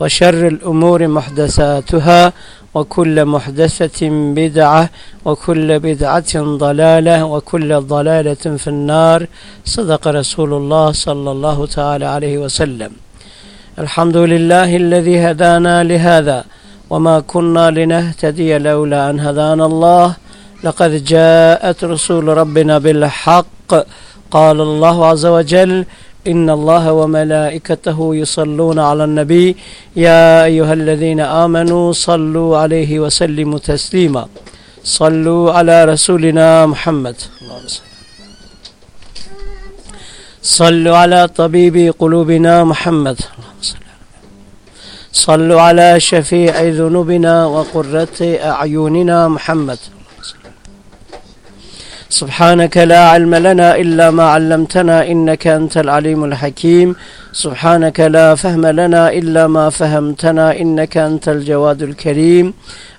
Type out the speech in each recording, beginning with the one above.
وشر الأمور محدثاتها وكل محدثة بدعة وكل بدعة ضلالة وكل ضلالة في النار. صدق رسول الله صلى الله تعالى عليه وسلم. الحمد لله الذي هدانا لهذا وما كنا لنهتدي لولا أن هدانا الله. لقد جاءت رسول ربنا بالحق. قال الله عز وجل إن الله وملائكته يصلون على النبي. يا أيها الذين آمنوا صلوا عليه وسلموا تسليما. صلوا على رسولنا محمد. صلوا على طبيب قلوبنا محمد. صلوا على شفيع ذنوبنا وقرة أعيننا محمد. سبحانك لا علم لنا إلا ما علمتنا إنك أنت العليم الحكيم. سبحانك لا فهم لنا إلا ما فهمتنا إنك أنت الجواد الكريم.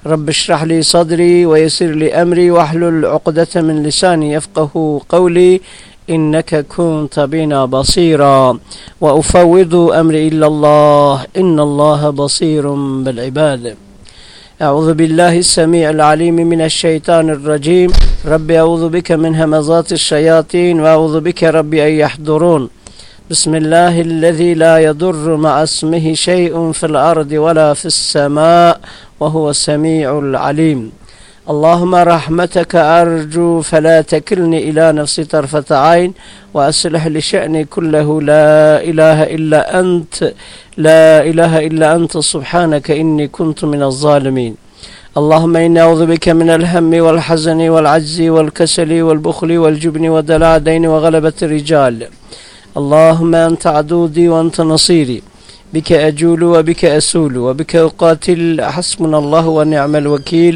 رب اشرح لي صدري ويسر لي أمري واحلل عقدة من لساني يفقه قولي. إنك كنت بنا بصيرا. وأفوض أمري إلى الله. إن الله بصير بالعباد. أعوذ بالله السميع العليم من الشيطان الرجيم. رب أعوذ بك من همزات الشياطين وأعوذ بك رب أن يحضرون. بسم الله الذي لا يضر مع اسمه شيء في الأرض ولا في السماء وهو السميع العليم. اللهم رحمتك أرجو فلا تكلني إلى نفسي طرفة عين وأصلح لشأني كله. لا إله إلا أنت لا إله إلا أنت سبحانك إني كنت من الظالمين. اللهم إني أعوذ بك من الهم والحزن والعجز والكسل والبخل والجبن ودلع الدين وغلبة الرجال. اللهم أنت عدودي وأنت نصيري. بك أجول وبك أسول وبك أقاتل حسبنا الله ونعم الوكيل.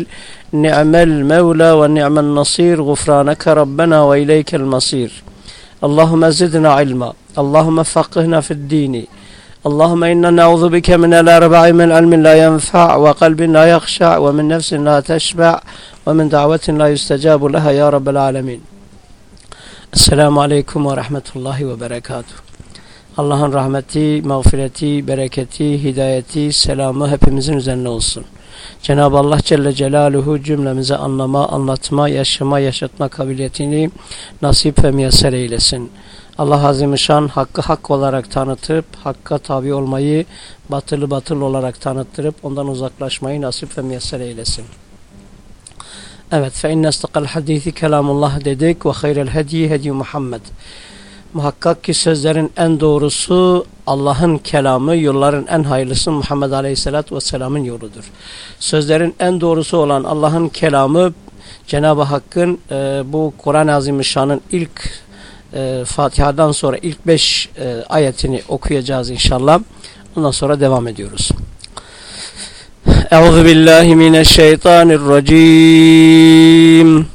نعم المولى ونعم النصير. غفرانك ربنا وإليك المصير. اللهم زدنا علما. اللهم فقهنا في الدين. اللهم إنا نعوذ بك من الأربع من علم لا ينفع وقلب لا يخشع ومن نفس لا تشبع ومن دعوة لا يستجاب لها يا رب العالمين. Aleyküm ve Rahmetullahi ve Berekatuhu. Allah'ın rahmeti, mağfireti, bereketi, hidayeti, selamı hepimizin üzerine olsun. Cenab-ı Allah Celle Celaluhu cümlemize anlama, anlatma, yaşama, yaşatma kabiliyetini nasip ve müyesser eylesin. Allah Azimüşşan hakkı hak olarak tanıtıp, hakka tabi olmayı batılı batıl olarak tanıttırıp ondan uzaklaşmayı nasip ve müyesser eylesin. Evet, fe inne istakal hadithi kelamullah dedik ve hayrel hediye hediye Muhammed. Muhakkak ki sözlerin en doğrusu Allah'ın kelamı, yolların en hayırlısı Muhammed Aleyhisselatü Vesselam'ın yoludur. Sözlerin en doğrusu olan Allah'ın kelamı Cenab-ı Hakk'ın e, bu Kur'an-ı Azimüşşan'ın ilk e, Fatiha'dan sonra ilk beş e, ayetini okuyacağız inşallah. Ondan sonra devam ediyoruz. Euzu billahi mineşşeytanirracim.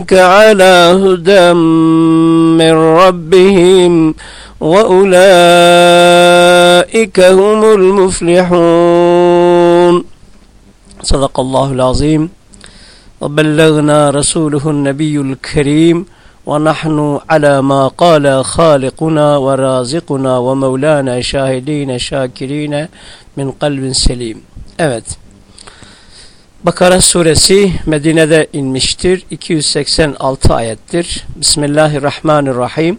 أولئك على هدى من ربهم وأولئك هم المفلحون صدق الله العظيم وبلغنا رسوله النبي الكريم ونحن على ما قال خالقنا ورازقنا ومولانا şahidine şakirine min kalbin selim. Evet. Bakara suresi Medine'de inmiştir. 286 ayettir. Bismillahirrahmanirrahim.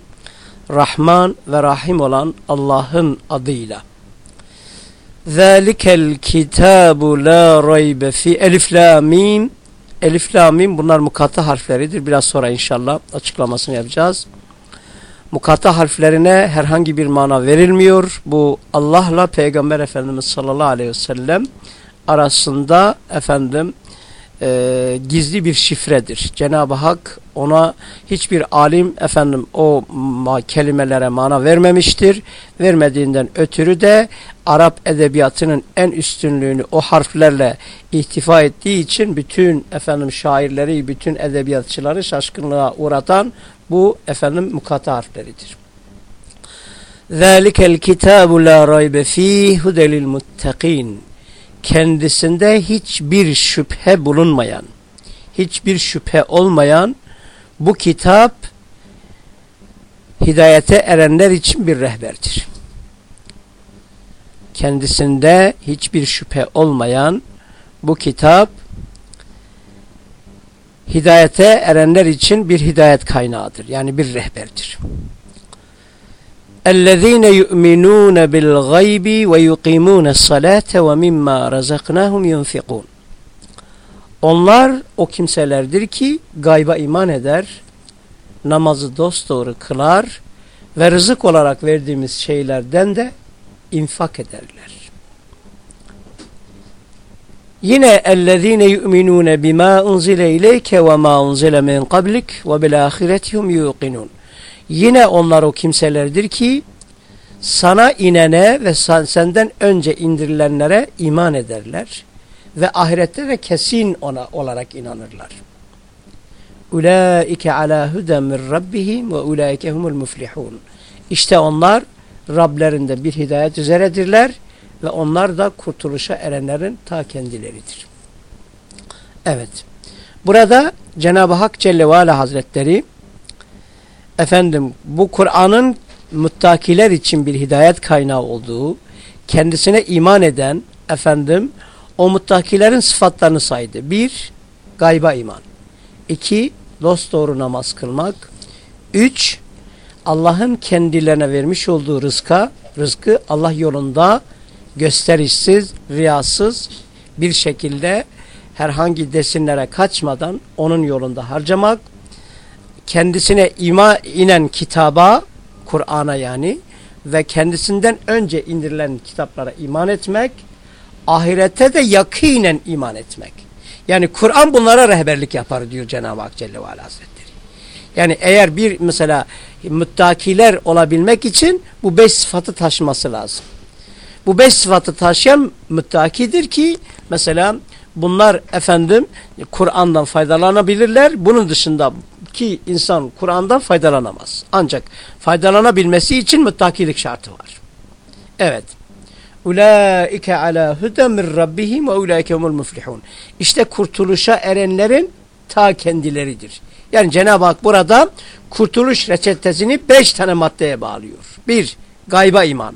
Rahman ve Rahim olan Allah'ın adıyla. Zalikel kitabu la raybe fi elif la mim Elif, la, mim bunlar mukatta harfleridir. Biraz sonra inşallah açıklamasını yapacağız. Mukatta harflerine herhangi bir mana verilmiyor. Bu Allah'la Peygamber Efendimiz sallallahu aleyhi ve sellem arasında efendim e, gizli bir şifredir. Cenab-ı Hak ona hiçbir alim efendim o ma kelimelere mana vermemiştir. Vermediğinden ötürü de Arap edebiyatının en üstünlüğünü o harflerle ihtifa ettiği için bütün efendim şairleri, bütün edebiyatçıları şaşkınlığa uğratan bu efendim mukata harfleridir. ذَٰلِكَ الْكِتَابُ لَا رَيْبَ ف۪يهِ هُدَ لِلْمُتَّقِينَ kendisinde hiçbir şüphe bulunmayan, hiçbir şüphe olmayan bu kitap hidayete erenler için bir rehberdir. Kendisinde hiçbir şüphe olmayan bu kitap hidayete erenler için bir hidayet kaynağıdır. Yani bir rehberdir. اَلَّذ۪ينَ يُؤْمِنُونَ بِالْغَيْبِ وَيُقِيمُونَ الصَّلَاةَ وَمِمَّا رَزَقْنَاهُمْ يُنْفِقُونَ Onlar o kimselerdir ki gayba iman eder, namazı dosdoğru kılar ve rızık olarak verdiğimiz şeylerden de infak ederler. Yine اَلَّذ۪ينَ يُؤْمِنُونَ بِمَا اُنْزِلَ اِلَيْكَ وَمَا اُنْزِلَ مِنْ قَبْلِكَ وَبِالْآخِرَةِ هُمْ يُوقِنُونَ Yine onlar o kimselerdir ki sana inene ve senden önce indirilenlere iman ederler ve ahirette de kesin ona olarak inanırlar. Ulaike ala huden min rabbihim ve ulaike humul muflihun. İşte onlar Rablerinde bir hidayet üzeredirler ve onlar da kurtuluşa erenlerin ta kendileridir. Evet. Burada Cenab-ı Hak Celle ve Ala Hazretleri efendim bu Kur'an'ın muttakiler için bir hidayet kaynağı olduğu, kendisine iman eden efendim o muttakilerin sıfatlarını saydı. Bir, gayba iman. İki, dost doğru namaz kılmak. Üç, Allah'ın kendilerine vermiş olduğu rızka, rızkı Allah yolunda gösterişsiz, riyasız bir şekilde herhangi desinlere kaçmadan onun yolunda harcamak kendisine ima inen kitaba, Kur'an'a yani ve kendisinden önce indirilen kitaplara iman etmek, ahirete de yakinen iman etmek. Yani Kur'an bunlara rehberlik yapar diyor Cenab-ı Hak Celle ve Ala Hazretleri. Yani eğer bir mesela müttakiler olabilmek için bu beş sıfatı taşıması lazım. Bu beş sıfatı taşıyan müttakidir ki mesela bunlar efendim Kur'an'dan faydalanabilirler. Bunun dışında ki insan Kur'an'dan faydalanamaz. Ancak faydalanabilmesi için muttakilik şartı var. Evet. Ulaike ala huden min rabbihim ve ulaike humul muflihun. İşte kurtuluşa erenlerin ta kendileridir. Yani Cenab-ı Hak burada kurtuluş reçetesini beş tane maddeye bağlıyor. Bir, gayba iman.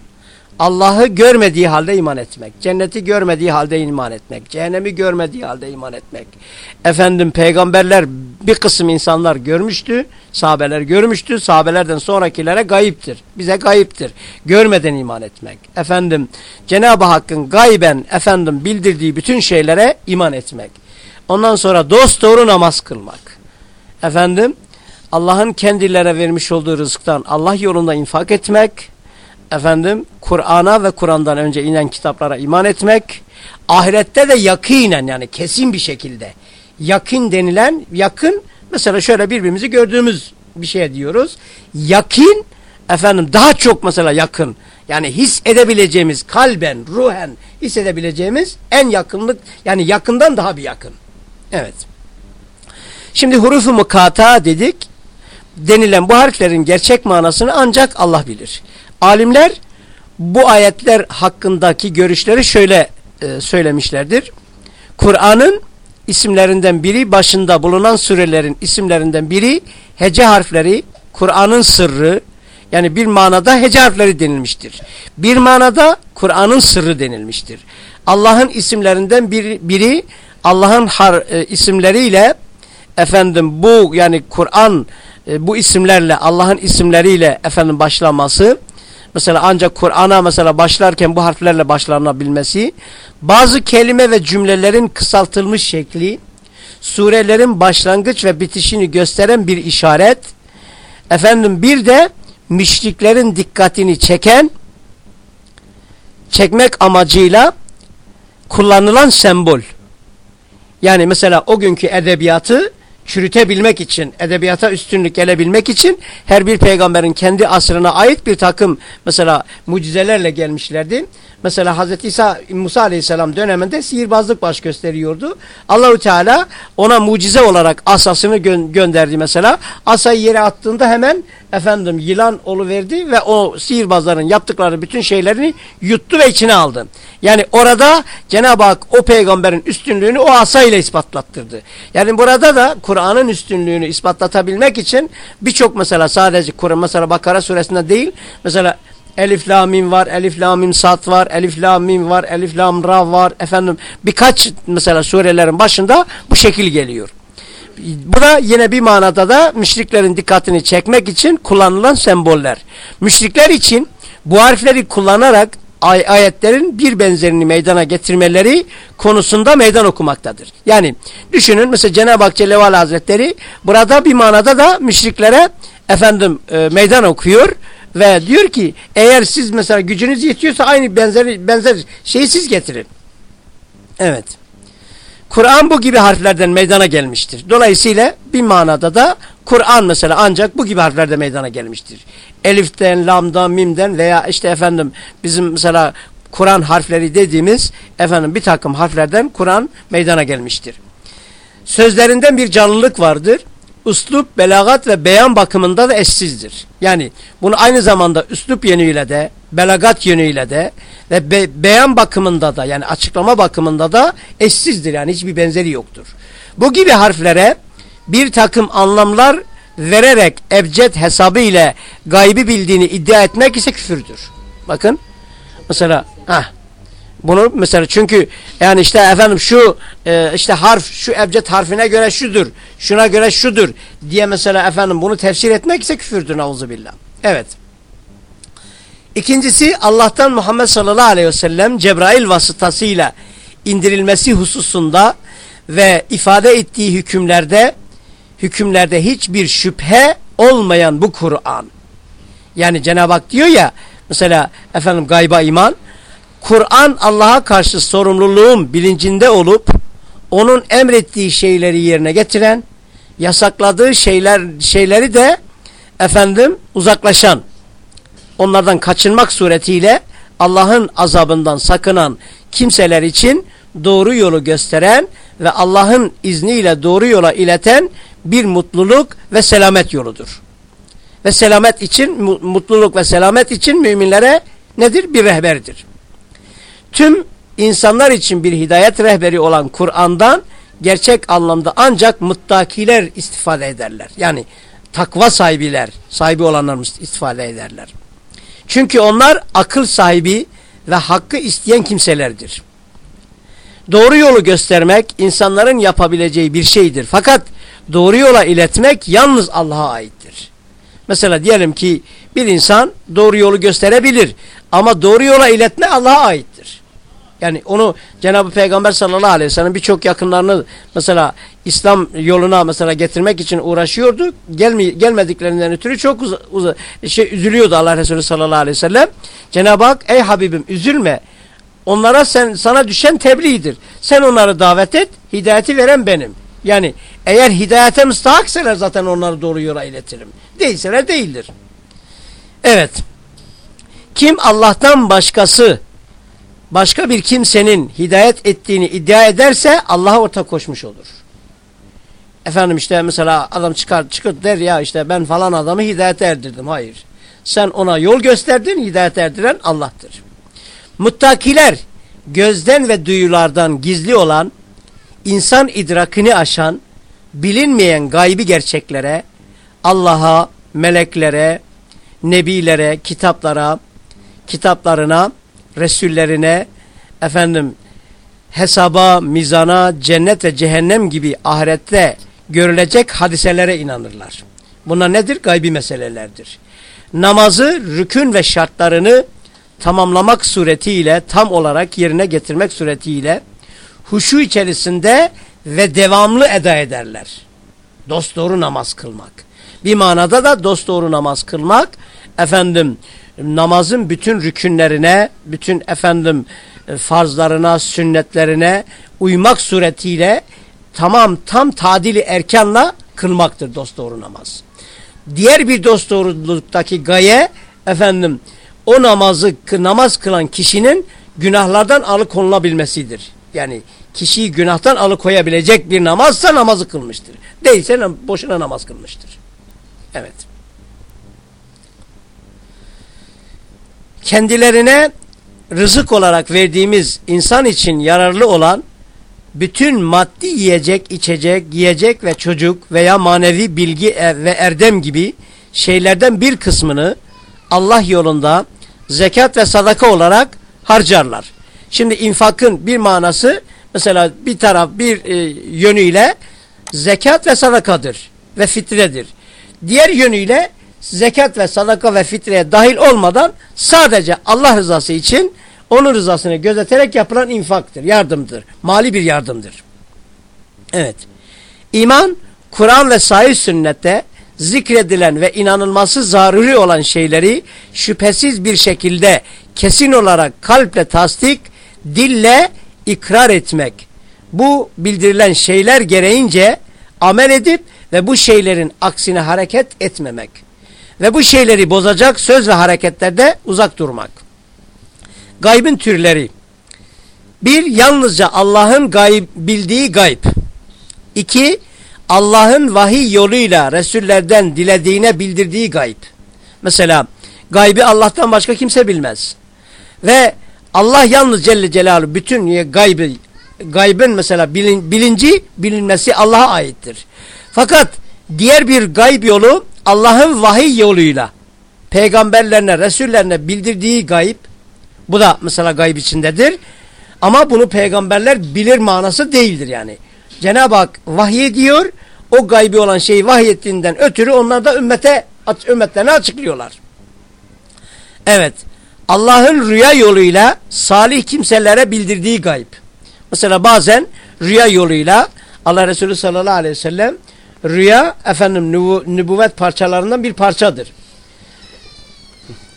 Allah'ı görmediği halde iman etmek, cenneti görmediği halde iman etmek, cehennemi görmediği halde iman etmek. Efendim peygamberler Bir kısım insanlar görmüştü, sahabeler görmüştü, sahabelerden sonrakilere gayiptir. Bize gayiptir. Görmeden iman etmek. Efendim Cenab-ı Hakk'ın gayben efendim bildirdiği bütün şeylere iman etmek. Ondan sonra dost doğru namaz kılmak. Efendim Allah'ın kendilere vermiş olduğu rızıktan Allah yolunda infak etmek. Efendim Kur'an'a ve Kur'an'dan önce inen kitaplara iman etmek. Ahirette de yakinen yani kesin bir şekilde yakın denilen yakın mesela şöyle birbirimizi gördüğümüz bir şey diyoruz. Yakin efendim daha çok mesela yakın yani his edebileceğimiz kalben ruhen hissedebileceğimiz en yakınlık yani yakından daha bir yakın. Evet. Şimdi hurufu mukata dedik. Denilen bu harflerin gerçek manasını ancak Allah bilir. Alimler bu ayetler hakkındaki görüşleri şöyle e, söylemişlerdir. Kur'an'ın isimlerinden biri başında bulunan surelerin isimlerinden biri hece harfleri Kur'an'ın sırrı yani bir manada hece harfleri denilmiştir. Bir manada Kur'an'ın sırrı denilmiştir. Allah'ın isimlerinden biri, biri Allah'ın e, isimleriyle efendim bu yani Kur'an e, bu isimlerle Allah'ın isimleriyle efendim başlaması mesela ancak Kur'an'a mesela başlarken bu harflerle başlanabilmesi, bazı kelime ve cümlelerin kısaltılmış şekli, surelerin başlangıç ve bitişini gösteren bir işaret, efendim bir de müşriklerin dikkatini çeken, çekmek amacıyla kullanılan sembol. Yani mesela o günkü edebiyatı çürütebilmek için, edebiyata üstünlük gelebilmek için her bir peygamberin kendi asrına ait bir takım mesela mucizelerle gelmişlerdi. Mesela Hz. İsa Musa Aleyhisselam döneminde sihirbazlık baş gösteriyordu. Allahü Teala ona mucize olarak asasını gö gönderdi mesela. Asayı yere attığında hemen efendim yılan verdi ve o sihirbazların yaptıkları bütün şeylerini yuttu ve içine aldı. Yani orada Cenab-ı Hak o peygamberin üstünlüğünü o asa ile ispatlattırdı. Yani burada da Kur'an'ın üstünlüğünü ispatlatabilmek için birçok mesela sadece Kur'an mesela Bakara suresinde değil mesela Elif la mim var, elif la mim sat var, elif la mim var, elif lam ra var. Efendim birkaç mesela surelerin başında bu şekil geliyor. Bu da yine bir manada da müşriklerin dikkatini çekmek için kullanılan semboller. Müşrikler için bu harfleri kullanarak ay ayetlerin bir benzerini meydana getirmeleri konusunda meydan okumaktadır. Yani düşünün mesela Cenab-ı Hak Celle Hazretleri burada bir manada da müşriklere efendim e, meydan okuyor ve diyor ki eğer siz mesela gücünüz yetiyorsa aynı benzer benzer şeyi siz getirin. Evet. Kur'an bu gibi harflerden meydana gelmiştir. Dolayısıyla bir manada da Kur'an mesela ancak bu gibi harflerde meydana gelmiştir. Eliften, lamdan, mimden veya işte efendim bizim mesela Kur'an harfleri dediğimiz efendim bir takım harflerden Kur'an meydana gelmiştir. Sözlerinden bir canlılık vardır üslup, belagat ve beyan bakımında da eşsizdir. Yani bunu aynı zamanda üslup yönüyle de, belagat yönüyle de ve be beyan bakımında da yani açıklama bakımında da eşsizdir. Yani hiçbir benzeri yoktur. Bu gibi harflere bir takım anlamlar vererek ebced hesabı ile gaybi bildiğini iddia etmek ise küfürdür. Bakın mesela heh, bunu mesela çünkü yani işte efendim şu e, işte harf şu ebced harfine göre şudur. Şuna göre şudur diye mesela efendim bunu tefsir etmek ise küfürdür nauzubillah. Evet. İkincisi Allah'tan Muhammed sallallahu aleyhi ve sellem Cebrail vasıtasıyla indirilmesi hususunda ve ifade ettiği hükümlerde hükümlerde hiçbir şüphe olmayan bu Kur'an. Yani Cenab-ı Hak diyor ya mesela efendim gayba iman Kur'an Allah'a karşı sorumluluğun bilincinde olup onun emrettiği şeyleri yerine getiren, yasakladığı şeyler şeyleri de efendim uzaklaşan, onlardan kaçınmak suretiyle Allah'ın azabından sakınan kimseler için doğru yolu gösteren ve Allah'ın izniyle doğru yola ileten bir mutluluk ve selamet yoludur. Ve selamet için, mutluluk ve selamet için müminlere nedir? Bir rehberdir tüm insanlar için bir hidayet rehberi olan Kur'an'dan gerçek anlamda ancak muttakiler istifade ederler. Yani takva sahibiler, sahibi olanlar istifade ederler. Çünkü onlar akıl sahibi ve hakkı isteyen kimselerdir. Doğru yolu göstermek insanların yapabileceği bir şeydir. Fakat doğru yola iletmek yalnız Allah'a aittir. Mesela diyelim ki bir insan doğru yolu gösterebilir ama doğru yola iletme Allah'a aittir. Yani onu Cenab-ı Peygamber sallallahu aleyhi ve sellem birçok yakınlarını mesela İslam yoluna mesela getirmek için uğraşıyordu. Gelmi, gelmediklerinden ötürü çok uz, uz, şey, üzülüyordu Allah Resulü sallallahu aleyhi ve sellem. Cenab-ı Hak ey Habibim üzülme. Onlara sen sana düşen tebliğdir. Sen onları davet et. Hidayeti veren benim. Yani eğer hidayete müstahakseler zaten onları doğru yola iletirim. Değilseler değildir. Evet. Kim Allah'tan başkası başka bir kimsenin hidayet ettiğini iddia ederse Allah'a ortak koşmuş olur. Efendim işte mesela adam çıkar çıkıp der ya işte ben falan adamı hidayete erdirdim. Hayır. Sen ona yol gösterdin hidayet erdiren Allah'tır. Muttakiler gözden ve duyulardan gizli olan insan idrakini aşan bilinmeyen gaybi gerçeklere Allah'a, meleklere, nebilere, kitaplara, kitaplarına, resullerine, efendim hesaba, mizana, cennet ve cehennem gibi ahirette görülecek hadiselere inanırlar. Bunlar nedir? Gaybi meselelerdir. Namazı, rükün ve şartlarını tamamlamak suretiyle, tam olarak yerine getirmek suretiyle huşu içerisinde ve devamlı eda ederler. Dosdoğru namaz kılmak. Bir manada da dosdoğru namaz kılmak, efendim namazın bütün rükünlerine, bütün efendim e, farzlarına, sünnetlerine uymak suretiyle tamam tam tadili erkanla kılmaktır dosdoğru namaz. Diğer bir dosdoğruluktaki gaye efendim o namazı namaz kılan kişinin günahlardan alıkonulabilmesidir. Yani kişiyi günahtan alıkoyabilecek bir namazsa namazı kılmıştır. Değilse boşuna namaz kılmıştır. Evet. Kendilerine rızık olarak verdiğimiz insan için yararlı olan bütün maddi yiyecek, içecek, yiyecek ve çocuk veya manevi bilgi e, ve erdem gibi şeylerden bir kısmını Allah yolunda zekat ve sadaka olarak harcarlar. Şimdi infakın bir manası mesela bir taraf bir e, yönüyle zekat ve sadakadır ve fitredir. Diğer yönüyle zekat ve sadaka ve fitreye dahil olmadan sadece Allah rızası için onun rızasını gözeterek yapılan infaktır, yardımdır, mali bir yardımdır. Evet, iman, Kur'an ve sahih sünnette zikredilen ve inanılması zaruri olan şeyleri şüphesiz bir şekilde kesin olarak kalple tasdik, dille ikrar etmek. Bu bildirilen şeyler gereğince amel edip ve bu şeylerin aksine hareket etmemek. Ve bu şeyleri bozacak söz ve hareketlerde uzak durmak. Gaybın türleri. Bir, yalnızca Allah'ın gayb, bildiği gayb. İki, Allah'ın vahiy yoluyla Resullerden dilediğine bildirdiği gayb. Mesela gaybi Allah'tan başka kimse bilmez. Ve Allah yalnız Celle Celaluhu bütün gaybi, gaybın mesela bilin, bilinci bilinmesi Allah'a aittir. Fakat diğer bir gayb yolu Allah'ın vahiy yoluyla peygamberlerine, resullerine bildirdiği gayb. Bu da mesela gayb içindedir. Ama bunu peygamberler bilir manası değildir yani. Cenab-ı Hak vahiy ediyor. O gaybi olan şeyi vahyettiğinden ötürü onlar da ümmete, ümmetlerine açıklıyorlar. Evet. Allah'ın rüya yoluyla salih kimselere bildirdiği gayb. Mesela bazen rüya yoluyla Allah Resulü sallallahu aleyhi ve sellem rüya efendim nübüvvet parçalarından bir parçadır.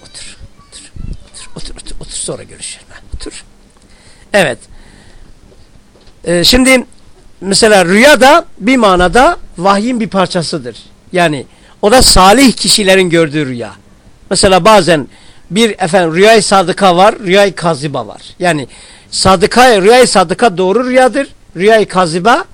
Otur, otur, otur, otur, otur, otur sonra görüşelim. Otur. Evet. Ee, şimdi mesela rüya da bir manada vahyin bir parçasıdır. Yani o da salih kişilerin gördüğü rüya. Mesela bazen bir efendim rüyayı sadıka var, rüyayı kaziba var. Yani sadıka, rüyayı sadıka doğru rüyadır. Rüyayı kaziba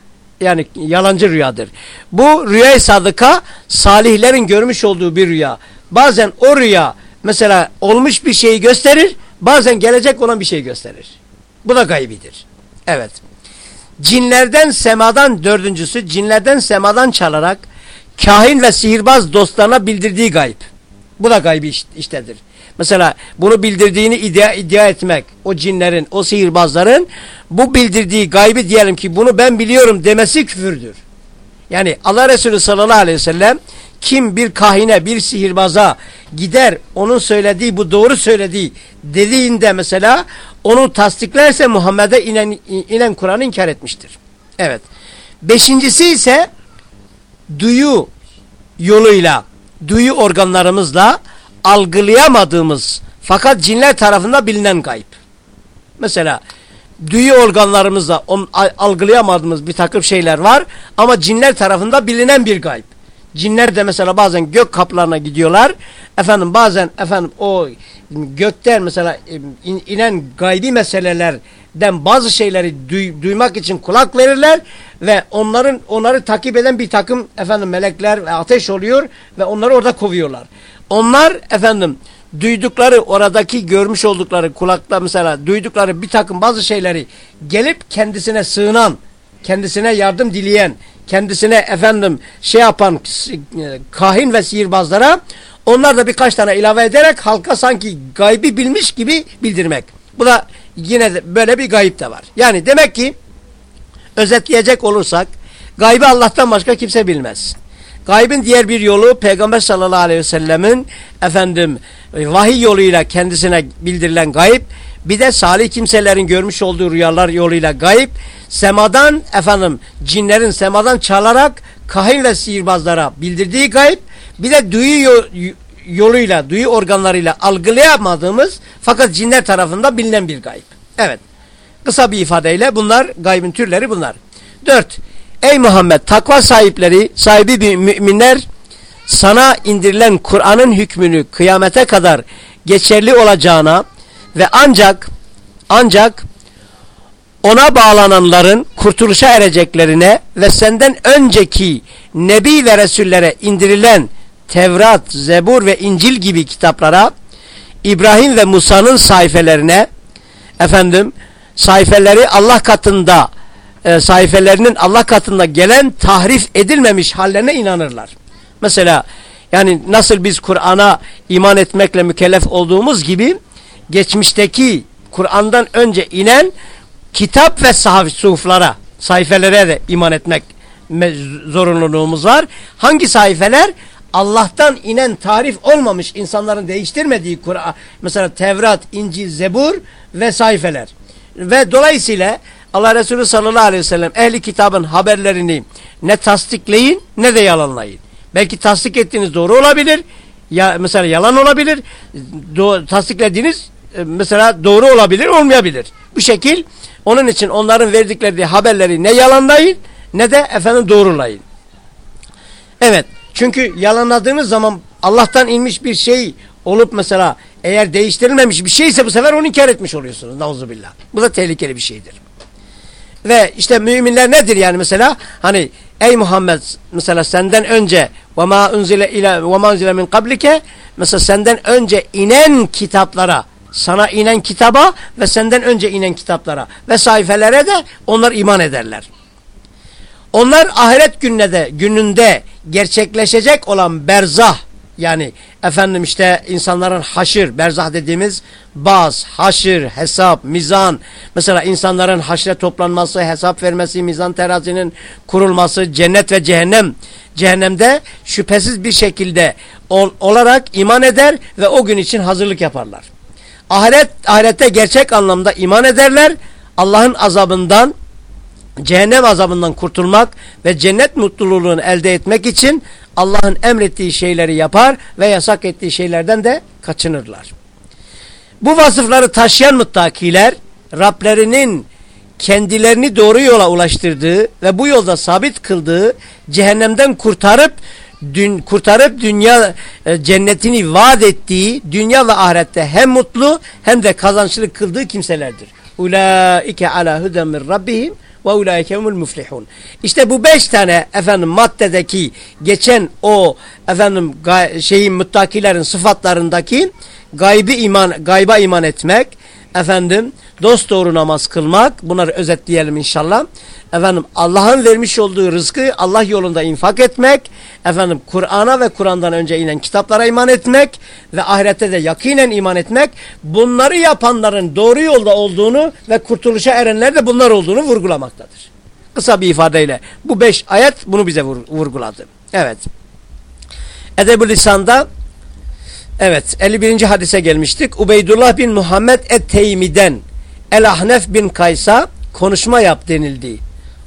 yani yalancı rüyadır. Bu rüyayı sadıka salihlerin görmüş olduğu bir rüya. Bazen o rüya mesela olmuş bir şeyi gösterir, bazen gelecek olan bir şey gösterir. Bu da gaybidir. Evet. Cinlerden semadan dördüncüsü cinlerden semadan çalarak kahin ve sihirbaz dostlarına bildirdiği gayb. Bu da gaybi iştedir. Mesela bunu bildirdiğini iddia, iddia etmek o cinlerin, o sihirbazların bu bildirdiği gaybi diyelim ki bunu ben biliyorum demesi küfürdür. Yani Allah Resulü sallallahu aleyhi ve sellem kim bir kahine, bir sihirbaza gider onun söylediği bu doğru söylediği dediğinde mesela onu tasdiklerse Muhammed'e inen, inen Kur'an'ı inkar etmiştir. Evet. Beşincisi ise duyu yoluyla, duyu organlarımızla algılayamadığımız fakat cinler tarafından bilinen gayb. Mesela duyu organlarımızla algılayamadığımız bir takım şeyler var ama cinler tarafından bilinen bir gayb. Cinler de mesela bazen gök kaplarına gidiyorlar. Efendim bazen efendim o gökten mesela inen gaybi meselelerden bazı şeyleri duy, duymak için kulak verirler ve onların onları takip eden bir takım efendim melekler ve ateş oluyor ve onları orada kovuyorlar. Onlar efendim duydukları oradaki görmüş oldukları kulakta mesela duydukları bir takım bazı şeyleri gelip kendisine sığınan, kendisine yardım dileyen, kendisine efendim şey yapan kahin ve sihirbazlara onlar da birkaç tane ilave ederek halka sanki gaybi bilmiş gibi bildirmek. Bu da yine böyle bir gayip de var. Yani demek ki özetleyecek olursak gaybi Allah'tan başka kimse bilmez. Gaybın diğer bir yolu Peygamber sallallahu aleyhi ve sellemin efendim vahiy yoluyla kendisine bildirilen gayb bir de salih kimselerin görmüş olduğu rüyalar yoluyla gayb semadan efendim cinlerin semadan çalarak kahin ve sihirbazlara bildirdiği gayb bir de duyu yoluyla duyu organlarıyla algılayamadığımız fakat cinler tarafından bilinen bir gayb. Evet. Kısa bir ifadeyle bunlar gaybın türleri bunlar. Dört. Ey Muhammed takva sahipleri, sahibi bir müminler sana indirilen Kur'an'ın hükmünü kıyamete kadar geçerli olacağına ve ancak ancak ona bağlananların kurtuluşa ereceklerine ve senden önceki Nebi ve Resullere indirilen Tevrat, Zebur ve İncil gibi kitaplara İbrahim ve Musa'nın sayfelerine efendim sayfeleri Allah katında e, sayfelerinin Allah katında gelen tahrif edilmemiş hallerine inanırlar. Mesela yani nasıl biz Kur'an'a iman etmekle mükellef olduğumuz gibi geçmişteki Kur'an'dan önce inen kitap ve sahaf suhuflara, sayfelere de iman etmek zorunluluğumuz var. Hangi sayfeler? Allah'tan inen tarif olmamış insanların değiştirmediği Kur'an, mesela Tevrat, İncil, Zebur ve sayfeler. Ve dolayısıyla Allah Resulü sallallahu aleyhi ve sellem ehli kitabın haberlerini ne tasdikleyin ne de yalanlayın. Belki tasdik ettiğiniz doğru olabilir. Ya mesela yalan olabilir. Do tasdiklediğiniz mesela doğru olabilir, olmayabilir. Bu şekil onun için onların verdikleri haberleri ne yalanlayın ne de efendim doğrulayın. Evet. Çünkü yalanladığınız zaman Allah'tan inmiş bir şey olup mesela eğer değiştirilmemiş bir şeyse bu sefer onu inkar etmiş oluyorsunuz. Nauzubillah. Bu da tehlikeli bir şeydir. Ve işte müminler nedir yani mesela? Hani ey Muhammed mesela senden önce ve ma unzile ile ve ma unzile min kablike mesela senden önce inen kitaplara sana inen kitaba ve senden önce inen kitaplara ve sayfelere de onlar iman ederler. Onlar ahiret gününde, gününde gerçekleşecek olan berzah yani efendim işte insanların haşır, berzah dediğimiz baz, haşır, hesap, mizan. Mesela insanların haşre toplanması, hesap vermesi, mizan terazinin kurulması, cennet ve cehennem. Cehennemde şüphesiz bir şekilde ol, olarak iman eder ve o gün için hazırlık yaparlar. Ahiret, ahirette gerçek anlamda iman ederler. Allah'ın azabından cehennem azabından kurtulmak ve cennet mutluluğunu elde etmek için Allah'ın emrettiği şeyleri yapar ve yasak ettiği şeylerden de kaçınırlar. Bu vasıfları taşıyan muttakiler Rablerinin kendilerini doğru yola ulaştırdığı ve bu yolda sabit kıldığı cehennemden kurtarıp dün, kurtarıp dünya e, cennetini vaat ettiği dünya ve ahirette hem mutlu hem de kazançlı kıldığı kimselerdir. Ulaike ala huden min rabbihim ve ulaikemul muflihun. İşte bu beş tane efendim maddedeki geçen o efendim şeyin muttakilerin sıfatlarındaki gaybi iman gayba iman etmek, efendim dost doğru namaz kılmak, bunları özetleyelim inşallah. Efendim Allah'ın vermiş olduğu rızkı Allah yolunda infak etmek, efendim Kur'an'a ve Kur'an'dan önce inen kitaplara iman etmek ve ahirette de yakinen iman etmek, bunları yapanların doğru yolda olduğunu ve kurtuluşa erenler de bunlar olduğunu vurgulamaktadır. kısa bir ifadeyle. Bu beş ayet bunu bize vur, vurguladı. Evet. Edeb-ü Lisan'da evet 51. hadise gelmiştik. Ubeydullah bin Muhammed et-Teymi'den El-Ahnef bin Kays'a konuşma yap denildi.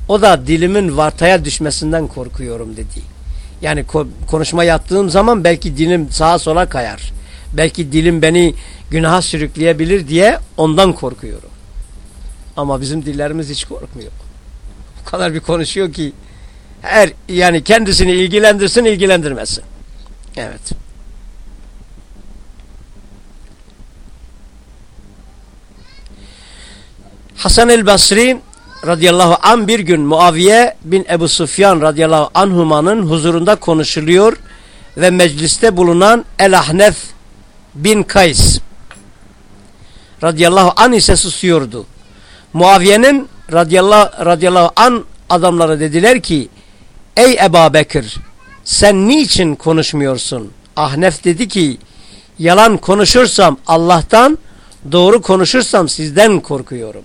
O da dilimin vartaya düşmesinden korkuyorum dedi. Yani konuşma yaptığım zaman belki dilim sağa sola kayar. Belki dilim beni günaha sürükleyebilir diye ondan korkuyorum. Ama bizim dillerimiz hiç korkmuyor. O kadar bir konuşuyor ki her yani kendisini ilgilendirsin ilgilendirmesin. Evet. Hasan el Basri radıyallahu an bir gün Muaviye bin Ebu Sufyan radıyallahu anhumanın huzurunda konuşuluyor ve mecliste bulunan El-Ahnef bin Kays radıyallahu an ise susuyordu. Muaviye'nin radıyallahu, radıyallahu an adamları dediler ki Ey Eba Bekir sen niçin konuşmuyorsun? Ahnef dedi ki yalan konuşursam Allah'tan doğru konuşursam sizden korkuyorum.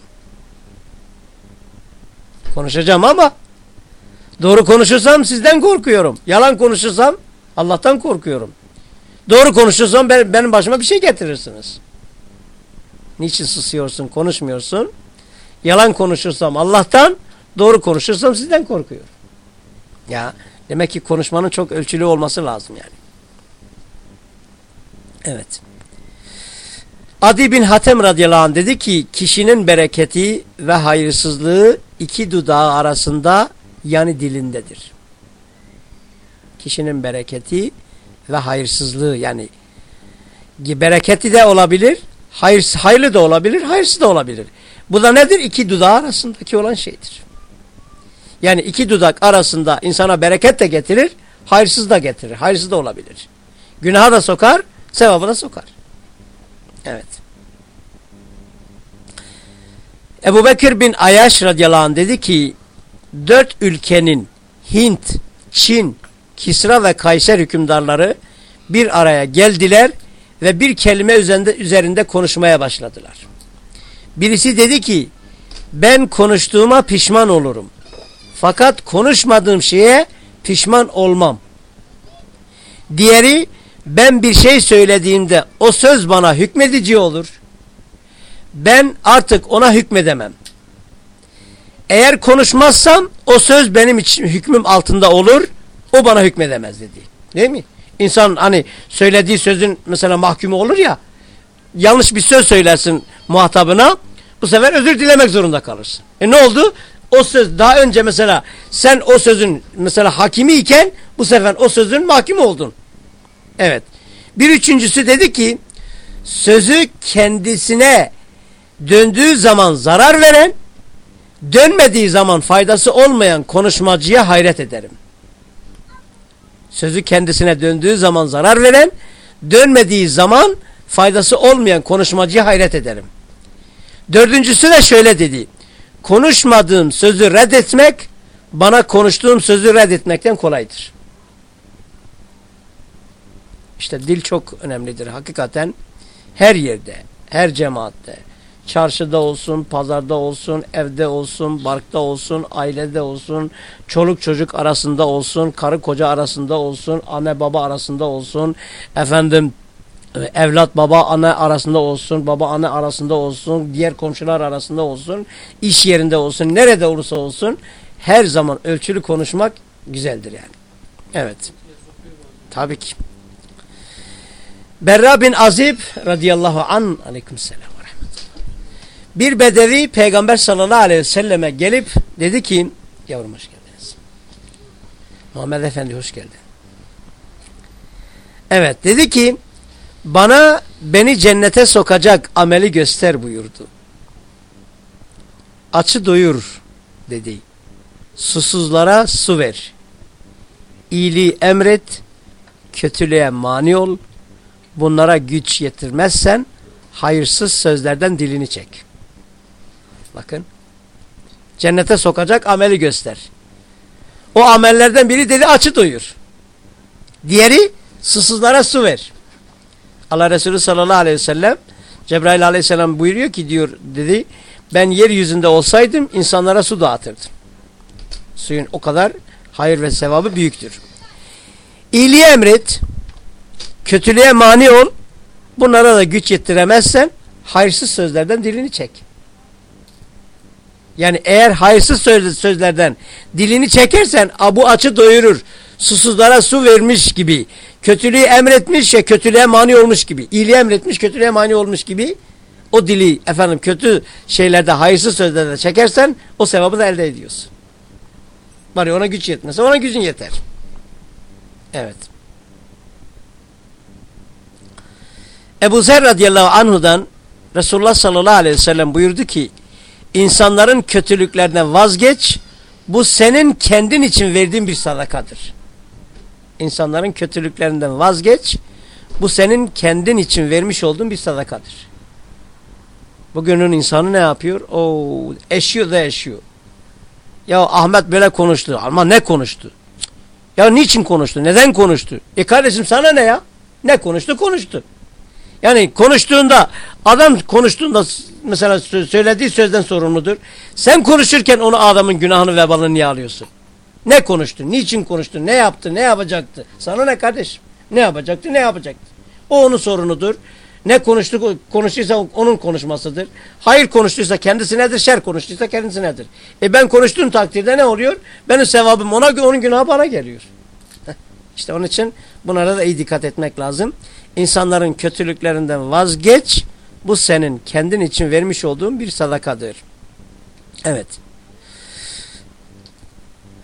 Konuşacağım ama doğru konuşursam sizden korkuyorum. Yalan konuşursam Allah'tan korkuyorum. Doğru konuşursam ben, benim başıma bir şey getirirsiniz. Niçin susuyorsun, konuşmuyorsun? Yalan konuşursam Allah'tan, doğru konuşursam sizden korkuyorum. Ya demek ki konuşmanın çok ölçülü olması lazım yani. Evet. Adi bin Hatem radıyallahu anh dedi ki kişinin bereketi ve hayırsızlığı iki dudağı arasında yani dilindedir. Kişinin bereketi ve hayırsızlığı yani bereketi de olabilir, hayır, hayırlı da olabilir, hayırsız da olabilir. Bu da nedir? İki dudağı arasındaki olan şeydir. Yani iki dudak arasında insana bereket de getirir, hayırsız da getirir. Hayırsız da olabilir. Günaha da sokar, sevabı da sokar. Evet. Ebu Bekir bin Ayaş radıyallahu anh dedi ki dört ülkenin Hint, Çin, Kisra ve Kayser hükümdarları bir araya geldiler ve bir kelime üzerinde, üzerinde konuşmaya başladılar. Birisi dedi ki ben konuştuğuma pişman olurum. Fakat konuşmadığım şeye pişman olmam. Diğeri ben bir şey söylediğimde o söz bana hükmedici olur. Ben artık ona hükmedemem. Eğer konuşmazsam o söz benim için hükmüm altında olur. O bana hükmedemez dedi. Değil mi? İnsan hani söylediği sözün mesela mahkumu olur ya. Yanlış bir söz söylersin muhatabına. Bu sefer özür dilemek zorunda kalırsın. E ne oldu? O söz daha önce mesela sen o sözün mesela hakimi iken bu sefer o sözün mahkum oldun. Evet. Bir üçüncüsü dedi ki sözü kendisine döndüğü zaman zarar veren dönmediği zaman faydası olmayan konuşmacıya hayret ederim. Sözü kendisine döndüğü zaman zarar veren dönmediği zaman faydası olmayan konuşmacıya hayret ederim. Dördüncüsü de şöyle dedi. Konuşmadığım sözü reddetmek bana konuştuğum sözü reddetmekten kolaydır. İşte dil çok önemlidir. Hakikaten her yerde, her cemaatte, çarşıda olsun, pazarda olsun, evde olsun, barkta olsun, ailede olsun, çoluk çocuk arasında olsun, karı koca arasında olsun, anne baba arasında olsun, efendim evlat baba anne arasında olsun, baba anne arasında olsun, diğer komşular arasında olsun, iş yerinde olsun, nerede olursa olsun her zaman ölçülü konuşmak güzeldir yani. Evet. Tabii ki. Berra bin Azib radıyallahu an aleykümselam ve Bir bedevi peygamber sallallahu aleyhi ve selleme gelip dedi ki yavrum hoş geldiniz. Muhammed Efendi hoş geldin. Evet dedi ki bana beni cennete sokacak ameli göster buyurdu. Açı doyur dedi. Susuzlara su ver. İyiliği emret, kötülüğe mani ol bunlara güç yetirmezsen hayırsız sözlerden dilini çek. Bakın. Cennete sokacak ameli göster. O amellerden biri dedi açı doyur. Diğeri susuzlara su ver. Allah Resulü sallallahu aleyhi ve sellem Cebrail aleyhisselam buyuruyor ki diyor dedi ben yeryüzünde olsaydım insanlara su dağıtırdım. Suyun o kadar hayır ve sevabı büyüktür. İyiliği emret, kötülüğe mani ol, bunlara da güç yettiremezsen hayırsız sözlerden dilini çek. Yani eğer hayırsız söz, sözlerden dilini çekersen abu açı doyurur. Susuzlara su vermiş gibi. Kötülüğü emretmiş ya kötülüğe mani olmuş gibi. İyiliği emretmiş kötülüğe mani olmuş gibi. O dili efendim kötü şeylerde hayırsız sözlerde çekersen o sevabı da elde ediyorsun. Bari ona güç yetmese ona gücün yeter. Evet. Ebu Zer radıyallahu anhudan Resulullah sallallahu aleyhi ve sellem buyurdu ki insanların kötülüklerine vazgeç bu senin kendin için verdiğin bir sadakadır. İnsanların kötülüklerinden vazgeç bu senin kendin için vermiş olduğun bir sadakadır. Bugünün insanı ne yapıyor? O eşiyor da eşiyor. Ya Ahmet böyle konuştu ama ne konuştu? Ya niçin konuştu? Neden konuştu? E kardeşim sana ne ya? Ne konuştu? Konuştu. Yani konuştuğunda adam konuştuğunda mesela söylediği sözden sorumludur. Sen konuşurken onu adamın günahını ve balını niye alıyorsun? Ne konuştu? Niçin konuştu? Ne yaptı? Ne yapacaktı? Sana ne kardeşim? Ne yapacaktı? Ne yapacaktı? O onun sorunudur. Ne konuştu, konuştuysa onun konuşmasıdır. Hayır konuştuysa kendisinedir, şer konuştuysa kendisinedir. E ben konuştuğum takdirde ne oluyor? Benim sevabım ona, onun günahı bana geliyor. İşte onun için bunlara da iyi dikkat etmek lazım. İnsanların kötülüklerinden vazgeç. Bu senin kendin için vermiş olduğun bir sadakadır. Evet.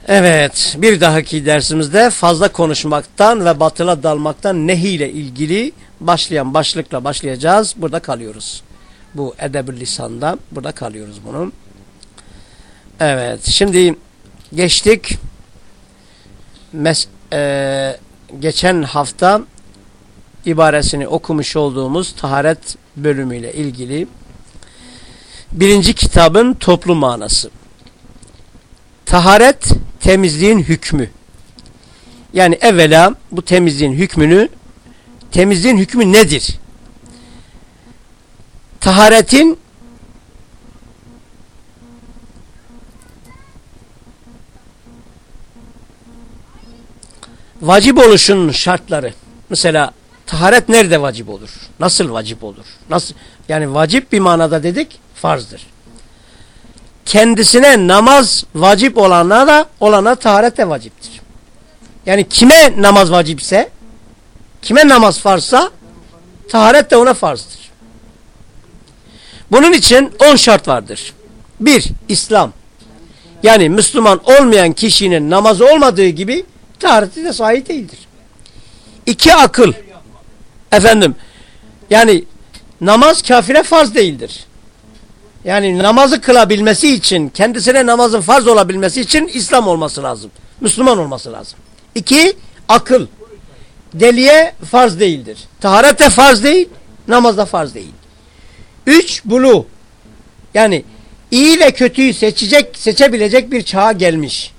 Evet, bir dahaki dersimizde fazla konuşmaktan ve batıla dalmaktan nehiyle ilgili başlayan başlıkla başlayacağız. Burada kalıyoruz. Bu edeb lisanda burada kalıyoruz bunun. Evet, şimdi geçtik. Mes e, geçen hafta ibaresini okumuş olduğumuz taharet bölümüyle ilgili birinci kitabın toplu manası. Taharet temizliğin hükmü. Yani evvela bu temizliğin hükmünü temizliğin hükmü nedir? Taharetin vacip oluşun şartları. Mesela taharet nerede vacip olur? Nasıl vacip olur? Nasıl? Yani vacip bir manada dedik farzdır. Kendisine namaz vacip olana da olana taharet de vaciptir. Yani kime namaz vacipse kime namaz farzsa taharet de ona farzdır. Bunun için on şart vardır. Bir, İslam. Yani Müslüman olmayan kişinin namazı olmadığı gibi tahareti de sahih değildir. İki, akıl. Efendim yani namaz kafire farz değildir. Yani namazı kılabilmesi için kendisine namazın farz olabilmesi için İslam olması lazım. Müslüman olması lazım. İki, akıl. Deliye farz değildir. Taharet de farz değil, namaz da farz değil. Üç, bulu. Yani iyi ve kötüyü seçecek, seçebilecek bir çağa gelmiş.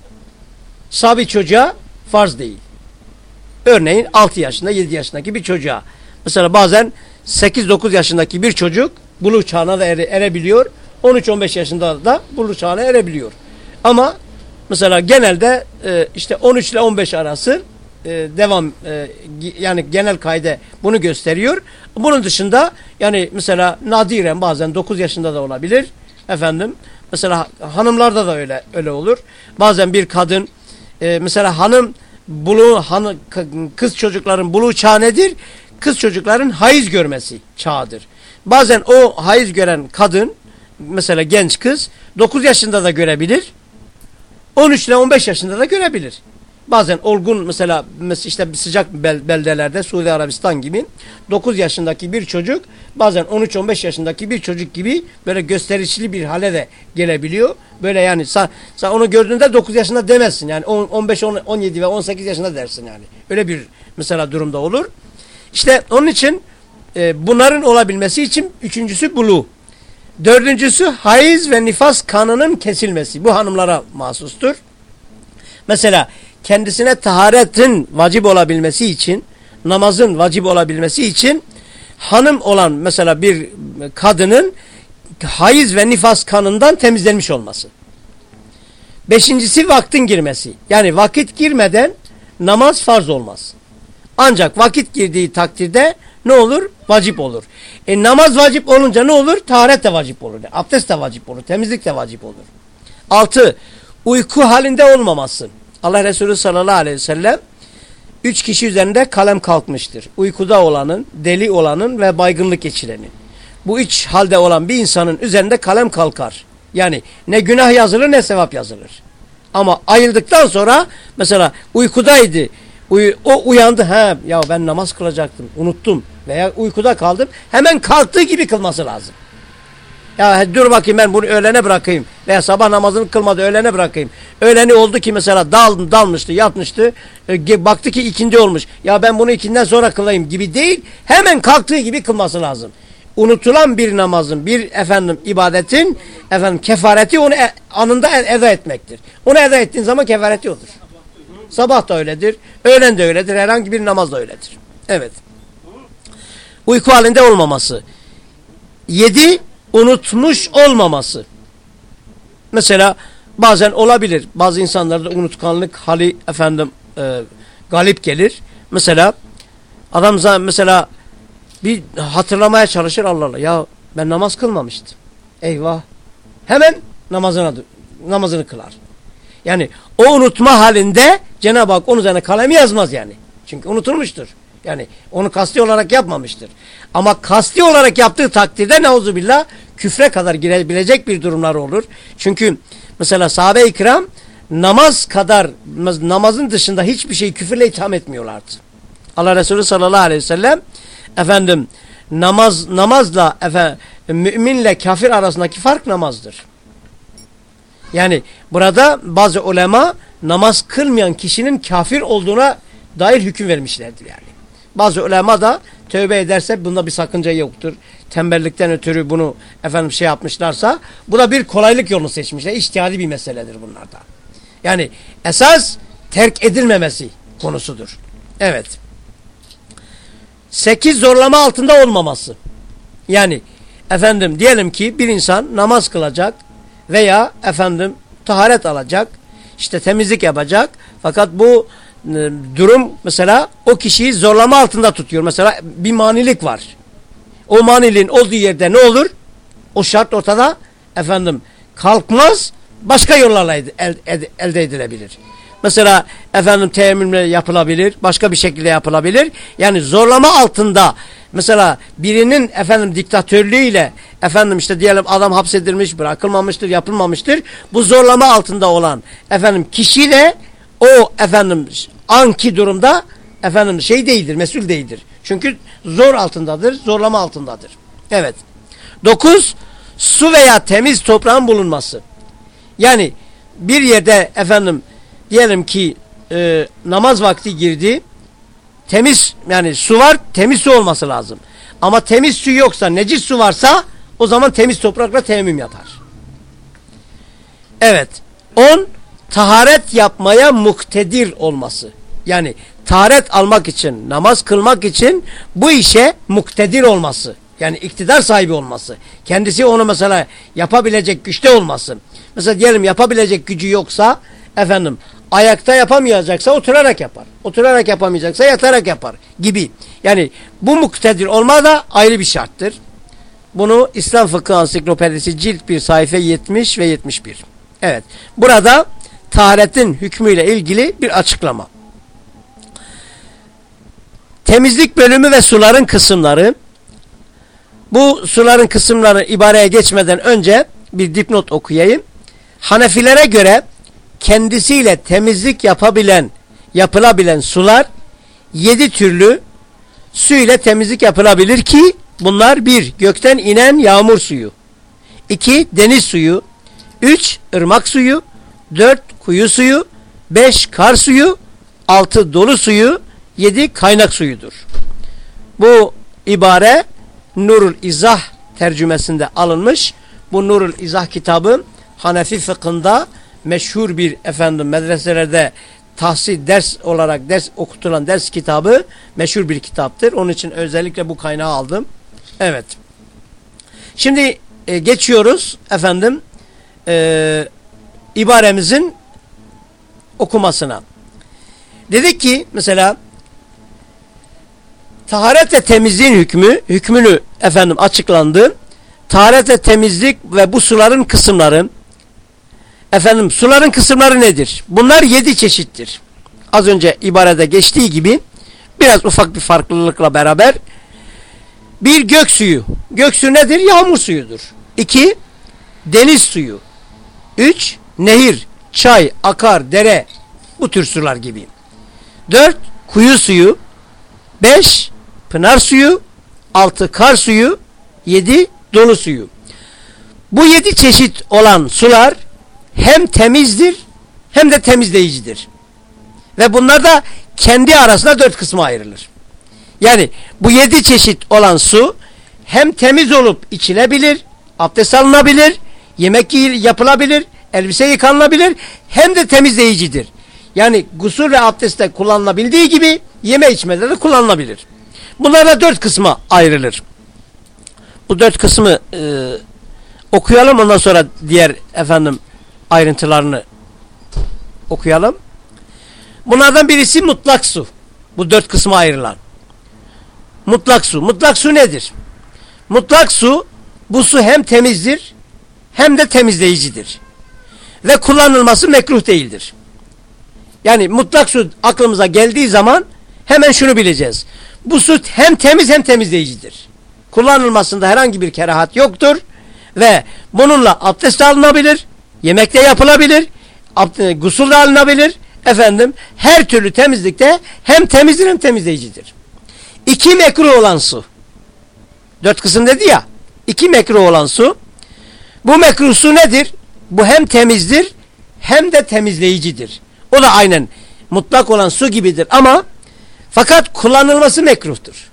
Sabi çocuğa farz değil. Örneğin 6 yaşında 7 yaşındaki bir çocuğa Mesela bazen 8-9 yaşındaki bir çocuk buluğ çağına da ere, erebiliyor. 13-15 yaşında da buluğ çağına erebiliyor. Ama mesela genelde e, işte 13 ile 15 arası e, devam e, yani genel kaide bunu gösteriyor. Bunun dışında yani mesela nadiren bazen 9 yaşında da olabilir. Efendim mesela hanımlarda da öyle öyle olur. Bazen bir kadın e, mesela hanım bulu hanı, kız çocukların buluğ çağı nedir? kız çocukların hayız görmesi çağıdır. Bazen o hayız gören kadın mesela genç kız 9 yaşında da görebilir. 13 ile 15 yaşında da görebilir. Bazen olgun mesela işte sıcak beldelerde Suudi Arabistan gibi 9 yaşındaki bir çocuk bazen 13-15 yaşındaki bir çocuk gibi böyle gösterişli bir hale de gelebiliyor. Böyle yani sen, sen onu gördüğünde 9 yaşında demezsin yani 15, 17 ve 18 yaşında dersin yani. Öyle bir mesela durumda olur. İşte onun için e, bunların olabilmesi için üçüncüsü bulu. Dördüncüsü haiz ve nifas kanının kesilmesi. Bu hanımlara mahsustur. Mesela kendisine taharetin vacip olabilmesi için, namazın vacip olabilmesi için hanım olan mesela bir kadının haiz ve nifas kanından temizlenmiş olması. Beşincisi vaktin girmesi. Yani vakit girmeden namaz farz olmaz. Ancak vakit girdiği takdirde ne olur? Vacip olur. E namaz vacip olunca ne olur? Taharet de vacip olur. Abdest de vacip olur. Temizlik de vacip olur. Altı, uyku halinde olmaması. Allah Resulü sallallahu aleyhi ve sellem üç kişi üzerinde kalem kalkmıştır. Uykuda olanın, deli olanın ve baygınlık geçirenin. Bu üç halde olan bir insanın üzerinde kalem kalkar. Yani ne günah yazılır ne sevap yazılır. Ama ayıldıktan sonra mesela uykudaydı. Uy o uyandı. He ya ben namaz kılacaktım. Unuttum. Veya uykuda kaldım. Hemen kalktığı gibi kılması lazım. Ya dur bakayım ben bunu öğlene bırakayım. Veya sabah namazını kılmadı öğlene bırakayım. Öğleni oldu ki mesela dal, dalmıştı yatmıştı. E, baktı ki ikindi olmuş. Ya ben bunu ikinden sonra kılayım gibi değil. Hemen kalktığı gibi kılması lazım. Unutulan bir namazın, bir efendim ibadetin efendim kefareti onu e, anında eda etmektir. Onu eda ettiğin zaman kefareti odur. Sabah da öyledir. Öğlen de öyledir. Herhangi bir namaz da öyledir. Evet. Uyku halinde olmaması. Yedi, unutmuş olmaması. Mesela bazen olabilir. Bazı insanlarda unutkanlık hali efendim e, galip gelir. Mesela adam mesela bir hatırlamaya çalışır Allah Allah. Ya ben namaz kılmamıştım. Eyvah. Hemen namazına namazını kılar. Yani o unutma halinde Cenab-ı Hak onun üzerine kalemi yazmaz yani. Çünkü unutulmuştur. Yani onu kasti olarak yapmamıştır. Ama kasti olarak yaptığı takdirde neuzubillah küfre kadar girebilecek bir durumlar olur. Çünkü mesela sahabe-i kiram namaz kadar namazın dışında hiçbir şeyi küfürle itham etmiyorlardı. Allah Resulü sallallahu aleyhi ve sellem efendim namaz namazla efendim, müminle kafir arasındaki fark namazdır. Yani burada bazı ulema namaz kılmayan kişinin kafir olduğuna dair hüküm vermişlerdir yani. Bazı ulema da tövbe ederse bunda bir sakınca yoktur. Tembellikten ötürü bunu efendim şey yapmışlarsa bu da bir kolaylık yolunu seçmişler. İçtihadi bir meseledir bunlarda. Yani esas terk edilmemesi konusudur. Evet. Sekiz zorlama altında olmaması. Yani efendim diyelim ki bir insan namaz kılacak veya efendim taharet alacak, işte temizlik yapacak. Fakat bu durum mesela o kişiyi zorlama altında tutuyor. Mesela bir manilik var. O maniliğin olduğu yerde ne olur? O şart ortada efendim kalkmaz başka yollarla elde, elde, elde edilebilir. Mesela efendim teyemmümle yapılabilir, başka bir şekilde yapılabilir. Yani zorlama altında mesela birinin efendim diktatörlüğüyle efendim işte diyelim adam hapsedilmiş, bırakılmamıştır, yapılmamıştır. Bu zorlama altında olan efendim kişi de o efendim anki durumda efendim şey değildir, mesul değildir. Çünkü zor altındadır, zorlama altındadır. Evet. Dokuz, su veya temiz toprağın bulunması. Yani bir yerde efendim diyelim ki e, namaz vakti girdi. Temiz yani su var temiz su olması lazım. Ama temiz su yoksa necis su varsa o zaman temiz toprakla teyemmüm yapar. Evet. On taharet yapmaya muktedir olması. Yani taharet almak için, namaz kılmak için bu işe muktedir olması. Yani iktidar sahibi olması. Kendisi onu mesela yapabilecek güçte olması. Mesela diyelim yapabilecek gücü yoksa efendim ayakta yapamayacaksa oturarak yapar. Oturarak yapamayacaksa yatarak yapar gibi. Yani bu muktedir olma da ayrı bir şarttır. Bunu İslam Fıkıh Ansiklopedisi cilt 1 sayfa 70 ve 71. Evet. Burada taharetin hükmüyle ilgili bir açıklama. Temizlik bölümü ve suların kısımları. Bu suların kısımları ibareye geçmeden önce bir dipnot okuyayım. Hanefilere göre kendisiyle temizlik yapabilen, yapılabilen sular yedi türlü su ile temizlik yapılabilir ki bunlar bir gökten inen yağmur suyu, iki deniz suyu, üç ırmak suyu, dört kuyu suyu, beş kar suyu, altı dolu suyu, yedi kaynak suyudur. Bu ibare Nurul İzah tercümesinde alınmış. Bu Nurul İzah kitabı Hanefi fıkhında meşhur bir efendim medreselerde tahsil ders olarak ders okutulan ders kitabı meşhur bir kitaptır. Onun için özellikle bu kaynağı aldım. Evet. Şimdi e, geçiyoruz efendim e, ibaremizin okumasına. Dedik ki mesela taharet ve temizliğin hükmü, hükmünü efendim açıklandı. Taharet ve temizlik ve bu suların kısımları efendim suların kısımları nedir? Bunlar yedi çeşittir. Az önce ibarede geçtiği gibi biraz ufak bir farklılıkla beraber bir gök suyu. Gök suyu nedir? Yağmur suyudur. İki, deniz suyu. Üç, nehir, çay, akar, dere bu tür sular gibi. Dört, kuyu suyu. Beş, pınar suyu. Altı, kar suyu. Yedi, dolu suyu. Bu yedi çeşit olan sular hem temizdir hem de temizleyicidir. Ve bunlar da kendi arasında dört kısma ayrılır. Yani bu yedi çeşit olan su hem temiz olup içilebilir, abdest alınabilir, yemek yapılabilir, elbise yıkanılabilir hem de temizleyicidir. Yani gusül ve abdestte kullanılabildiği gibi yeme içmede de kullanılabilir. Bunlar da dört kısma ayrılır. Bu dört kısmı e, okuyalım ondan sonra diğer efendim ayrıntılarını okuyalım. Bunlardan birisi mutlak su. Bu dört kısma ayrılan. Mutlak su. Mutlak su nedir? Mutlak su bu su hem temizdir hem de temizleyicidir. Ve kullanılması mekruh değildir. Yani mutlak su aklımıza geldiği zaman hemen şunu bileceğiz. Bu su hem temiz hem temizleyicidir. Kullanılmasında herhangi bir kerahat yoktur. Ve bununla abdest alınabilir, yemekte yapılabilir, gusül alınabilir. Efendim her türlü temizlikte hem temizdir hem temizleyicidir. İki mekruh olan su. Dört kısım dedi ya. İki mekruh olan su. Bu mekruh su nedir? Bu hem temizdir hem de temizleyicidir. O da aynen mutlak olan su gibidir ama fakat kullanılması mekruhtur.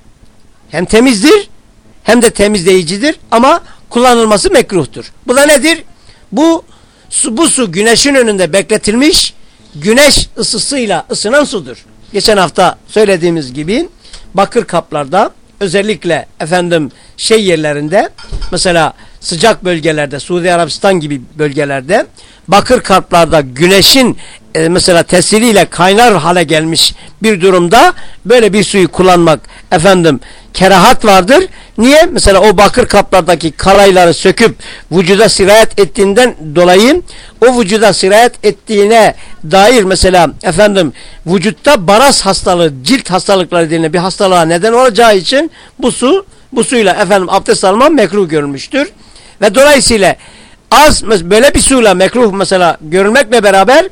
Hem temizdir hem de temizleyicidir ama kullanılması mekruhtur. Bu da nedir? Bu su, bu su güneşin önünde bekletilmiş güneş ısısıyla ısınan sudur. Geçen hafta söylediğimiz gibi bakır kaplarda özellikle efendim şey yerlerinde mesela sıcak bölgelerde Suudi Arabistan gibi bölgelerde bakır kaplarda güneşin e, mesela tesiriyle kaynar hale gelmiş bir durumda böyle bir suyu kullanmak efendim kerahat vardır. Niye? Mesela o bakır kaplardaki karayları söküp vücuda sirayet ettiğinden dolayı o vücuda sirayet ettiğine dair mesela efendim vücutta baras hastalığı, cilt hastalıkları denilen bir hastalığa neden olacağı için bu su bu suyla efendim abdest alma mekruh görülmüştür. Ve dolayısıyla az böyle bir suyla mekruh mesela görülmekle beraber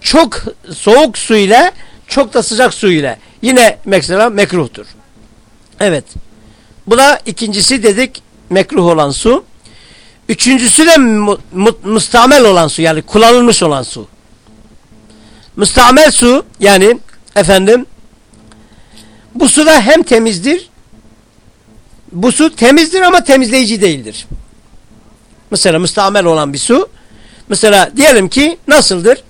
çok soğuk su ile çok da sıcak su ile yine mesela mekruhtur. Evet. Bu da ikincisi dedik mekruh olan su. Üçüncüsü de mu, mu, mustamel olan su yani kullanılmış olan su. Mustamel su yani efendim bu su da hem temizdir bu su temizdir ama temizleyici değildir. Mesela mustamel olan bir su mesela diyelim ki nasıldır?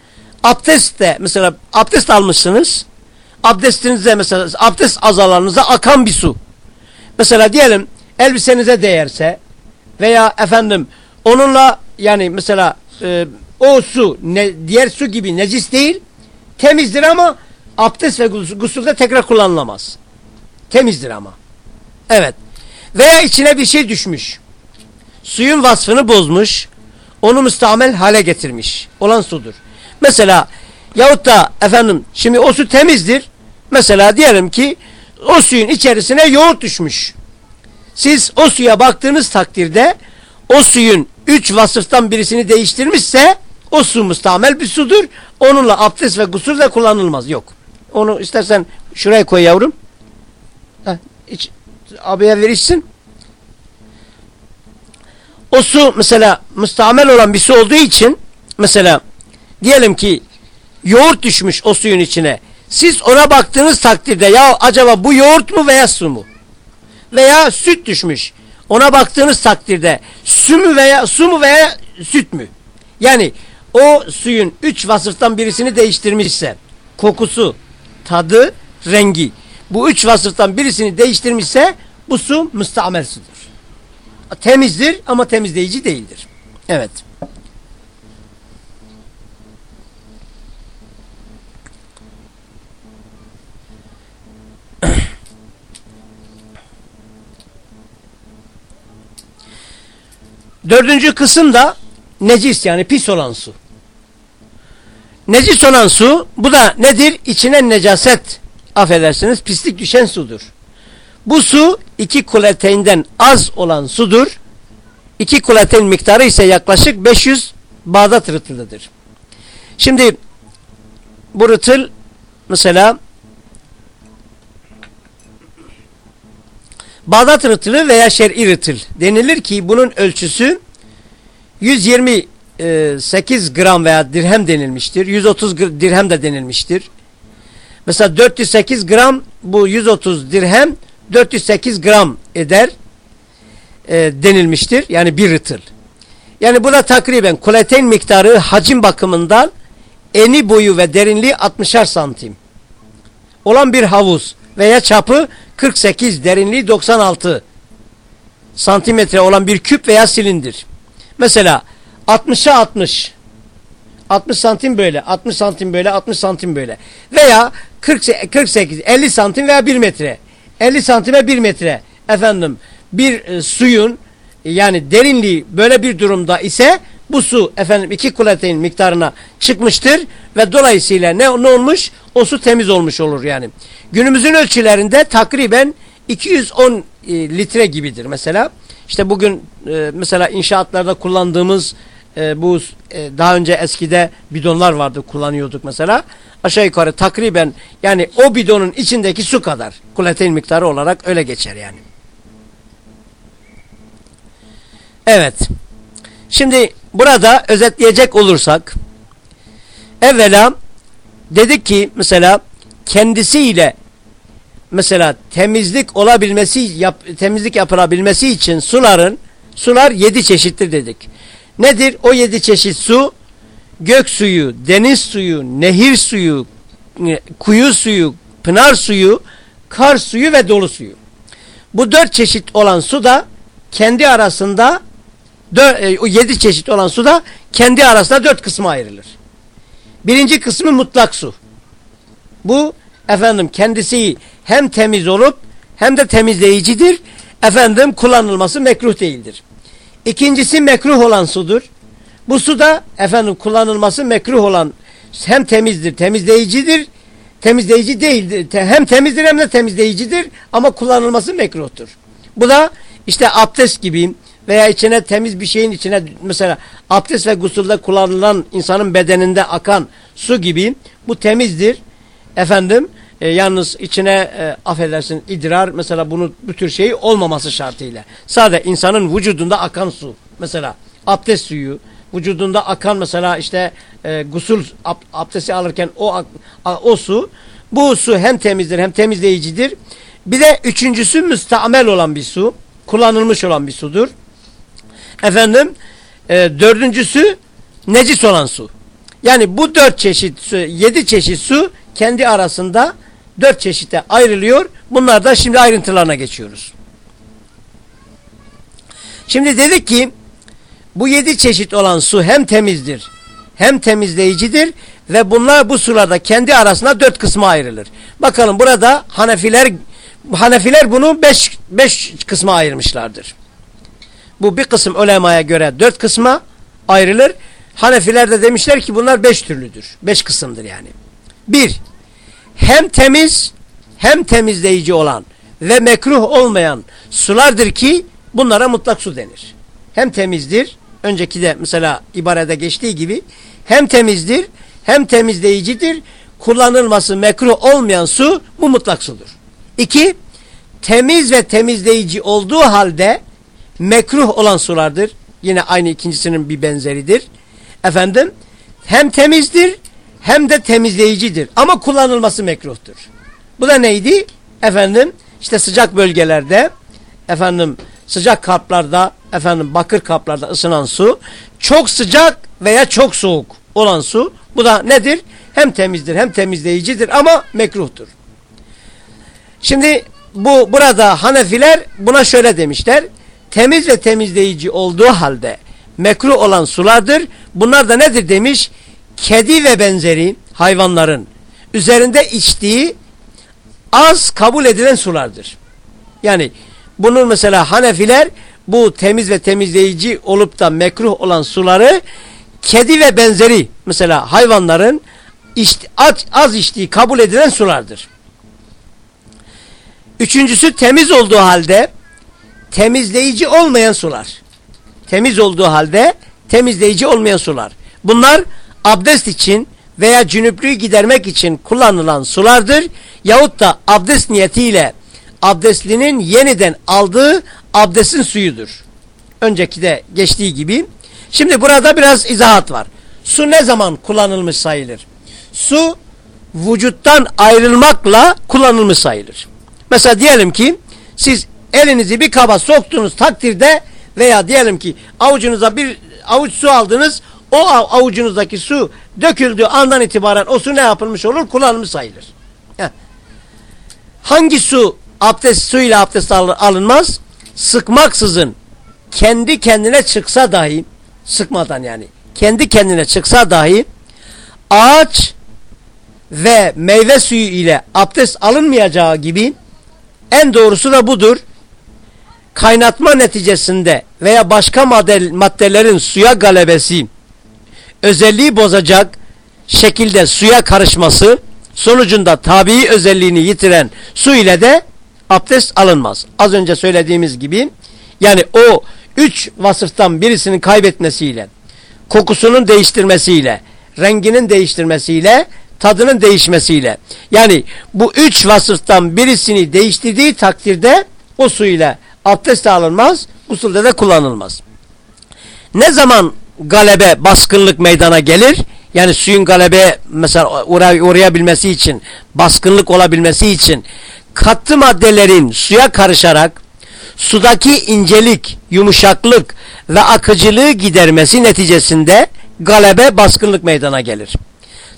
Abdestte mesela abdest almışsınız abdestinizde mesela abdest azalarınıza akan bir su. Mesela diyelim elbisenize değerse veya efendim onunla yani mesela e, o su ne, diğer su gibi necis değil temizdir ama abdest ve gusülde tekrar kullanılamaz. Temizdir ama. Evet. Veya içine bir şey düşmüş. Suyun vasfını bozmuş. Onu müstamel hale getirmiş. Olan sudur. Mesela yahut da efendim şimdi o su temizdir. Mesela diyelim ki o suyun içerisine yoğurt düşmüş. Siz o suya baktığınız takdirde o suyun üç vasıftan birisini değiştirmişse o su mustamel bir sudur. Onunla abdest ve gusül de kullanılmaz. Yok. Onu istersen şuraya koy yavrum. Heh, iç, abiye verirsin. O su mesela mustamel olan bir su olduğu için mesela diyelim ki yoğurt düşmüş o suyun içine. Siz ona baktığınız takdirde ya acaba bu yoğurt mu veya su mu? Veya süt düşmüş. Ona baktığınız takdirde su mu veya su mu veya süt mü? Yani o suyun üç vasıftan birisini değiştirmişse kokusu, tadı, rengi bu üç vasıftan birisini değiştirmişse bu su müstamel sudur temizdir ama temizleyici değildir. Evet. Dördüncü kısım da necis yani pis olan su. Necis olan su bu da nedir? İçine necaset affedersiniz pislik düşen sudur. Bu su iki kuleteynden az olan sudur. İki kuleteyn miktarı ise yaklaşık 500 Bağdat rıtılıdır. Şimdi bu rıtıl mesela Bağdat rıtılı veya şer'i rıtıl denilir ki bunun ölçüsü 128 gram veya dirhem denilmiştir. 130 dirhem de denilmiştir. Mesela 408 gram bu 130 dirhem 408 gram eder e, denilmiştir. Yani bir rıtıl. Yani bu da takriben kuleteyn miktarı hacim bakımından eni boyu ve derinliği 60'ar santim olan bir havuz veya çapı 48 derinliği 96 santimetre olan bir küp veya silindir. Mesela 60'a 60 60 santim böyle 60 santim böyle 60 santim böyle veya 40, 48 50 santim veya 1 metre 50 santime 1 metre efendim bir e, suyun yani derinliği böyle bir durumda ise bu su efendim iki kuleteyn miktarına çıkmıştır ve dolayısıyla ne, ne olmuş? O su temiz olmuş olur yani. Günümüzün ölçülerinde takriben 210 e, litre gibidir mesela. İşte bugün e, mesela inşaatlarda kullandığımız e, bu e, daha önce eskide bidonlar vardı kullanıyorduk mesela. Aşağı yukarı takriben yani o bidonun içindeki su kadar kuleteyn miktarı olarak öyle geçer yani. Evet. Şimdi burada özetleyecek olursak evvela dedik ki mesela kendisiyle mesela temizlik olabilmesi yap, temizlik yapılabilmesi için suların sular yedi çeşittir dedik. Nedir o yedi çeşit su? Gök suyu, deniz suyu, nehir suyu, kuyu suyu, pınar suyu, kar suyu ve dolu suyu. Bu dört çeşit olan su da kendi arasında e, o yedi çeşit olan su da kendi arasında dört kısma ayrılır. Birinci kısmı mutlak su. Bu efendim kendisi hem temiz olup hem de temizleyicidir. Efendim kullanılması mekruh değildir. İkincisi mekruh olan sudur. Bu su da efendim kullanılması mekruh olan hem temizdir, temizleyicidir, temizleyici değildir. Hem temizdir hem de temizleyicidir ama kullanılması mekruhtur. Bu da işte abdest gibi veya içine temiz bir şeyin içine mesela abdest ve gusulde kullanılan insanın bedeninde akan su gibi bu temizdir. Efendim e, yalnız içine e, affedersin idrar mesela bunu bu tür şey olmaması şartıyla. Sadece insanın vücudunda akan su mesela abdest suyu vücudunda akan mesela işte e, gusül ab, abdesti alırken o o su bu su hem temizdir hem temizleyicidir. Bir de üçüncüsü müstamel olan bir su kullanılmış olan bir sudur. Efendim e, dördüncüsü necis olan su. Yani bu dört çeşit su, yedi çeşit su kendi arasında dört çeşite ayrılıyor. Bunlar da şimdi ayrıntılarına geçiyoruz. Şimdi dedik ki bu yedi çeşit olan su hem temizdir hem temizleyicidir ve bunlar bu sularda kendi arasında dört kısma ayrılır. Bakalım burada Hanefiler Hanefiler bunu beş, beş kısma ayırmışlardır. Bu bir kısım ulemaya göre dört kısma ayrılır. Hanefiler de demişler ki bunlar beş türlüdür. Beş kısımdır yani. Bir, hem temiz hem temizleyici olan ve mekruh olmayan sulardır ki bunlara mutlak su denir. Hem temizdir, önceki de mesela ibarede geçtiği gibi hem temizdir hem temizleyicidir. Kullanılması mekruh olmayan su bu mutlak sudur. İki, temiz ve temizleyici olduğu halde mekruh olan sulardır. Yine aynı ikincisinin bir benzeridir. Efendim hem temizdir hem de temizleyicidir. Ama kullanılması mekruhtur. Bu da neydi? Efendim işte sıcak bölgelerde efendim sıcak kaplarda efendim bakır kaplarda ısınan su çok sıcak veya çok soğuk olan su bu da nedir? Hem temizdir hem temizleyicidir ama mekruhtur. Şimdi bu burada Hanefiler buna şöyle demişler temiz ve temizleyici olduğu halde mekruh olan sulardır. Bunlar da nedir demiş? Kedi ve benzeri hayvanların üzerinde içtiği az kabul edilen sulardır. Yani bunun mesela Hanefiler bu temiz ve temizleyici olup da mekruh olan suları kedi ve benzeri mesela hayvanların içti, az, az içtiği kabul edilen sulardır. Üçüncüsü temiz olduğu halde temizleyici olmayan sular. Temiz olduğu halde temizleyici olmayan sular. Bunlar abdest için veya cünüplüğü gidermek için kullanılan sulardır. Yahut da abdest niyetiyle abdestlinin yeniden aldığı abdestin suyudur. Önceki de geçtiği gibi. Şimdi burada biraz izahat var. Su ne zaman kullanılmış sayılır? Su vücuttan ayrılmakla kullanılmış sayılır. Mesela diyelim ki siz elinizi bir kaba soktuğunuz takdirde veya diyelim ki avucunuza bir avuç su aldınız o avucunuzdaki su döküldüğü andan itibaren o su ne yapılmış olur? Kullanılmış sayılır. Hangi su abdest suyla abdest alınmaz? Sıkmaksızın kendi kendine çıksa dahi sıkmadan yani kendi kendine çıksa dahi ağaç ve meyve suyu ile abdest alınmayacağı gibi en doğrusu da budur. Kaynatma neticesinde veya başka madde, maddelerin suya galebesi özelliği bozacak şekilde suya karışması sonucunda tabii özelliğini yitiren su ile de abdest alınmaz. Az önce söylediğimiz gibi yani o üç vasıftan birisinin kaybetmesiyle kokusunun değiştirmesiyle renginin değiştirmesiyle tadının değişmesiyle yani bu üç vasıftan birisini değiştirdiği takdirde o su ile abdest alınmaz, usulde de kullanılmaz. Ne zaman galebe, baskınlık meydana gelir? Yani suyun galebe mesela uğray uğrayabilmesi için, baskınlık olabilmesi için katı maddelerin suya karışarak sudaki incelik, yumuşaklık ve akıcılığı gidermesi neticesinde galebe, baskınlık meydana gelir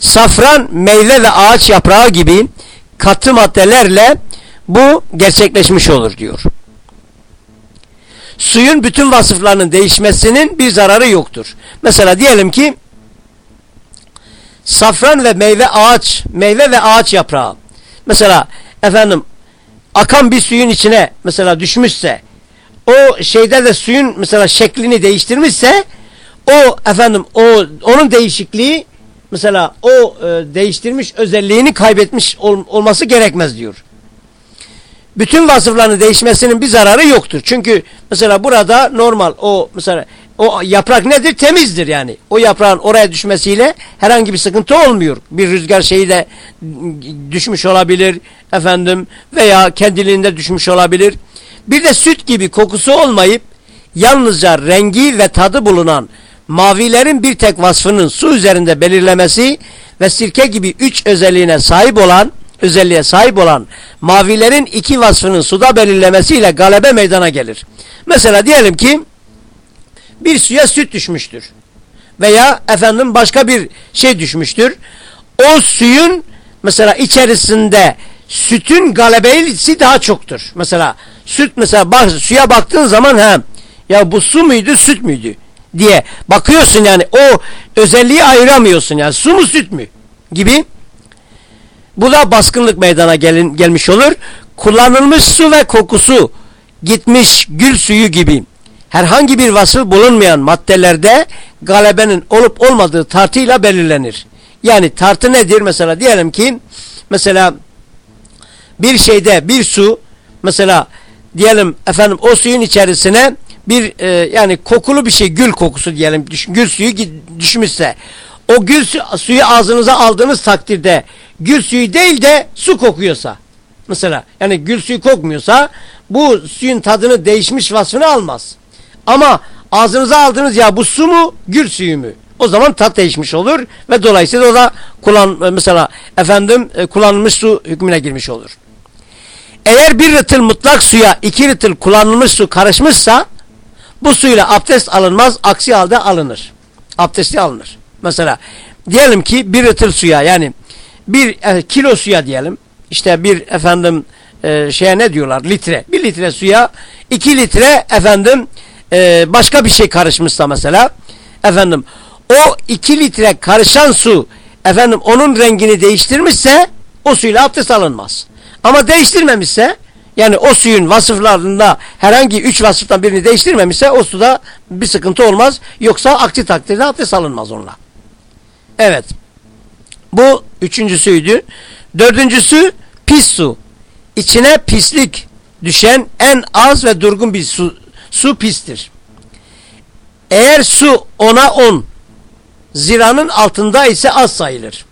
safran, meyve ve ağaç yaprağı gibi katı maddelerle bu gerçekleşmiş olur diyor. Suyun bütün vasıflarının değişmesinin bir zararı yoktur. Mesela diyelim ki safran ve meyve ağaç, meyve ve ağaç yaprağı. Mesela efendim akan bir suyun içine mesela düşmüşse o şeyde de suyun mesela şeklini değiştirmişse o efendim o onun değişikliği mesela o e, değiştirmiş özelliğini kaybetmiş ol, olması gerekmez diyor. Bütün vasıflarının değişmesinin bir zararı yoktur. Çünkü mesela burada normal o mesela o yaprak nedir? Temizdir yani. O yaprağın oraya düşmesiyle herhangi bir sıkıntı olmuyor. Bir rüzgar şeyiyle düşmüş olabilir efendim veya kendiliğinde düşmüş olabilir. Bir de süt gibi kokusu olmayıp yalnızca rengi ve tadı bulunan mavilerin bir tek vasfının su üzerinde belirlemesi ve sirke gibi üç özelliğine sahip olan özelliğe sahip olan mavilerin iki vasfının suda belirlemesiyle galebe meydana gelir. Mesela diyelim ki bir suya süt düşmüştür. Veya efendim başka bir şey düşmüştür. O suyun mesela içerisinde sütün galebeysi daha çoktur. Mesela süt mesela bak, suya baktığın zaman hem ya bu su muydu süt müydü? diye bakıyorsun yani o özelliği ayıramıyorsun yani su mu süt mü gibi bu da baskınlık meydana gelin, gelmiş olur. Kullanılmış su ve kokusu gitmiş gül suyu gibi herhangi bir vasıl bulunmayan maddelerde galebenin olup olmadığı tartıyla belirlenir. Yani tartı nedir? Mesela diyelim ki mesela bir şeyde bir su mesela diyelim efendim o suyun içerisine bir e, yani kokulu bir şey gül kokusu diyelim gül suyu düşmüşse o gül suyu ağzınıza aldığınız takdirde gül suyu değil de su kokuyorsa mesela yani gül suyu kokmuyorsa bu suyun tadını değişmiş vasfını almaz. Ama ağzınıza aldığınız ya bu su mu gül suyu mu? O zaman tat değişmiş olur ve dolayısıyla o da kullan mesela efendim e, kullanılmış su hükmüne girmiş olur. Eğer bir rıtıl mutlak suya iki rıtıl kullanılmış su karışmışsa bu suyla abdest alınmaz, aksi halde alınır. Abdesti alınır. Mesela diyelim ki bir ıtır suya yani bir e, kilo suya diyelim işte bir efendim e, şeye ne diyorlar litre bir litre suya iki litre efendim e, başka bir şey karışmışsa mesela efendim o iki litre karışan su efendim onun rengini değiştirmişse o suyla abdest alınmaz. Ama değiştirmemişse yani o suyun vasıflarında herhangi üç vasıftan birini değiştirmemişse o suda bir sıkıntı olmaz. Yoksa aksi takdirde abdest alınmaz onunla. Evet. Bu üçüncüsüydü. Dördüncüsü pis su. İçine pislik düşen en az ve durgun bir su, su pistir. Eğer su ona on ziranın altında ise az sayılır.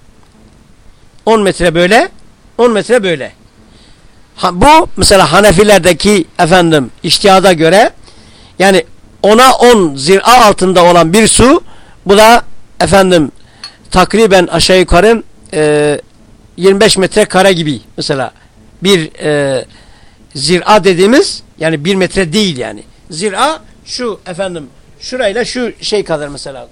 10 metre böyle 10 metre böyle. Ha, bu mesela Hanefilerdeki efendim iştihada göre yani ona 10 zira altında olan bir su bu da efendim takriben aşağı yukarı e, 25 metre kare gibi mesela bir e, zira dediğimiz yani bir metre değil yani. Zira şu efendim şurayla şu şey kadar mesela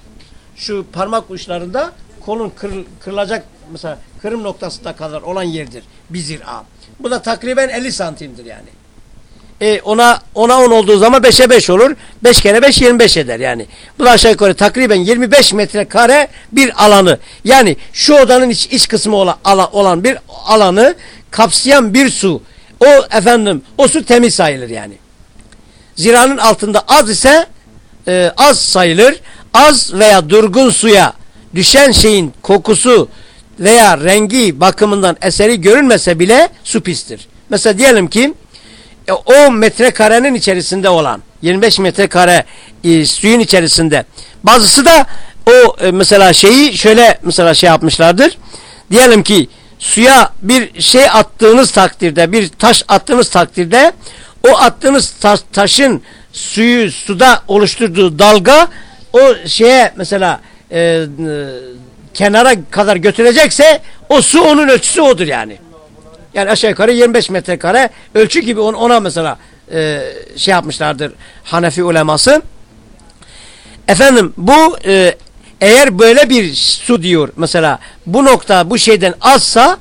şu parmak uçlarında kolun kır, kırılacak mesela kırım noktasında kadar olan yerdir bir zira. Bu da takriben 50 santimdir yani. E ona ona 10 olduğu zaman 5'e 5 olur. 5 kere 5 25 eder yani. Bu da aşağı yukarı takriben 25 metrekare bir alanı. Yani şu odanın iç, iç kısmı olan, olan bir alanı kapsayan bir su. O efendim o su temiz sayılır yani. Ziranın altında az ise e, az sayılır. Az veya durgun suya düşen şeyin kokusu veya rengi bakımından eseri görünmese bile su pistir. Mesela diyelim ki e, o metrekarenin içerisinde olan 25 metrekare e, suyun içerisinde bazısı da o e, mesela şeyi şöyle mesela şey yapmışlardır. Diyelim ki suya bir şey attığınız takdirde bir taş attığınız takdirde o attığınız taş, taşın suyu suda oluşturduğu dalga o şeye mesela e, e, kenara kadar götürecekse o su onun ölçüsü odur yani. Yani aşağı yukarı 25 metrekare ölçü gibi ona mesela e, şey yapmışlardır Hanefi uleması. Efendim bu e, eğer böyle bir su diyor mesela bu nokta bu şeyden azsa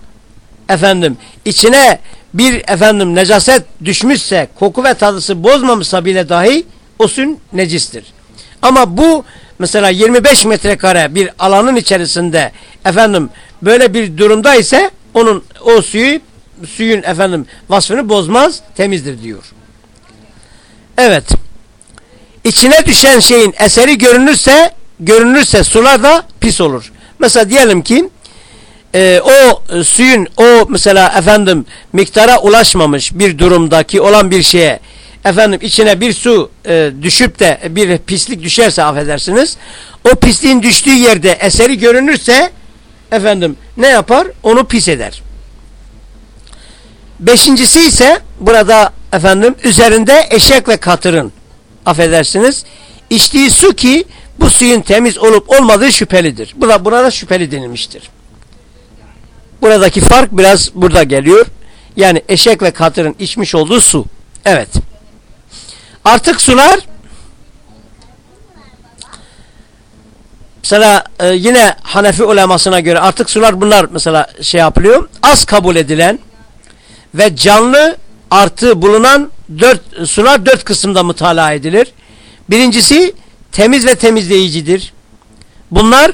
efendim içine bir efendim necaset düşmüşse koku ve tadısı bozmamışsa bile dahi o suyun necistir. Ama bu mesela 25 metrekare bir alanın içerisinde efendim böyle bir durumda ise onun o suyu suyun efendim vasfını bozmaz temizdir diyor. Evet. İçine düşen şeyin eseri görünürse görünürse sular da pis olur. Mesela diyelim ki e, o suyun o mesela efendim miktara ulaşmamış bir durumdaki olan bir şeye efendim içine bir su e, düşüp de bir pislik düşerse affedersiniz o pisliğin düştüğü yerde eseri görünürse efendim ne yapar? Onu pis eder. Beşincisi ise burada efendim üzerinde eşek ve katırın affedersiniz içtiği su ki bu suyun temiz olup olmadığı şüphelidir. Burada, burada şüpheli denilmiştir. Buradaki fark biraz burada geliyor. Yani eşek ve katırın içmiş olduğu su. Evet. Artık sular mesela e, yine Hanefi ulemasına göre artık sular bunlar mesela şey yapılıyor. Az kabul edilen ve canlı artı bulunan dört, sular dört kısımda mutala edilir. Birincisi temiz ve temizleyicidir. Bunlar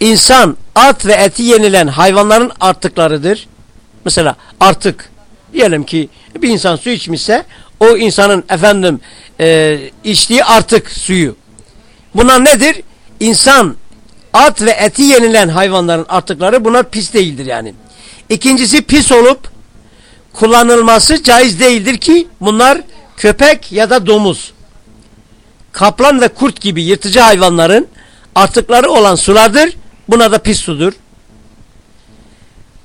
insan, at ve eti yenilen hayvanların artıklarıdır. Mesela artık diyelim ki bir insan su içmişse o insanın efendim e, içtiği artık suyu. Bunlar nedir? İnsan, at ve eti yenilen hayvanların artıkları bunlar pis değildir yani. İkincisi pis olup kullanılması caiz değildir ki bunlar köpek ya da domuz, kaplan ve kurt gibi yırtıcı hayvanların artıkları olan sulardır. Buna da pis sudur.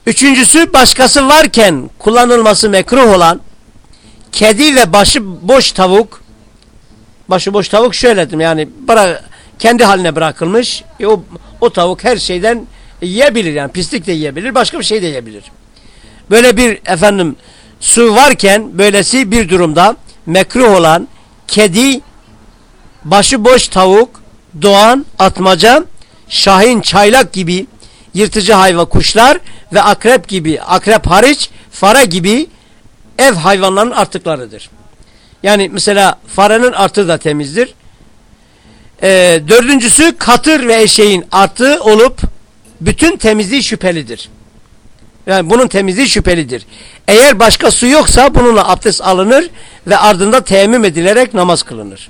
Üçüncüsü başkası varken kullanılması mekruh olan kedi ve başı boş tavuk başı boş tavuk şöyledim yani bırak, kendi haline bırakılmış e o, o tavuk her şeyden yiyebilir yani pislik de yiyebilir başka bir şey de yiyebilir. Böyle bir efendim su varken böylesi bir durumda mekruh olan kedi başı boş tavuk doğan atmaca şahin çaylak gibi yırtıcı hayvan kuşlar ve akrep gibi akrep hariç fare gibi ev hayvanlarının artıklarıdır. Yani mesela farenin artığı da temizdir. Ee, dördüncüsü katır ve eşeğin artığı olup bütün temizliği şüphelidir. Yani bunun temizliği şüphelidir. Eğer başka su yoksa bununla abdest alınır ve ardında teyemmüm edilerek namaz kılınır.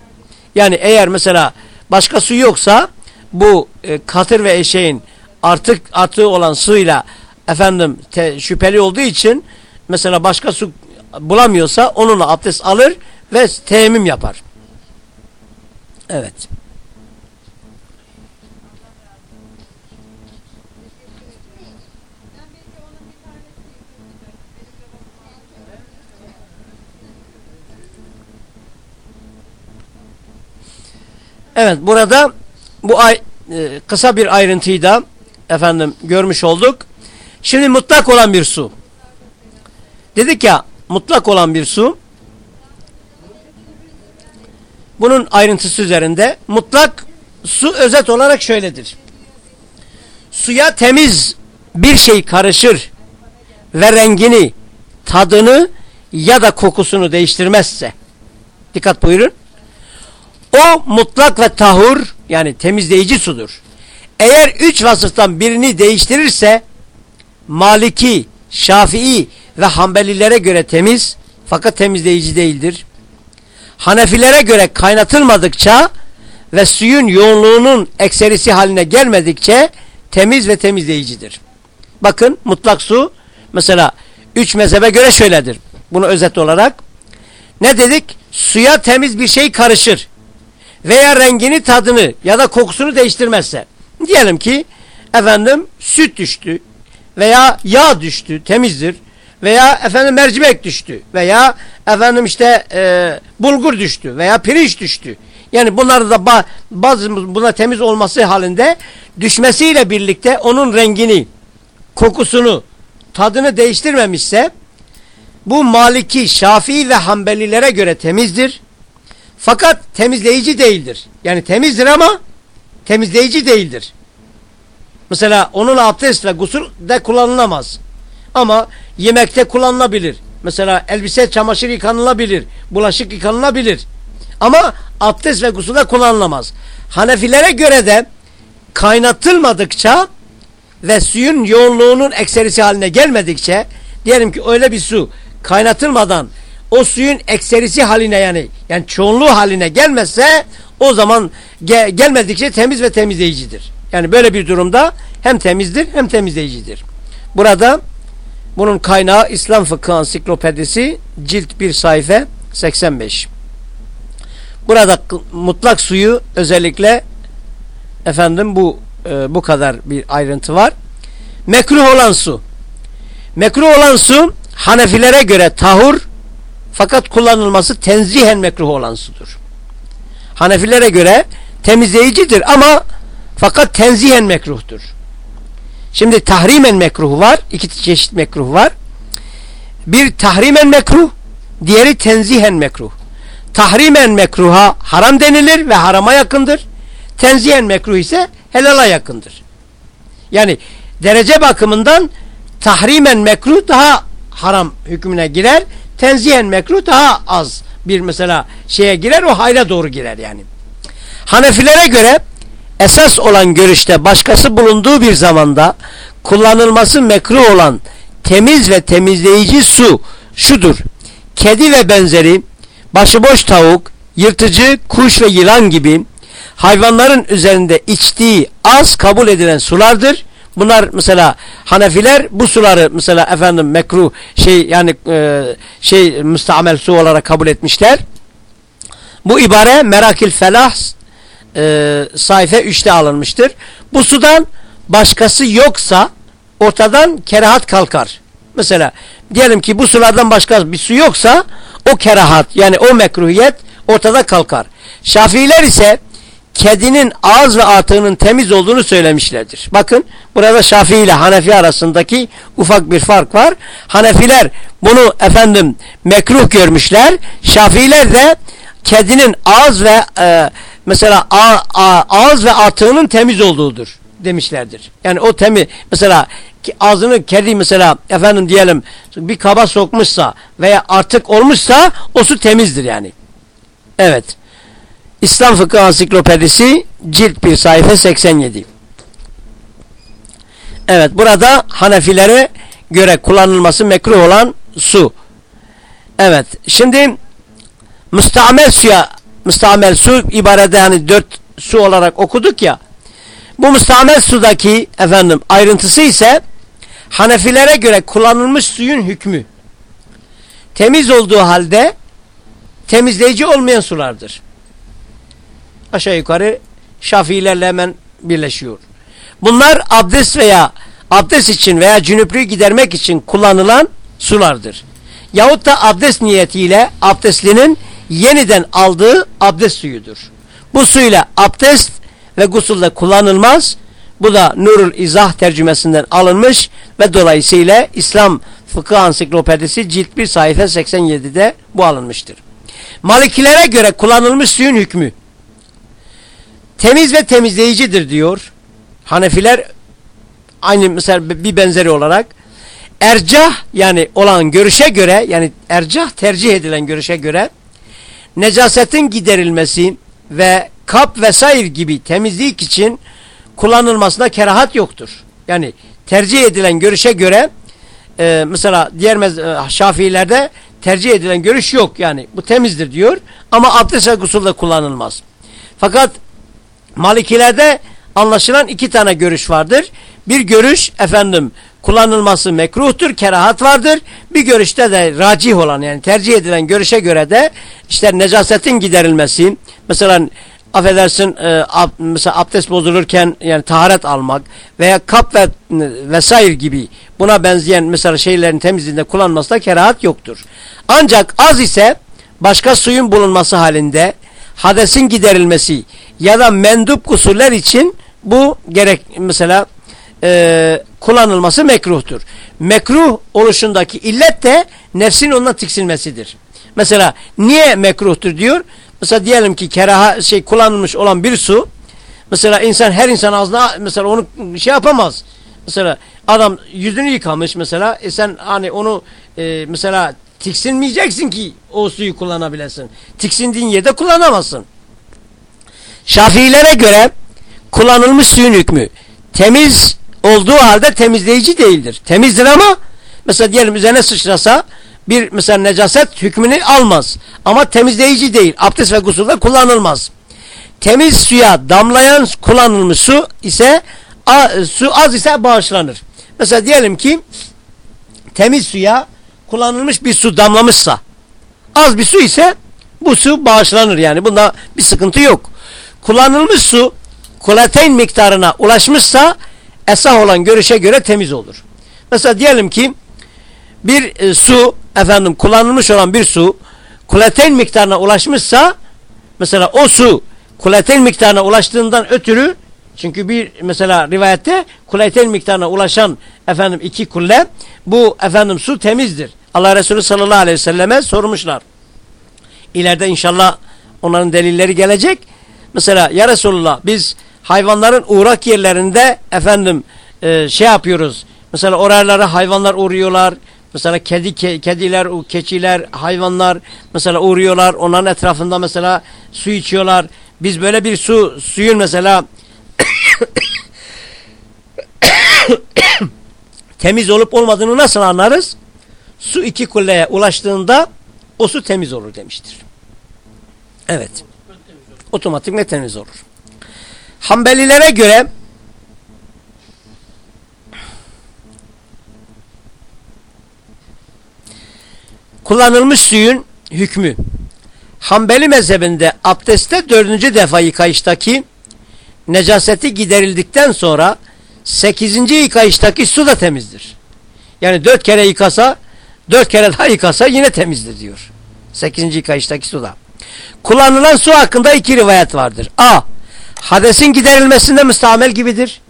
Yani eğer mesela başka su yoksa bu e, katır ve eşeğin artık atığı olan suyla efendim te, şüpheli olduğu için mesela başka su bulamıyorsa onunla abdest alır ve teyemmüm yapar. Evet. Evet burada bu ay, e, kısa bir ayrıntıyı da efendim görmüş olduk. Şimdi mutlak olan bir su. Dedik ya mutlak olan bir su. Bunun ayrıntısı üzerinde mutlak su özet olarak şöyledir. Suya temiz bir şey karışır ve rengini, tadını ya da kokusunu değiştirmezse dikkat buyurun o mutlak ve tahur yani temizleyici sudur. Eğer üç vasıftan birini değiştirirse Maliki, Şafii ve Hanbelilere göre temiz fakat temizleyici değildir. Hanefilere göre kaynatılmadıkça ve suyun yoğunluğunun ekserisi haline gelmedikçe temiz ve temizleyicidir. Bakın mutlak su mesela üç mezhebe göre şöyledir. Bunu özet olarak ne dedik? Suya temiz bir şey karışır veya rengini tadını ya da kokusunu değiştirmezse diyelim ki efendim süt düştü veya yağ düştü temizdir veya efendim mercimek düştü veya efendim işte e, bulgur düştü veya pirinç düştü. Yani bunlar da bazı buna temiz olması halinde düşmesiyle birlikte onun rengini, kokusunu, tadını değiştirmemişse bu Maliki, Şafii ve Hanbelilere göre temizdir. Fakat temizleyici değildir. Yani temizdir ama temizleyici değildir. Mesela onun abdest ve gusül de kullanılamaz. Ama yemekte kullanılabilir. Mesela elbise, çamaşır yıkanılabilir. Bulaşık yıkanılabilir. Ama abdest ve gusülde kullanılamaz. Hanefilere göre de kaynatılmadıkça ve suyun yoğunluğunun ekserisi haline gelmedikçe diyelim ki öyle bir su kaynatılmadan o suyun ekserisi haline yani yani çoğunluğu haline gelmezse o zaman ge gelmedikçe temiz ve temizleyicidir. Yani böyle bir durumda hem temizdir hem temizleyicidir. Burada bunun kaynağı İslam Fıkhı Ansiklopedisi cilt 1 sayfa 85. Burada mutlak suyu özellikle efendim bu e, bu kadar bir ayrıntı var. Mekruh olan su. Mekruh olan su Hanefilere göre tahur fakat kullanılması tenzihen mekruh olan sudur. Hanefilere göre temizleyicidir ama fakat tenzihen mekruhtur. Şimdi tahrimen mekruh var. iki çeşit mekruh var. Bir tahrimen mekruh, diğeri tenzihen mekruh. Tahrimen mekruha haram denilir ve harama yakındır. Tenzihen mekruh ise helala yakındır. Yani derece bakımından tahrimen mekruh daha haram hükmüne girer tenzihen mekruh daha az bir mesela şeye girer o hayra doğru girer yani. Hanefilere göre esas olan görüşte başkası bulunduğu bir zamanda kullanılması mekruh olan temiz ve temizleyici su şudur. Kedi ve benzeri başıboş tavuk, yırtıcı, kuş ve yılan gibi hayvanların üzerinde içtiği az kabul edilen sulardır Bunlar mesela Hanefiler bu suları mesela efendim mekruh şey yani e, şey müstamel su olarak kabul etmişler. Bu ibare Merakil Felah e, sayfa 3'te alınmıştır. Bu sudan başkası yoksa ortadan kerahat kalkar. Mesela diyelim ki bu sulardan başka bir su yoksa o kerahat yani o mekruhiyet ortada kalkar. Şafiiler ise kedinin ağız ve artığının temiz olduğunu söylemişlerdir. Bakın burada Şafii ile Hanefi arasındaki ufak bir fark var. Hanefiler bunu efendim mekruh görmüşler. Şafiiler de kedinin ağız ve e, mesela ağız ve artığının temiz olduğudur demişlerdir. Yani o temiz mesela ağzını kedi mesela efendim diyelim bir kaba sokmuşsa veya artık olmuşsa o su temizdir yani. Evet. İslam Fıkıh Ansiklopedisi cilt 1 sayfa 87. Evet burada Hanefilere göre kullanılması mekruh olan su. Evet. Şimdi müstamel suya müstamel su ibarede hani dört su olarak okuduk ya. Bu müstamel sudaki efendim ayrıntısı ise Hanefilere göre kullanılmış suyun hükmü. Temiz olduğu halde temizleyici olmayan sulardır. Aşağı yukarı Şafiilerle hemen birleşiyor. Bunlar abdest veya abdest için veya cünüplüğü gidermek için kullanılan sulardır. Yahut da abdest niyetiyle abdestlinin yeniden aldığı abdest suyudur. Bu suyla abdest ve gusulde kullanılmaz. Bu da Nurul İzah tercümesinden alınmış ve dolayısıyla İslam Fıkıh Ansiklopedisi cilt 1 sayfa 87'de bu alınmıştır. Malikilere göre kullanılmış suyun hükmü temiz ve temizleyicidir diyor. Hanefiler aynı mesela bir benzeri olarak ercah yani olan görüşe göre yani ercah tercih edilen görüşe göre necasetin giderilmesi ve kap vesaire gibi temizlik için kullanılmasına kerahat yoktur. Yani tercih edilen görüşe göre e, mesela diğer e, şafilerde tercih edilen görüş yok yani bu temizdir diyor ama abdest ve gusulda kullanılmaz. Fakat Malikilerde anlaşılan iki tane görüş vardır. Bir görüş efendim kullanılması mekruhtur, kerahat vardır. Bir görüşte de racih olan yani tercih edilen görüşe göre de işte necasetin giderilmesi, mesela affedersin e, ab, mesela abdest bozulurken yani taharet almak veya kap ve vesaire gibi buna benzeyen mesela şeylerin temizliğinde kullanmasında kerahat yoktur. Ancak az ise başka suyun bulunması halinde hadesin giderilmesi ya da mendup usuller için bu gerek mesela e, kullanılması mekruhtur. Mekruh oluşundaki illet de nefsin ondan tiksinmesidir. Mesela niye mekruhtur diyor? Mesela diyelim ki keraha şey kullanılmış olan bir su mesela insan her insan ağzına mesela onu şey yapamaz. Mesela adam yüzünü yıkamış mesela e sen hani onu e, mesela tiksinmeyeceksin ki o suyu kullanabilesin. Tiksindiğin yerde kullanamazsın. Şafiilere göre kullanılmış suyun hükmü temiz olduğu halde temizleyici değildir. Temizdir ama mesela diyelim üzerine sıçrasa bir mesela necaset hükmünü almaz. Ama temizleyici değil. Abdest ve gusulda kullanılmaz. Temiz suya damlayan kullanılmış su ise su az ise bağışlanır. Mesela diyelim ki temiz suya kullanılmış bir su damlamışsa az bir su ise bu su bağışlanır yani. Bunda bir sıkıntı yok kullanılmış su kulateyn miktarına ulaşmışsa esah olan görüşe göre temiz olur. Mesela diyelim ki bir e, su efendim kullanılmış olan bir su kulateyn miktarına ulaşmışsa mesela o su kulateyn miktarına ulaştığından ötürü çünkü bir mesela rivayette kulateyn miktarına ulaşan efendim iki kulle bu efendim su temizdir. Allah Resulü sallallahu aleyhi ve selleme sormuşlar. İleride inşallah onların delilleri gelecek. Mesela ya Resulullah biz hayvanların uğrak yerlerinde efendim e, şey yapıyoruz. Mesela oralara hayvanlar uğruyorlar. Mesela kedi ke, kediler, keçiler, hayvanlar mesela uğruyorlar. Onların etrafında mesela su içiyorlar. Biz böyle bir su suyun mesela temiz olup olmadığını nasıl anlarız? Su iki kulleye ulaştığında o su temiz olur demiştir. Evet otomatik temiz olur. Hanbelilere göre kullanılmış suyun hükmü Hanbeli mezhebinde abdestte dördüncü defa yıkayıştaki necaseti giderildikten sonra sekizinci yıkayıştaki su da temizdir. Yani dört kere yıkasa dört kere daha yıkasa yine temizdir diyor. Sekizinci yıkayıştaki su da. Kullanılan su hakkında iki rivayet vardır. A. Hadesin giderilmesinde müstamel gibidir.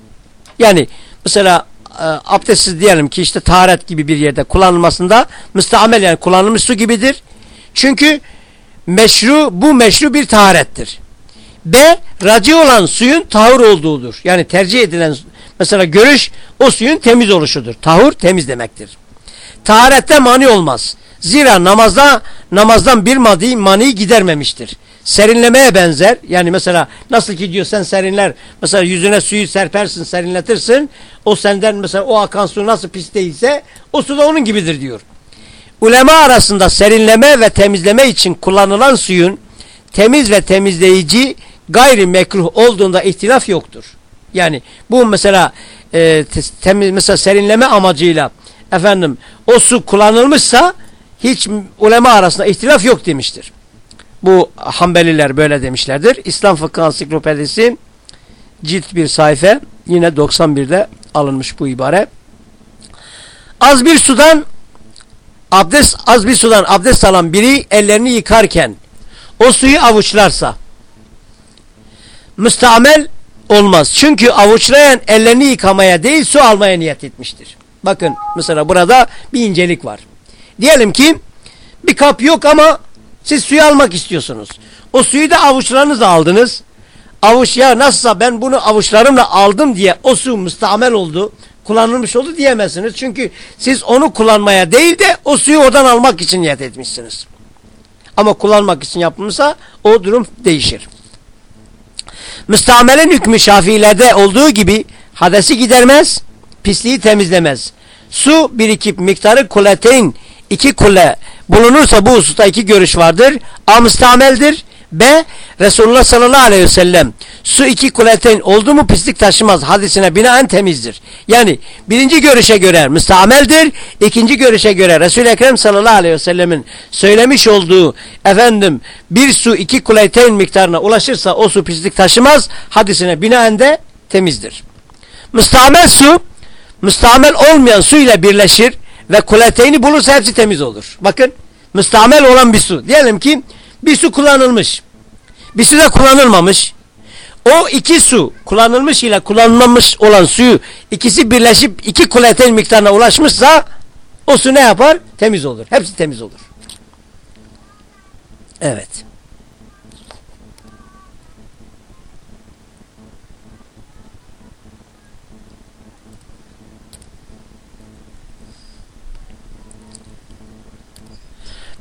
Yani mesela e, abdestsiz diyelim ki işte taharet gibi bir yerde kullanılmasında müstamel yani kullanılmış su gibidir. Çünkü meşru bu meşru bir taharettir. B. Raci olan suyun tahur olduğudur. Yani tercih edilen mesela görüş o suyun temiz oluşudur. Tahur temiz demektir. Taharette mani olmaz. Zira namazda namazdan bir madi mani gidermemiştir. serinlemeye benzer. Yani mesela nasıl ki diyor sen serinler mesela yüzüne suyu serpersin serinletirsin. O senden mesela o akan su nasıl pis değilse o su da onun gibidir diyor. Ulema arasında serinleme ve temizleme için kullanılan suyun temiz ve temizleyici gayri mekruh olduğunda ihtilaf yoktur. Yani bu mesela e, temiz mesela serinleme amacıyla efendim o su kullanılmışsa hiç ulema arasında ihtilaf yok demiştir. Bu Hanbeliler böyle demişlerdir. İslam Fıkıh Ansiklopedisi cilt bir sayfa yine 91'de alınmış bu ibare. Az bir sudan abdest az bir sudan abdest alan biri ellerini yıkarken o suyu avuçlarsa müstamel olmaz. Çünkü avuçlayan ellerini yıkamaya değil su almaya niyet etmiştir. Bakın mesela burada bir incelik var. Diyelim ki bir kap yok ama siz suyu almak istiyorsunuz. O suyu da avuçlarınızla aldınız. Avuç ya nasılsa ben bunu avuçlarımla aldım diye o su müstamel oldu, kullanılmış oldu diyemezsiniz. Çünkü siz onu kullanmaya değil de o suyu oradan almak için niyet etmişsiniz. Ama kullanmak için yapılmışsa o durum değişir. Müstamelin hükmü şafilerde olduğu gibi hadesi gidermez, pisliği temizlemez. Su birikip miktarı kuleteyn iki kule bulunursa bu hususta iki görüş vardır. A müstameldir. B Resulullah sallallahu aleyhi ve sellem su iki kuleteyn oldu mu pislik taşımaz hadisine binaen temizdir. Yani birinci görüşe göre müstameldir. ikinci görüşe göre Resul-i Ekrem sallallahu aleyhi ve sellemin söylemiş olduğu efendim bir su iki kuleteyn miktarına ulaşırsa o su pislik taşımaz hadisine binaen de temizdir. Müstamel su müstamel olmayan su ile birleşir ve kuleteyni bulursa hepsi temiz olur. Bakın müstamel olan bir su. Diyelim ki bir su kullanılmış. Bir su da kullanılmamış. O iki su kullanılmış ile kullanılmamış olan suyu ikisi birleşip iki kuleteyn miktarına ulaşmışsa o su ne yapar? Temiz olur. Hepsi temiz olur. Evet.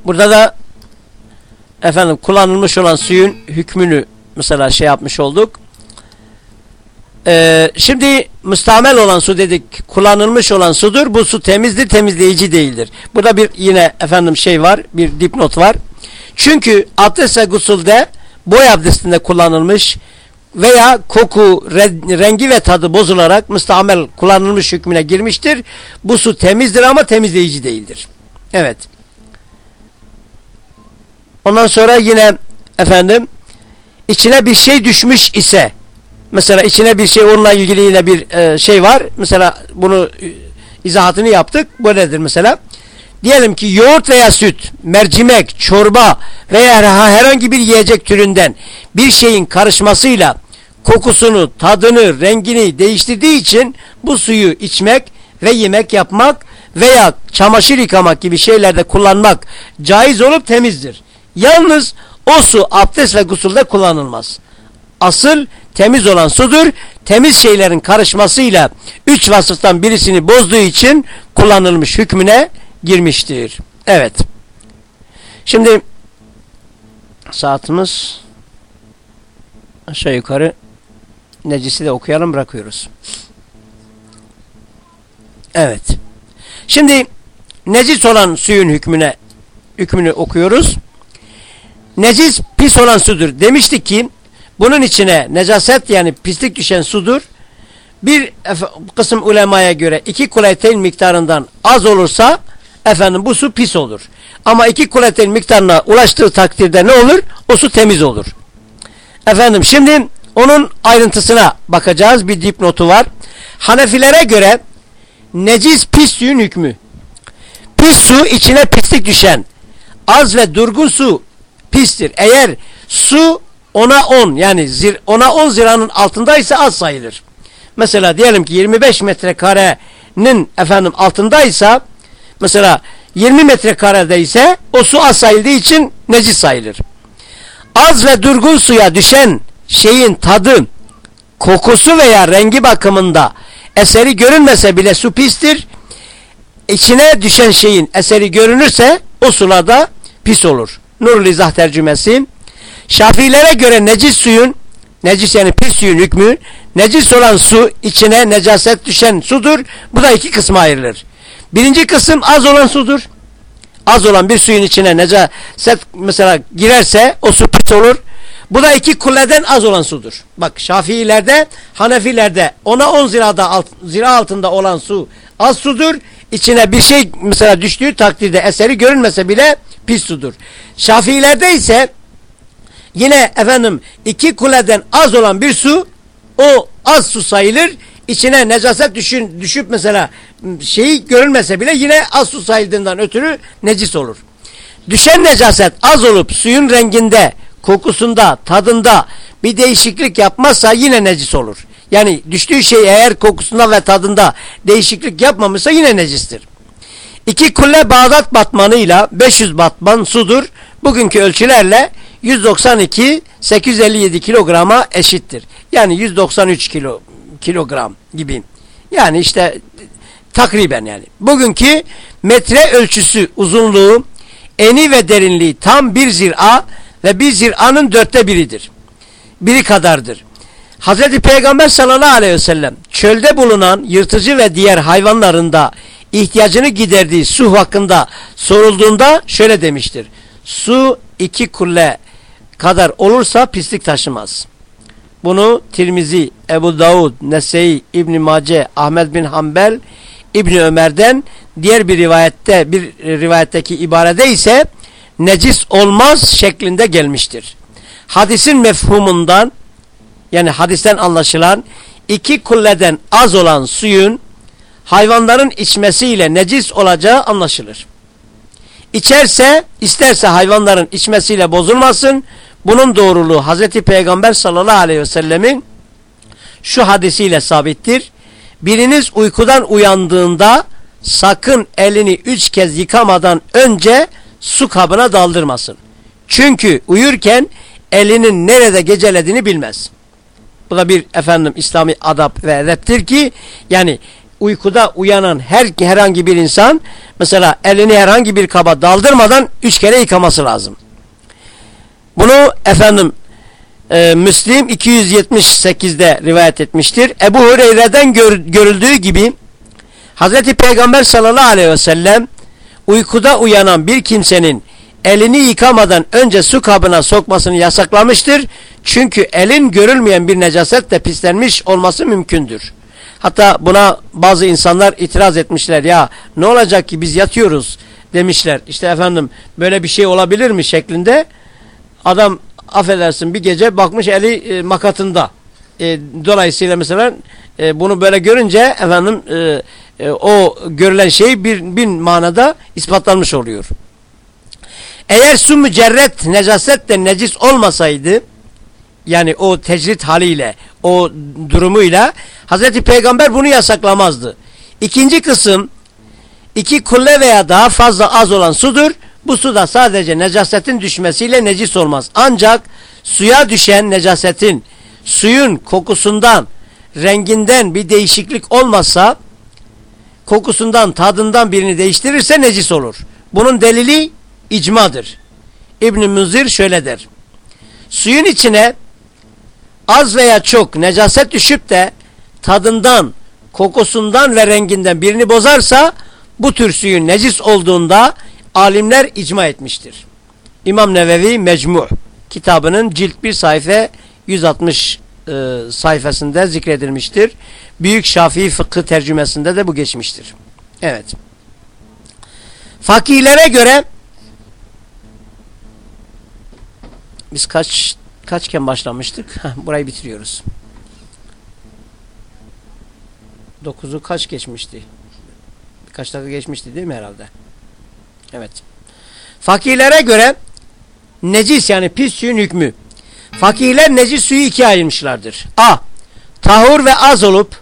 Burada da efendim kullanılmış olan suyun hükmünü mesela şey yapmış olduk. Ee, şimdi müstamel olan su dedik kullanılmış olan sudur. Bu su temizdir temizleyici değildir. Burada bir yine efendim şey var bir dipnot var. Çünkü abdest ve gusulde boy abdestinde kullanılmış veya koku, rengi ve tadı bozularak müstamel kullanılmış hükmüne girmiştir. Bu su temizdir ama temizleyici değildir. Evet. Ondan sonra yine efendim içine bir şey düşmüş ise mesela içine bir şey onunla ilgili yine bir e, şey var. Mesela bunu e, izahatını yaptık. Bu nedir mesela? Diyelim ki yoğurt veya süt, mercimek, çorba veya herhangi bir yiyecek türünden bir şeyin karışmasıyla kokusunu, tadını, rengini değiştirdiği için bu suyu içmek ve yemek yapmak veya çamaşır yıkamak gibi şeylerde kullanmak caiz olup temizdir. Yalnız o su abdest ve gusulde kullanılmaz. Asıl temiz olan sudur. Temiz şeylerin karışmasıyla üç vasıftan birisini bozduğu için kullanılmış hükmüne girmiştir. Evet. Şimdi saatimiz aşağı yukarı necisi de okuyalım bırakıyoruz. Evet. Şimdi necis olan suyun hükmüne hükmünü okuyoruz necis pis olan sudur. Demiştik ki bunun içine necaset yani pislik düşen sudur. Bir kısım ulemaya göre iki kuleteyn miktarından az olursa efendim bu su pis olur. Ama iki kuleteyn miktarına ulaştığı takdirde ne olur? O su temiz olur. Efendim şimdi onun ayrıntısına bakacağız. Bir dipnotu var. Hanefilere göre necis pis suyun hükmü. Pis su içine pislik düşen az ve durgun su pistir. Eğer su ona 10 yani zir, ona 10 ziranın altındaysa az sayılır. Mesela diyelim ki 25 metrekarenin efendim altındaysa mesela 20 metrekarede ise o su az sayıldığı için necis sayılır. Az ve durgun suya düşen şeyin tadı, kokusu veya rengi bakımında eseri görünmese bile su pistir. İçine düşen şeyin eseri görünürse o sulada pis olur. Nurul İzah tercümesi Şafilere göre necis suyun, necis yani pis suyun hükmü, necis olan su içine necaset düşen sudur. Bu da iki kısma ayrılır. Birinci kısım az olan sudur. Az olan bir suyun içine necaset mesela girerse o su pis olur. Bu da iki kulleden az olan sudur. Bak Şafiilerde, Hanefilerde ona 10 zirada alt, zira altında olan su az sudur. İçine bir şey mesela düştüğü takdirde eseri görünmese bile pis sudur. Şafiilerde ise yine efendim iki kuleden az olan bir su o az su sayılır. İçine necaset düşün, düşüp mesela şeyi görünmese bile yine az su sayıldığından ötürü necis olur. Düşen necaset az olup suyun renginde, kokusunda, tadında bir değişiklik yapmazsa yine necis olur. Yani düştüğü şey eğer kokusunda ve tadında değişiklik yapmamışsa yine necistir. İki kulle Bağdat batmanıyla 500 batman sudur. Bugünkü ölçülerle 192 857 kilograma eşittir. Yani 193 kilo kilogram gibi. Yani işte takriben yani. Bugünkü metre ölçüsü uzunluğu, eni ve derinliği tam bir zira ve bir ziranın dörtte biridir. Biri kadardır. Hazreti Peygamber sallallahu aleyhi ve sellem çölde bulunan yırtıcı ve diğer hayvanlarında ihtiyacını giderdiği su hakkında sorulduğunda şöyle demiştir. Su iki kulle kadar olursa pislik taşımaz. Bunu Tirmizi, Ebu Davud, Nese'yi, İbn Mace, Ahmet bin Hanbel, İbni Ömer'den diğer bir rivayette bir rivayetteki ibarede ise necis olmaz şeklinde gelmiştir. Hadisin mefhumundan yani hadisten anlaşılan iki kulleden az olan suyun hayvanların içmesiyle necis olacağı anlaşılır. İçerse isterse hayvanların içmesiyle bozulmasın. Bunun doğruluğu Hazreti Peygamber sallallahu aleyhi ve sellemin şu hadisiyle sabittir. Biriniz uykudan uyandığında sakın elini üç kez yıkamadan önce su kabına daldırmasın. Çünkü uyurken elinin nerede gecelediğini bilmez. Bu da bir efendim İslami adab ve edeptir ki yani uykuda uyanan her herhangi bir insan mesela elini herhangi bir kaba daldırmadan üç kere yıkaması lazım. Bunu efendim e, Müslim 278'de rivayet etmiştir. Ebu Hureyre'den gör, görüldüğü gibi Hazreti Peygamber sallallahu aleyhi ve sellem uykuda uyanan bir kimsenin elini yıkamadan önce su kabına sokmasını yasaklamıştır. Çünkü elin görülmeyen bir necasetle pislenmiş olması mümkündür. Hatta buna bazı insanlar itiraz etmişler ya ne olacak ki biz yatıyoruz demişler. İşte efendim böyle bir şey olabilir mi şeklinde adam affedersin bir gece bakmış eli e, makatında. E, dolayısıyla mesela e, bunu böyle görünce efendim e, e, o görülen şey bir bin manada ispatlanmış oluyor. Eğer su mücerret necaset de necis olmasaydı yani o tecrit haliyle o durumuyla Hazreti Peygamber bunu yasaklamazdı. İkinci kısım iki kulle veya daha fazla az olan sudur. Bu suda sadece necasetin düşmesiyle necis olmaz. Ancak suya düşen necasetin suyun kokusundan, renginden bir değişiklik olmazsa kokusundan, tadından birini değiştirirse necis olur. Bunun delili icmadır. İbn-i Münzir şöyle der. Suyun içine az veya çok necaset düşüp de tadından, kokusundan ve renginden birini bozarsa bu tür suyun necis olduğunda alimler icma etmiştir. İmam Nevevi Mecmu kitabının cilt bir sayfa 160 e, sayfasında zikredilmiştir. Büyük Şafii fıkıh tercümesinde de bu geçmiştir. Evet. Fakihlere göre biz kaç kaçken başlamıştık? Heh, burayı bitiriyoruz. 9'u kaç geçmişti? Birkaç dakika geçmişti değil mi herhalde? Evet. Fakirlere göre necis yani pis suyun hükmü. Fakirler necis suyu ikiye ayırmışlardır. A. Tahur ve az olup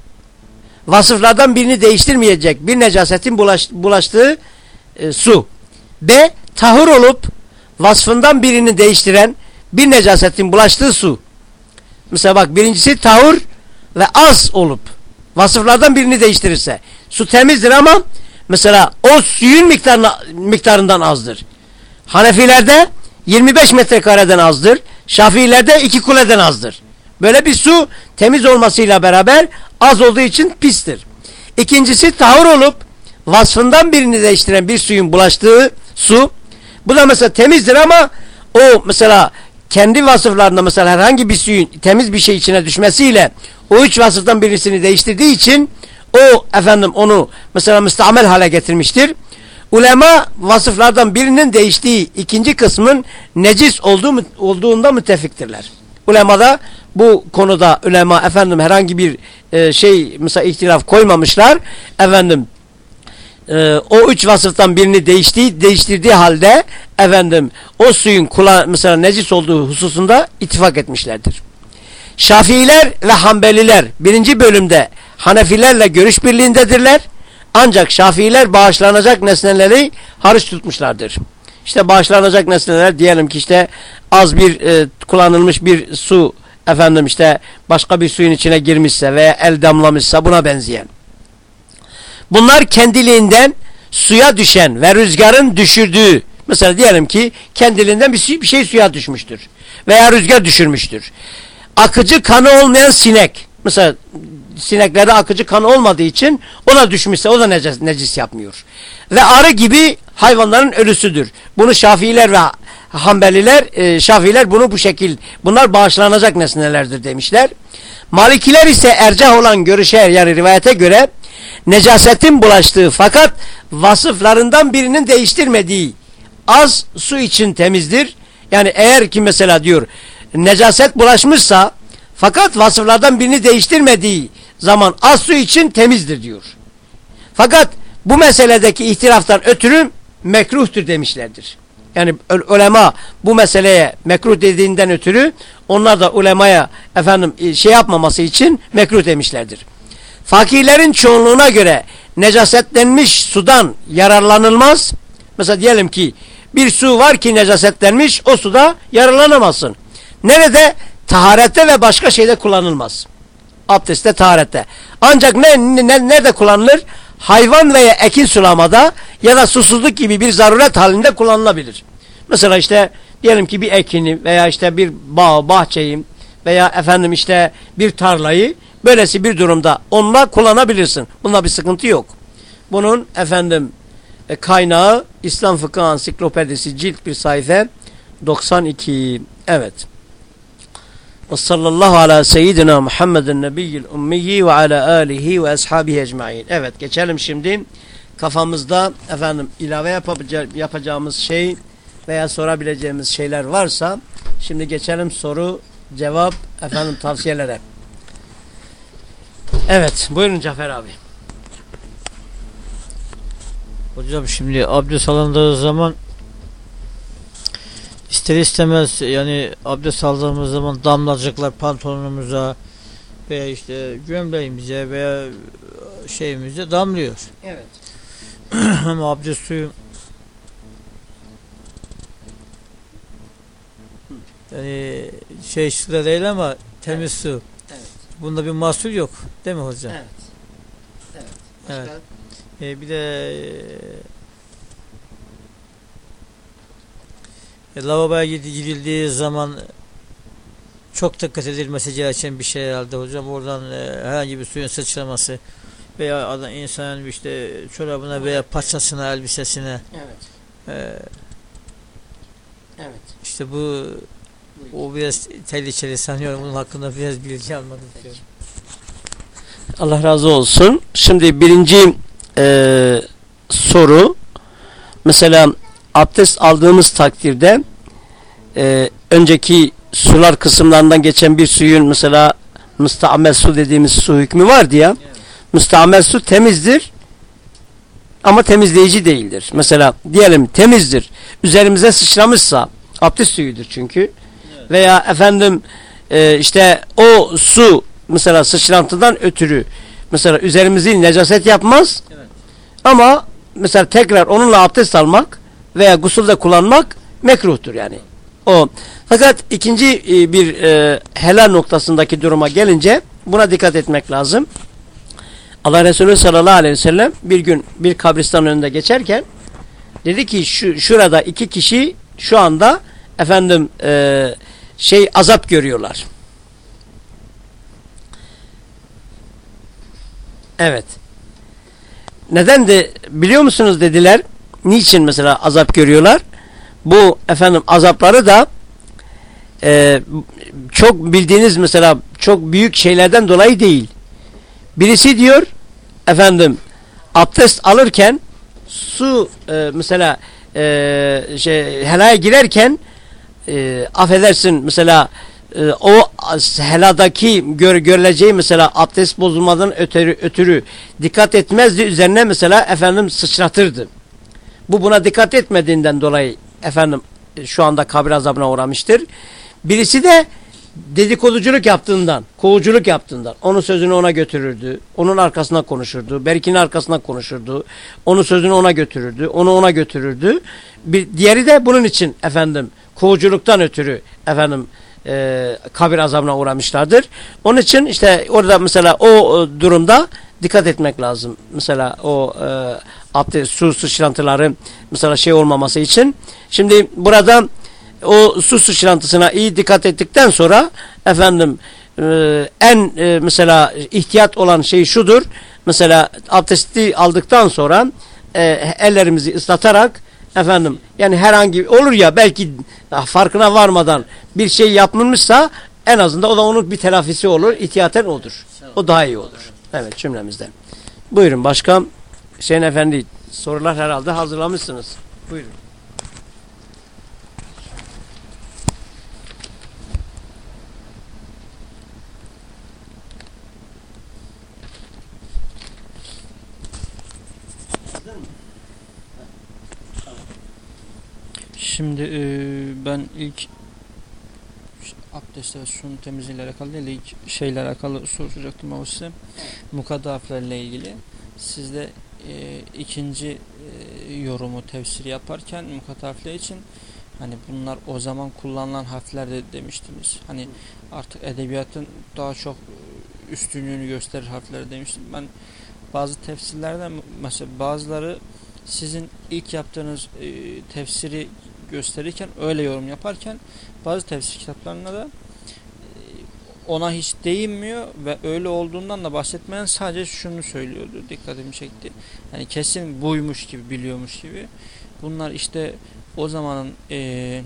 vasıflardan birini değiştirmeyecek bir necasetin bulaş, bulaştığı e, su. B. Tahur olup vasfından birini değiştiren bir necasetin bulaştığı su. Mesela bak birincisi tahur ve az olup vasıflardan birini değiştirirse su temizdir ama mesela o suyun miktarına, miktarından azdır. Hanefilerde 25 metrekareden azdır. Şafiilerde iki kuleden azdır. Böyle bir su temiz olmasıyla beraber az olduğu için pistir. İkincisi tahur olup vasfından birini değiştiren bir suyun bulaştığı su. Bu da mesela temizdir ama o mesela kendi vasıflarında mesela herhangi bir suyun temiz bir şey içine düşmesiyle o üç vasıftan birisini değiştirdiği için o efendim onu mesela müstamel hale getirmiştir. Ulema vasıflardan birinin değiştiği ikinci kısmın necis olduğu, olduğunda müttefiktirler. Ulemada bu konuda ulema efendim herhangi bir e, şey mesela ihtilaf koymamışlar. Efendim e, o üç vasıftan birini değiştiği, değiştirdiği halde efendim o suyun kula, mesela necis olduğu hususunda ittifak etmişlerdir. Şafiiler ve Hanbeliler birinci bölümde Hanefilerle görüş birliğindedirler. Ancak Şafiiler bağışlanacak nesneleri hariç tutmuşlardır. İşte bağışlanacak nesneler diyelim ki işte az bir e, kullanılmış bir su efendim işte başka bir suyun içine girmişse veya el damlamışsa buna benzeyen. Bunlar kendiliğinden suya düşen ve rüzgarın düşürdüğü mesela diyelim ki kendiliğinden bir şey, bir şey suya düşmüştür veya rüzgar düşürmüştür. Akıcı kanı olmayan sinek mesela sineklerde akıcı kan olmadığı için ona düşmüşse o da necis, necis yapmıyor. Ve arı gibi hayvanların ölüsüdür. Bunu Şafiiler ve Hanbeliler, e, Şafiiler bunu bu şekil, bunlar bağışlanacak nesnelerdir demişler. Malikiler ise ercah olan görüşe yani rivayete göre necasetin bulaştığı fakat vasıflarından birinin değiştirmediği az su için temizdir. Yani eğer ki mesela diyor necaset bulaşmışsa fakat vasıflardan birini değiştirmediği zaman az su için temizdir diyor. Fakat bu meseledeki ihtilaftan ötürü mekruhtur demişlerdir. Yani ulema bu meseleye mekruh dediğinden ötürü onlar da ulemaya efendim e, şey yapmaması için mekruh demişlerdir. Fakirlerin çoğunluğuna göre necasetlenmiş sudan yararlanılmaz. Mesela diyelim ki bir su var ki necasetlenmiş o suda yararlanamazsın. Nerede? Taharette ve başka şeyde kullanılmaz. Abdestte, taharette. Ancak ne, ne, nerede kullanılır? Hayvan veya ekin sulamada ya da susuzluk gibi bir zaruret halinde kullanılabilir. Mesela işte diyelim ki bir ekini veya işte bir bağ, bahçeyi veya efendim işte bir tarlayı böylesi bir durumda onunla kullanabilirsin. Bunda bir sıkıntı yok. Bunun efendim e, kaynağı İslam Fıkıh Ansiklopedisi cilt bir sayfa 92. Evet. Ve sallallahu ala seyyidina Muhammedin nebiyyil ummiyi ve ala alihi ve ashabihi ecmain. Evet geçelim şimdi kafamızda efendim ilave yapacağımız şey veya sorabileceğimiz şeyler varsa şimdi geçelim soru cevap efendim tavsiyelere. Evet buyurun Cafer abi. Hocam şimdi abdest alındığı zaman ister istemez yani abdest aldığımız zaman damlacıklar pantolonumuza veya işte gömleğimize veya şeyimize damlıyor. Evet. Ama abdest suyu yani şey su da değil ama temiz evet. su. Evet. Bunda bir mahsur yok. Değil mi hocam? Evet. Evet. Başka? Evet. Ee, bir de e, lavaboya gidildiği zaman çok dikkat edilmesi gereken bir şey herhalde hocam. Oradan e, herhangi bir suyun sıçraması veya adam insanın işte çorabına veya paçasına, elbisesine evet. E, evet. İşte bu o biraz tehlikeli sanıyorum. Bunun hakkında biraz bilgi almadım. Allah razı olsun. Şimdi birinci e, soru mesela abdest aldığımız takdirde e, önceki sular kısımlarından geçen bir suyun mesela müstamel su dediğimiz su hükmü var diye evet. su temizdir ama temizleyici değildir. Mesela diyelim temizdir. Üzerimize sıçramışsa abdest suyudur çünkü. Evet. Veya efendim e, işte o su mesela sıçrantıdan ötürü mesela üzerimizi necaset yapmaz. Evet. Ama mesela tekrar onunla abdest almak veya gusulde kullanmak mekruhtur yani. O. Fakat ikinci e, bir e, helal noktasındaki duruma gelince buna dikkat etmek lazım. Allah Resulü sallallahu aleyhi ve sellem bir gün bir kabristan önünde geçerken dedi ki şu şurada iki kişi şu anda efendim e, şey azap görüyorlar. Evet. Neden de biliyor musunuz dediler. Niçin mesela azap görüyorlar? Bu efendim azapları da e, çok bildiğiniz mesela çok büyük şeylerden dolayı değil. Birisi diyor efendim abdest alırken su e, mesela e, şey helaya girerken e, affedersin mesela e, o heladaki gör, görüleceği mesela abdest bozulmadan ötürü, ötürü dikkat etmezdi üzerine mesela efendim sıçratırdı. Bu buna dikkat etmediğinden dolayı efendim şu anda kabir azabına uğramıştır. Birisi de dedikoduculuk yaptığından, kovuculuk yaptığından onun sözünü ona götürürdü. Onun arkasına konuşurdu. Berk'in arkasına konuşurdu. Onun sözünü ona götürürdü. Onu ona götürürdü. Bir diğeri de bunun için efendim kovuculuktan ötürü efendim e, kabir azabına uğramışlardır. Onun için işte orada mesela o e, durumda dikkat etmek lazım. Mesela o e, abdest, su sıçrantıları mesela şey olmaması için. Şimdi burada o su sıçrantısına iyi dikkat ettikten sonra efendim e, en e, mesela ihtiyat olan şey şudur. Mesela abdesti aldıktan sonra e, ellerimizi ıslatarak efendim yani herhangi olur ya belki farkına varmadan bir şey yapılmışsa en azından o da onun bir telafisi olur. İhtiyaten odur. O daha iyi olur. Evet cümlemizden. Buyurun başka Hüseyin Efendi sorular herhalde hazırlamışsınız. Buyurun. Şimdi e, ben ilk abdest ve suyun temizliğiyle alakalı değil ilk şeyle alakalı soracaktım ama size. Mukaddaflerle ilgili. Sizde e, ikinci e, yorumu tefsiri yaparken mukaddafler için hani bunlar o zaman kullanılan harfler de demiştiniz. Hani artık edebiyatın daha çok üstünlüğünü gösterir harfler demiştim. Ben bazı tefsirlerden mesela bazıları sizin ilk yaptığınız e, tefsiri gösterirken öyle yorum yaparken bazı tefsir kitaplarına da e, ona hiç değinmiyor ve öyle olduğundan da bahsetmeyen sadece şunu söylüyordu. Dikkatimi çekti. Yani kesin buymuş gibi biliyormuş gibi. Bunlar işte o zamanın e,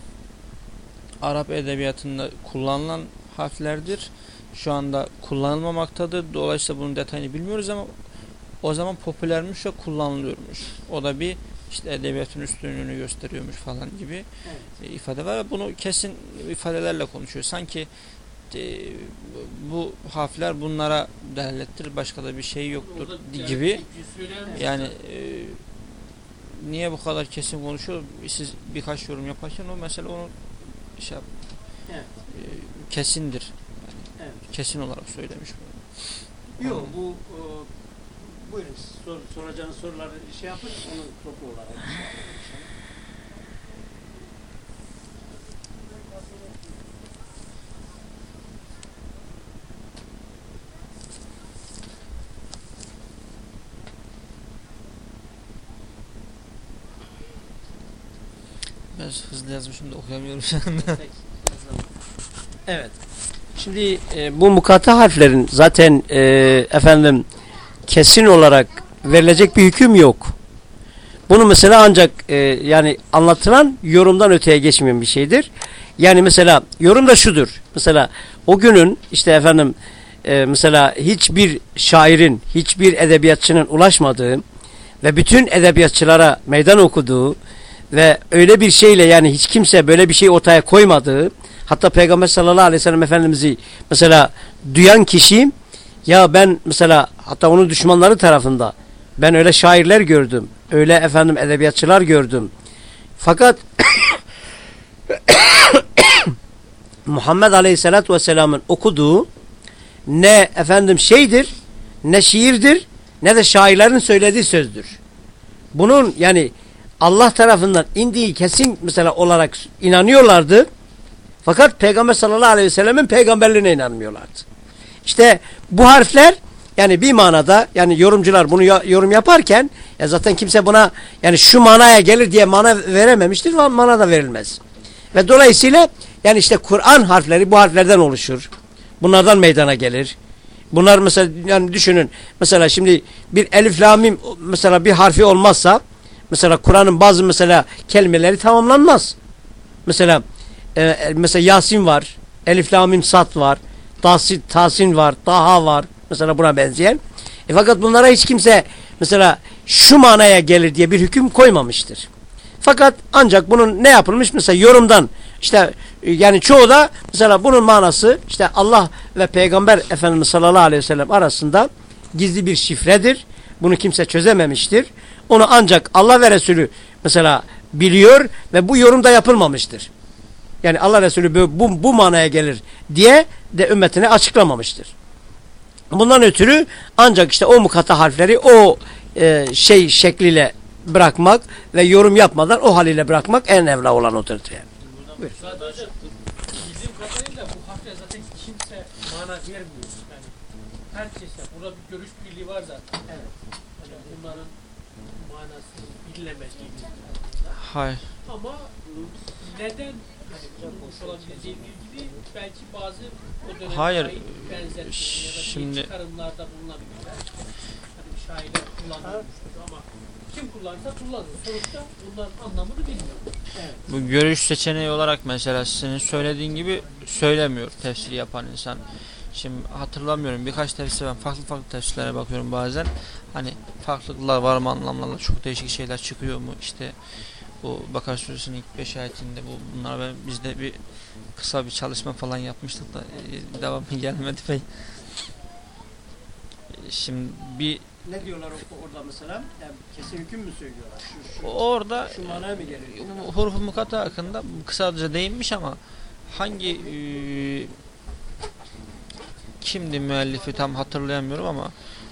Arap edebiyatında kullanılan harflerdir. Şu anda kullanılmamaktadır. Dolayısıyla bunun detayını bilmiyoruz ama o zaman popülermiş ve kullanılıyormuş. O da bir işte edebiyatın üstünlüğünü gösteriyormuş falan gibi evet. E, ifade var. Bunu kesin ifadelerle konuşuyor. Sanki e, bu harfler bunlara delalettir. Başka da bir şey yoktur gibi. Yani e, niye bu kadar kesin konuşuyor? Siz birkaç yorum yaparken o mesela onu şey yap, evet. e, kesindir. Yani evet. Kesin olarak söylemiş. Yok bu buyurun sor, soracağınız soruları şey yapın onun topu olarak. Biraz hızlı yazmışım da okuyamıyorum şu anda. Evet. Şimdi e, bu mukata harflerin zaten e, efendim kesin olarak verilecek bir hüküm yok. Bunu mesela ancak e, yani anlatılan yorumdan öteye geçmeyen bir şeydir. Yani mesela yorum da şudur. Mesela o günün işte efendim e, mesela hiçbir şairin, hiçbir edebiyatçının ulaşmadığı ve bütün edebiyatçılara meydan okuduğu ve öyle bir şeyle yani hiç kimse böyle bir şey ortaya koymadığı hatta Peygamber sallallahu aleyhi ve sellem Efendimiz'i mesela duyan kişi ya ben mesela hatta onun düşmanları tarafında ben öyle şairler gördüm. Öyle efendim edebiyatçılar gördüm. Fakat Muhammed Aleyhisselatü Vesselam'ın okuduğu ne efendim şeydir, ne şiirdir, ne de şairlerin söylediği sözdür. Bunun yani Allah tarafından indiği kesin mesela olarak inanıyorlardı. Fakat Peygamber sallallahu aleyhi ve sellemin peygamberliğine inanmıyorlardı. İşte bu harfler yani bir manada yani yorumcular bunu yorum yaparken ya zaten kimse buna yani şu manaya gelir diye mana verememiştir. Mana da verilmez. Ve dolayısıyla Yani işte Kur'an harfleri bu harflerden oluşur. Bunlardan meydana gelir. Bunlar mesela yani düşünün. Mesela şimdi bir elif la mim mesela bir harfi olmazsa mesela Kur'an'ın bazı mesela kelimeleri tamamlanmaz. Mesela e, mesela Yasin var. Elif la mim sat var. Tasin, tasin var. Taha var. Mesela buna benzeyen. E fakat bunlara hiç kimse mesela şu manaya gelir diye bir hüküm koymamıştır. Fakat ancak bunun ne yapılmış? Mesela yorumdan işte yani çoğu da mesela bunun manası işte Allah ve Peygamber Efendimiz sallallahu aleyhi ve sellem arasında gizli bir şifredir. Bunu kimse çözememiştir. Onu ancak Allah ve Resulü mesela biliyor ve bu yorumda yapılmamıştır. Yani Allah Resulü bu, bu, bu manaya gelir diye de ümmetine açıklamamıştır. Bundan ötürü ancak işte o mukata harfleri o e, şey şekliyle bırakmak ve yorum yapmadan o haliyle bırakmak en evla olan odur. Yani. Sadece bizim kadarıyla bu harfle zaten kimse mana vermiyor. Yani herkese burada bir görüş birliği var zaten. Evet. Yani bunların manası bilinemez gibi. Hayır. Ama neden hani bulunmuş olabileceği ilgili belki bazı o döneme Hayır, şimdi- çıkarımlarda bulunabilirler. Hani bir şairler kullanılmıştır ama kim kullanırsa kullanır. Sonuçta bunların anlamını bilmiyor. Bu görüş seçeneği olarak mesela senin söylediğin gibi söylemiyor tefsir yapan insan. Şimdi hatırlamıyorum birkaç tefsir ben farklı farklı tefsirlere bakıyorum bazen. Hani farklılıklar var mı anlamlarla çok değişik şeyler çıkıyor mu? İşte bu Bakara suresinin ilk 5 ayetinde bu bunlar ben bizde bir kısa bir çalışma falan yapmıştık da e, devamı gelmedi pek. E, Şimdi bir Ne diyorlar orada mesela? Yani kesin hüküm mü söylüyorlar? Şu, orada şu manaya mı gelir? Hurufu mukata hakkında kısaca değinmiş ama hangi e, kimdi müellifi tam hatırlayamıyorum ama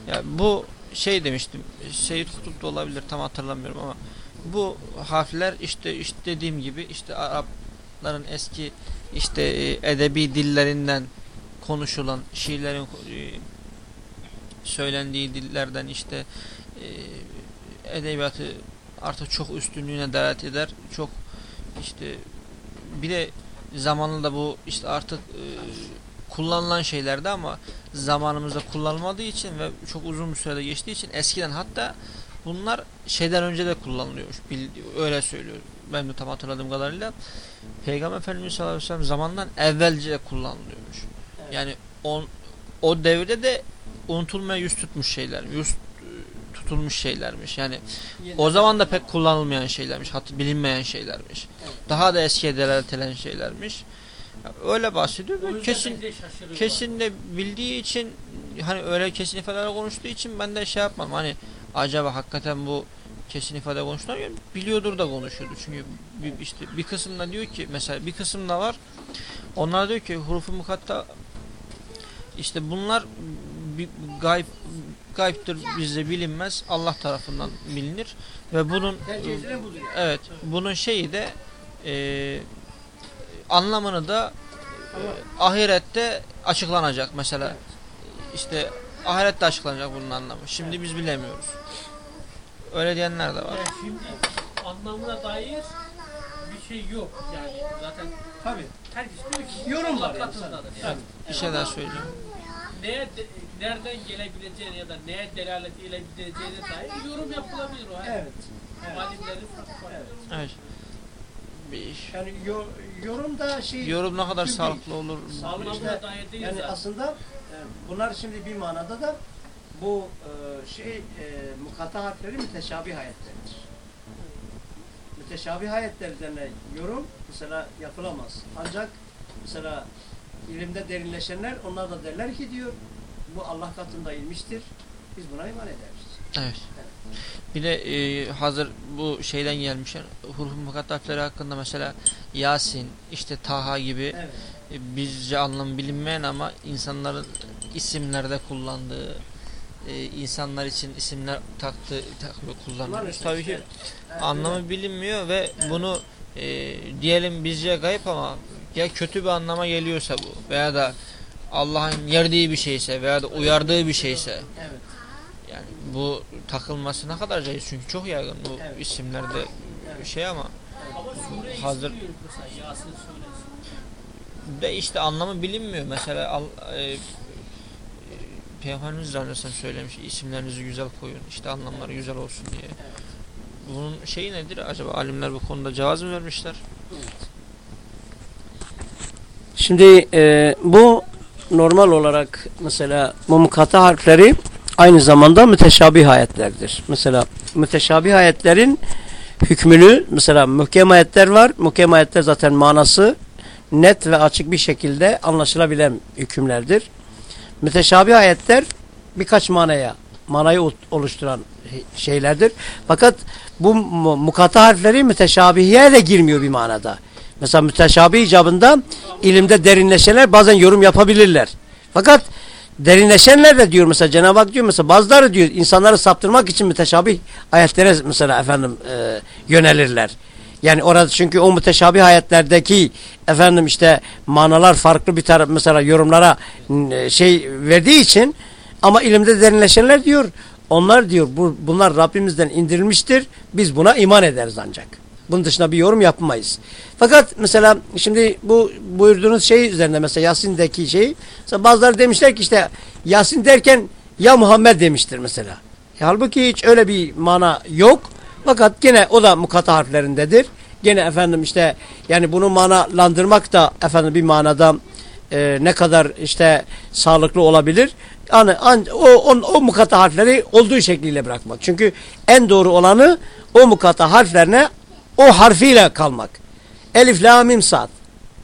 ya bu şey demiştim Seyyid Kutup da olabilir tam hatırlamıyorum ama bu harfler işte işte dediğim gibi işte Arapların eski işte e, edebi dillerinden konuşulan şiirlerin e, söylendiği dillerden işte e, edebiyatı artık çok üstünlüğüne delalet eder. Çok işte bir de zamanında bu işte artık kullanılan şeylerdi ama zamanımızda kullanılmadığı için ve çok uzun bir sürede geçtiği için eskiden hatta bunlar şeyden önce de kullanılıyormuş. Öyle söylüyor. Ben de tam hatırladığım kadarıyla Peygamber Efendimiz sallallahu aleyhi ve sellem zamandan evvelce de kullanılıyormuş. Evet. Yani on, o devirde de unutulmaya yüz tutmuş şeyler, yüz e, tutulmuş şeylermiş. Yani o zaman da pek kullanılmayan şeylermiş, hat bilinmeyen şeylermiş. Daha da eskiye delalet eden şeylermiş. Öyle bahsediyor O kesin kesin de bildiği için hani öyle kesin ifadeler konuştuğu için ben de şey yapmam. Hani acaba hakikaten bu kesin ifade konuştular ya biliyordur da konuşuyordu. Çünkü bir, işte bir kısımda diyor ki mesela bir kısımda var. Onlar diyor ki hurufu mukatta işte bunlar bir gayb gayiptir bizde bilinmez. Allah tarafından bilinir ve bunun. Evet, bunun şeyi de e, anlamını da e, ahirette açıklanacak mesela. İşte ahirette açıklanacak bunun anlamı. Şimdi biz bilemiyoruz. Öyle diyenler de var. Yani şimdi anlamına dair bir şey yok. Yani zaten Tabii. herkes diyor ki Yorum var Allah yani. Yani Bir şey daha söyleyeceğim. neye de- nereden gelebileceğine ya da neye delalet edebileceğine dair yorum yapılabilir o. Evet. evet. Alimlerin farklı. Evet. Bir Yani yo- yorum da şey yorum ne kadar sağlıklı olur. Anlamına İşte, dair değil yani zaten. aslında bunlar şimdi bir manada da bu e, şey e, mukata harfleri müteşabih ayetlerdir. Müteşabih ayetler üzerine yorum mesela yapılamaz. Ancak mesela ilimde derinleşenler onlar da derler ki diyor bu Allah katında ilmiştir. Biz buna iman ederiz. Evet. Bir de e, hazır bu şeyden gelmişler. Hurufu mukat harfleri hakkında mesela Yasin, işte Taha gibi Evet. E, bizce anlamı bilinmeyen ama insanların isimlerde kullandığı e, insanlar için isimler taktı takıyor kullanıyor. Maalesef Tabii ki evet, anlamı bilinmiyor ve bunu e, diyelim bizce gayip ama ya kötü bir anlama geliyorsa bu veya da Allah'ın yerdiği bir şeyse veya da uyardığı bir şeyse Evet. yani bu takılması ne kadar caiz çünkü çok yaygın bu Evet. isimlerde Evet. şey ama sure hazır İstemiyoruz mesela Yasin söylesin. De işte anlamı bilinmiyor. Mesela e, e, Peygamberimiz zannedersem söylemiş isimlerinizi güzel koyun. işte anlamları güzel olsun diye. Bunun şeyi nedir acaba? Alimler bu konuda cevaz mı vermişler? Şimdi e, bu normal olarak mesela bu mukata harfleri aynı zamanda müteşabih ayetlerdir. Mesela müteşabih ayetlerin hükmünü mesela muhkem ayetler var. Muhkem ayetler zaten manası net ve açık bir şekilde anlaşılabilen hükümlerdir. Müteşabih ayetler birkaç manaya manayı ol- oluşturan şeylerdir. Fakat bu mu- mukata harfleri müteşabihiye de girmiyor bir manada. Mesela müteşabih icabında ilimde derinleşenler bazen yorum yapabilirler. Fakat derinleşenler de diyor mesela Cenab-ı Hak diyor mesela bazıları diyor insanları saptırmak için müteşabih ayetlere mesela efendim e, yönelirler. Yani orada çünkü o müteşabih ayetlerdeki efendim işte manalar farklı bir taraf mesela yorumlara e, şey verdiği için ama ilimde derinleşenler diyor onlar diyor bu, bunlar Rabbimizden indirilmiştir. Biz buna iman ederiz ancak. Bunun dışında bir yorum yapmayız. Fakat mesela şimdi bu buyurduğunuz şey üzerinde mesela Yasin'deki şey mesela bazıları demişler ki işte Yasin derken ya Muhammed demiştir mesela. E, halbuki hiç öyle bir mana yok. Fakat gene o da mukata harflerindedir. Gene efendim işte yani bunu manalandırmak da efendim bir manada e, ne kadar işte sağlıklı olabilir. Yani an, o, o, o mukata harfleri olduğu şekliyle bırakmak. Çünkü en doğru olanı o mukata harflerine o harfiyle kalmak. Elif, la, mim, sad.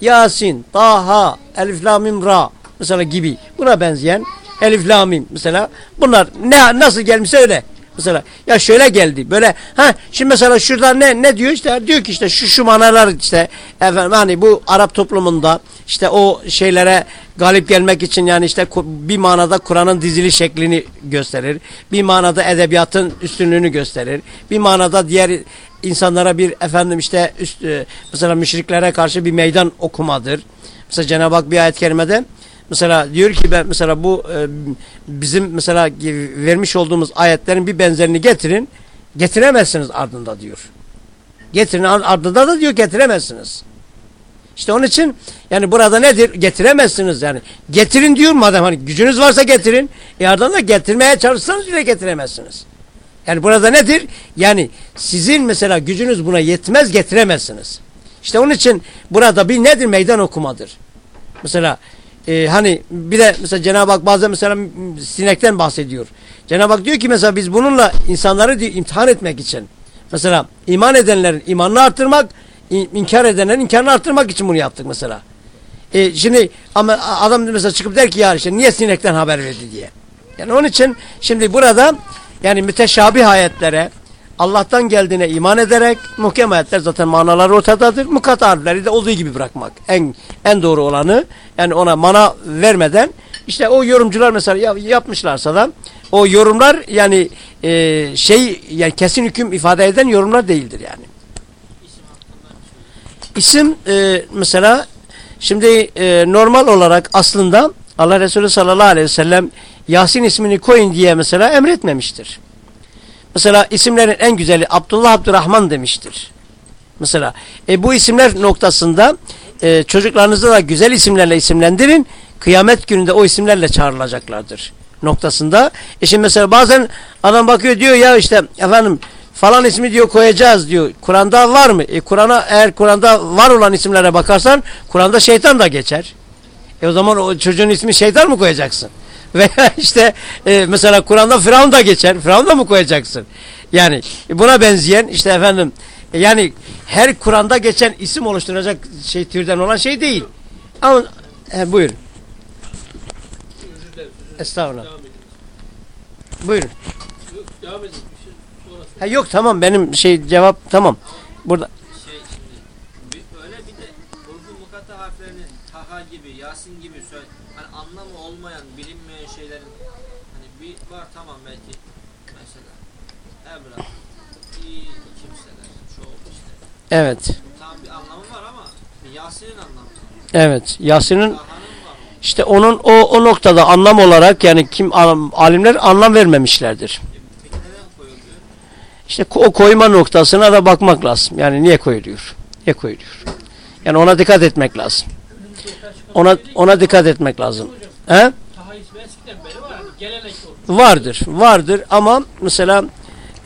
Yasin, Taha, Elif, la, mim, ra. Mesela gibi. Buna benzeyen Elif, la, mim. Mesela bunlar ne, nasıl gelmişse öyle. Mesela ya şöyle geldi böyle ha şimdi mesela şurada ne ne diyor işte diyor ki işte şu şu manalar işte efendim hani bu Arap toplumunda işte o şeylere galip gelmek için yani işte bir manada Kur'an'ın dizili şeklini gösterir. Bir manada edebiyatın üstünlüğünü gösterir. Bir manada diğer insanlara bir efendim işte üst, e, mesela müşriklere karşı bir meydan okumadır. Mesela Cenab-ı Hak bir ayet-i kerimede Mesela diyor ki ben mesela bu e, bizim mesela vermiş olduğumuz ayetlerin bir benzerini getirin. Getiremezsiniz ardında diyor. Getirin ardında da diyor getiremezsiniz. İşte onun için yani burada nedir? Getiremezsiniz yani. Getirin diyor madem hani gücünüz varsa getirin. E da getirmeye çalışsanız bile getiremezsiniz. Yani burada nedir? Yani sizin mesela gücünüz buna yetmez getiremezsiniz. İşte onun için burada bir nedir? Meydan okumadır. Mesela e, hani bir de mesela Cenab-ı Hak bazen mesela sinekten bahsediyor. Cenab-ı Hak diyor ki mesela biz bununla insanları diyor, imtihan etmek için mesela iman edenlerin imanını arttırmak in- inkar edenlerin inkarını arttırmak için bunu yaptık mesela. E, şimdi ama adam mesela çıkıp der ki ya işte niye sinekten haber verdi diye. Yani onun için şimdi burada yani müteşabih ayetlere Allah'tan geldiğine iman ederek muhkem ayetler zaten manaları ortadadır. Mukat harfleri de olduğu gibi bırakmak. En en doğru olanı yani ona mana vermeden işte o yorumcular mesela ya- yapmışlarsa da o yorumlar yani e, şey yani kesin hüküm ifade eden yorumlar değildir yani. İsim e, mesela şimdi e, normal olarak aslında Allah Resulü sallallahu aleyhi ve sellem Yasin ismini koyun diye mesela emretmemiştir. Mesela isimlerin en güzeli Abdullah Abdurrahman demiştir. Mesela e, bu isimler noktasında e, çocuklarınızı da güzel isimlerle isimlendirin. Kıyamet gününde o isimlerle çağrılacaklardır noktasında. E şimdi mesela bazen adam bakıyor diyor ya işte efendim falan ismi diyor koyacağız diyor. Kur'an'da var mı? E Kur'an'a eğer Kur'an'da var olan isimlere bakarsan Kur'an'da şeytan da geçer. E o zaman o çocuğun ismi şeytan mı koyacaksın? Veya işte e, mesela Kur'an'da Firavun da geçer. Firavun da mı koyacaksın? Yani e, buna benzeyen işte efendim e, yani her Kur'an'da geçen isim oluşturacak şey türden olan şey değil. Ama e, buyurun. Estağfurullah. Buyurun. Yok, devam edin. Şey. Ha, yok tamam benim şey cevap tamam. Burada şey şimdi bir, öyle bir de huruf-u mukata harflerinin taha gibi, yasin gibi söyle hani anlamı olmayan, bilinmeyen şeylerin hani bir var tamam belki mesela Ebra, iyi kimseler, çoğu işte. Evet. Tam bir anlamı var ama Yasin'in anlamı. Evet. Yasin'in işte onun o o noktada anlam olarak yani kim alim- alimler anlam vermemişlerdir. E? İşte o koyma noktasına da bakmak lazım. Yani niye koyuluyor? diye koyuluyor. Yani ona dikkat etmek lazım. Ona ona dikkat etmek lazım. He? Vardır, vardır ama mesela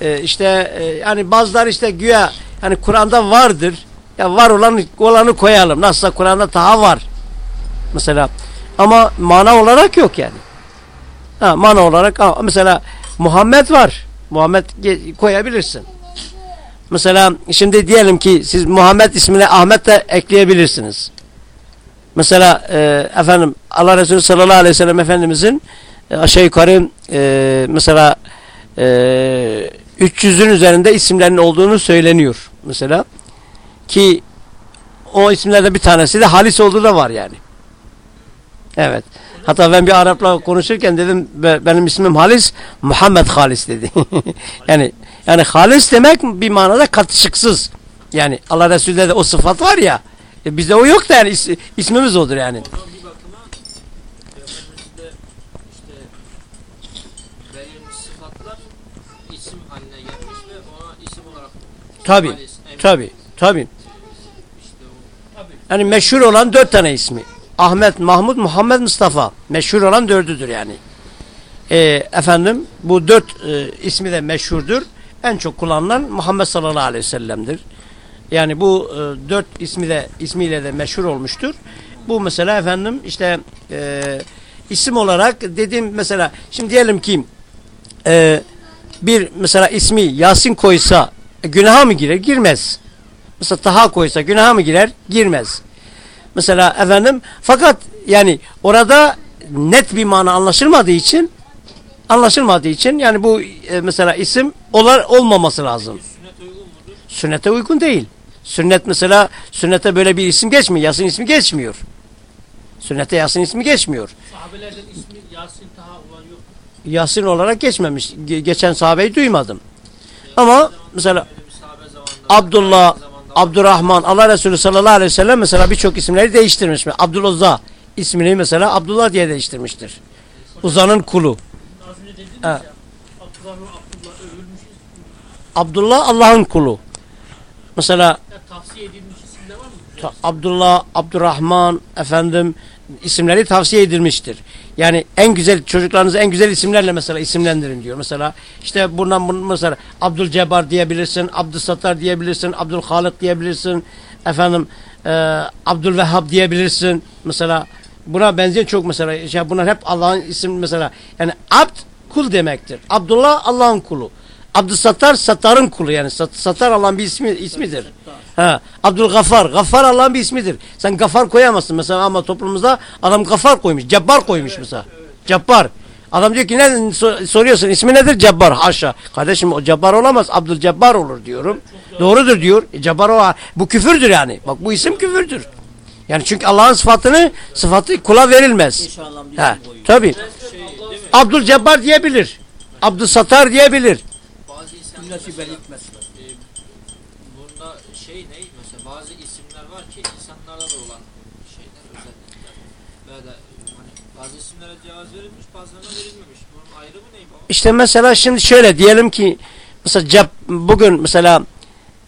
e, işte e, yani bazıları işte güya hani Kur'an'da vardır. Ya var olan olanı koyalım. Nasılsa Kur'an'da Taha var. Mesela ama mana olarak yok yani. Ha, mana olarak mesela Muhammed var. Muhammed koyabilirsin. Mesela şimdi diyelim ki siz Muhammed ismine Ahmet de ekleyebilirsiniz. Mesela e, efendim Allah Resulü sallallahu aleyhi ve sellem Efendimizin e, aşağı yukarı e, mesela e, 300'ün üzerinde isimlerin olduğunu söyleniyor mesela ki o isimlerde bir tanesi de Halis olduğu da var yani. Evet. Hatta ben bir Arapla konuşurken dedim "Be- benim ismim Halis, Muhammed Halis dedi. yani yani Halis demek bir manada katışıksız. Yani Allah Resulü'de de o sıfat var ya. e, bizde o yok da yani is- ismimiz odur yani. Tabi, tabi, tabi. Yani meşhur olan dört tane ismi. Ahmet, Mahmud, Muhammed, Mustafa. Meşhur olan dördüdür yani. Ee, efendim bu dört e, ismi de meşhurdur. En çok kullanılan Muhammed sallallahu aleyhi ve sellem'dir. Yani bu e, dört ismi de ismiyle de meşhur olmuştur. Bu mesela efendim işte e, isim olarak dediğim mesela şimdi diyelim ki e, bir mesela ismi Yasin koysa e, günaha mı girer? Girmez. Mesela Taha koysa günaha mı girer? Girmez. Mesela efendim fakat yani orada net bir mana anlaşılmadığı için anlaşılmadığı için yani bu e, mesela isim olar olmaması lazım. sünnet uygun mudur? Sünnete uygun değil. Sünnet mesela sünnete böyle bir isim geçmiyor. Yasin ismi geçmiyor. Sünnete Yasin ismi geçmiyor. Sahabelerden ismi Yasin Taha olan yok. Yasin olarak geçmemiş. Ge- geçen sahabeyi duymadım. Ama mesela Abdullah, Abdurrahman, Allah Resulü sallallahu aleyhi ve sellem mesela birçok isimleri değiştirmiş. Abdülozza ismini mesela Abdullah diye değiştirmiştir. Uzanın kulu. Abdullah Allah'ın kulu. Mesela Ya tavsiye edilmiş isimler var mı? Güzel. ta- Abdullah, Abdurrahman efendim isimleri tavsiye edilmiştir. Yani en güzel çocuklarınızı en güzel isimlerle mesela isimlendirin diyor. Mesela işte buradan bunu mesela Abdülcebbar diyebilirsin, Abdülsattar diyebilirsin, Abdülhalik diyebilirsin. Efendim e, Abdülvehhab diyebilirsin. Mesela buna benzeyen çok mesela şey bunlar hep Allah'ın isim mesela. Yani abd kul demektir. Abdullah Allah'ın kulu. Abdülsattar Sattar'ın kulu yani Sat- Sattar Allah'ın bir ismi, ismidir. Ha, Abdülgaffar, Gaffar Allah'ın bir ismidir. Sen Gaffar koyamazsın mesela ama toplumumuzda adam Gaffar koymuş, Cebbar koymuş mesela. Cebbar. Adam diyor ki ne so- soruyorsun ismi nedir? Cebbar. Haşa. Kardeşim o Cebbar olamaz. Abdülcebbar olur diyorum. Doğrudur diyor. E, Cebbar o. Bu küfürdür yani. Bak bu isim küfürdür. Yani çünkü Allah'ın sıfatını sıfatı kula verilmez. Ha, tabii. şey? Abdülcebbar diyebilir. Abdülsattar diyebilir. Bazı insanlar İlla ki mesela, belirtmez. e, bunda şey ne mesela bazı isimler var ki insanlarda da olan şeyler özellikler. Böyle hani bazı isimlere cevaz verilmiş bazılarına verilmemiş. Bunun ayrımı ne bu? İşte mesela şimdi şöyle diyelim ki mesela ceb, bugün mesela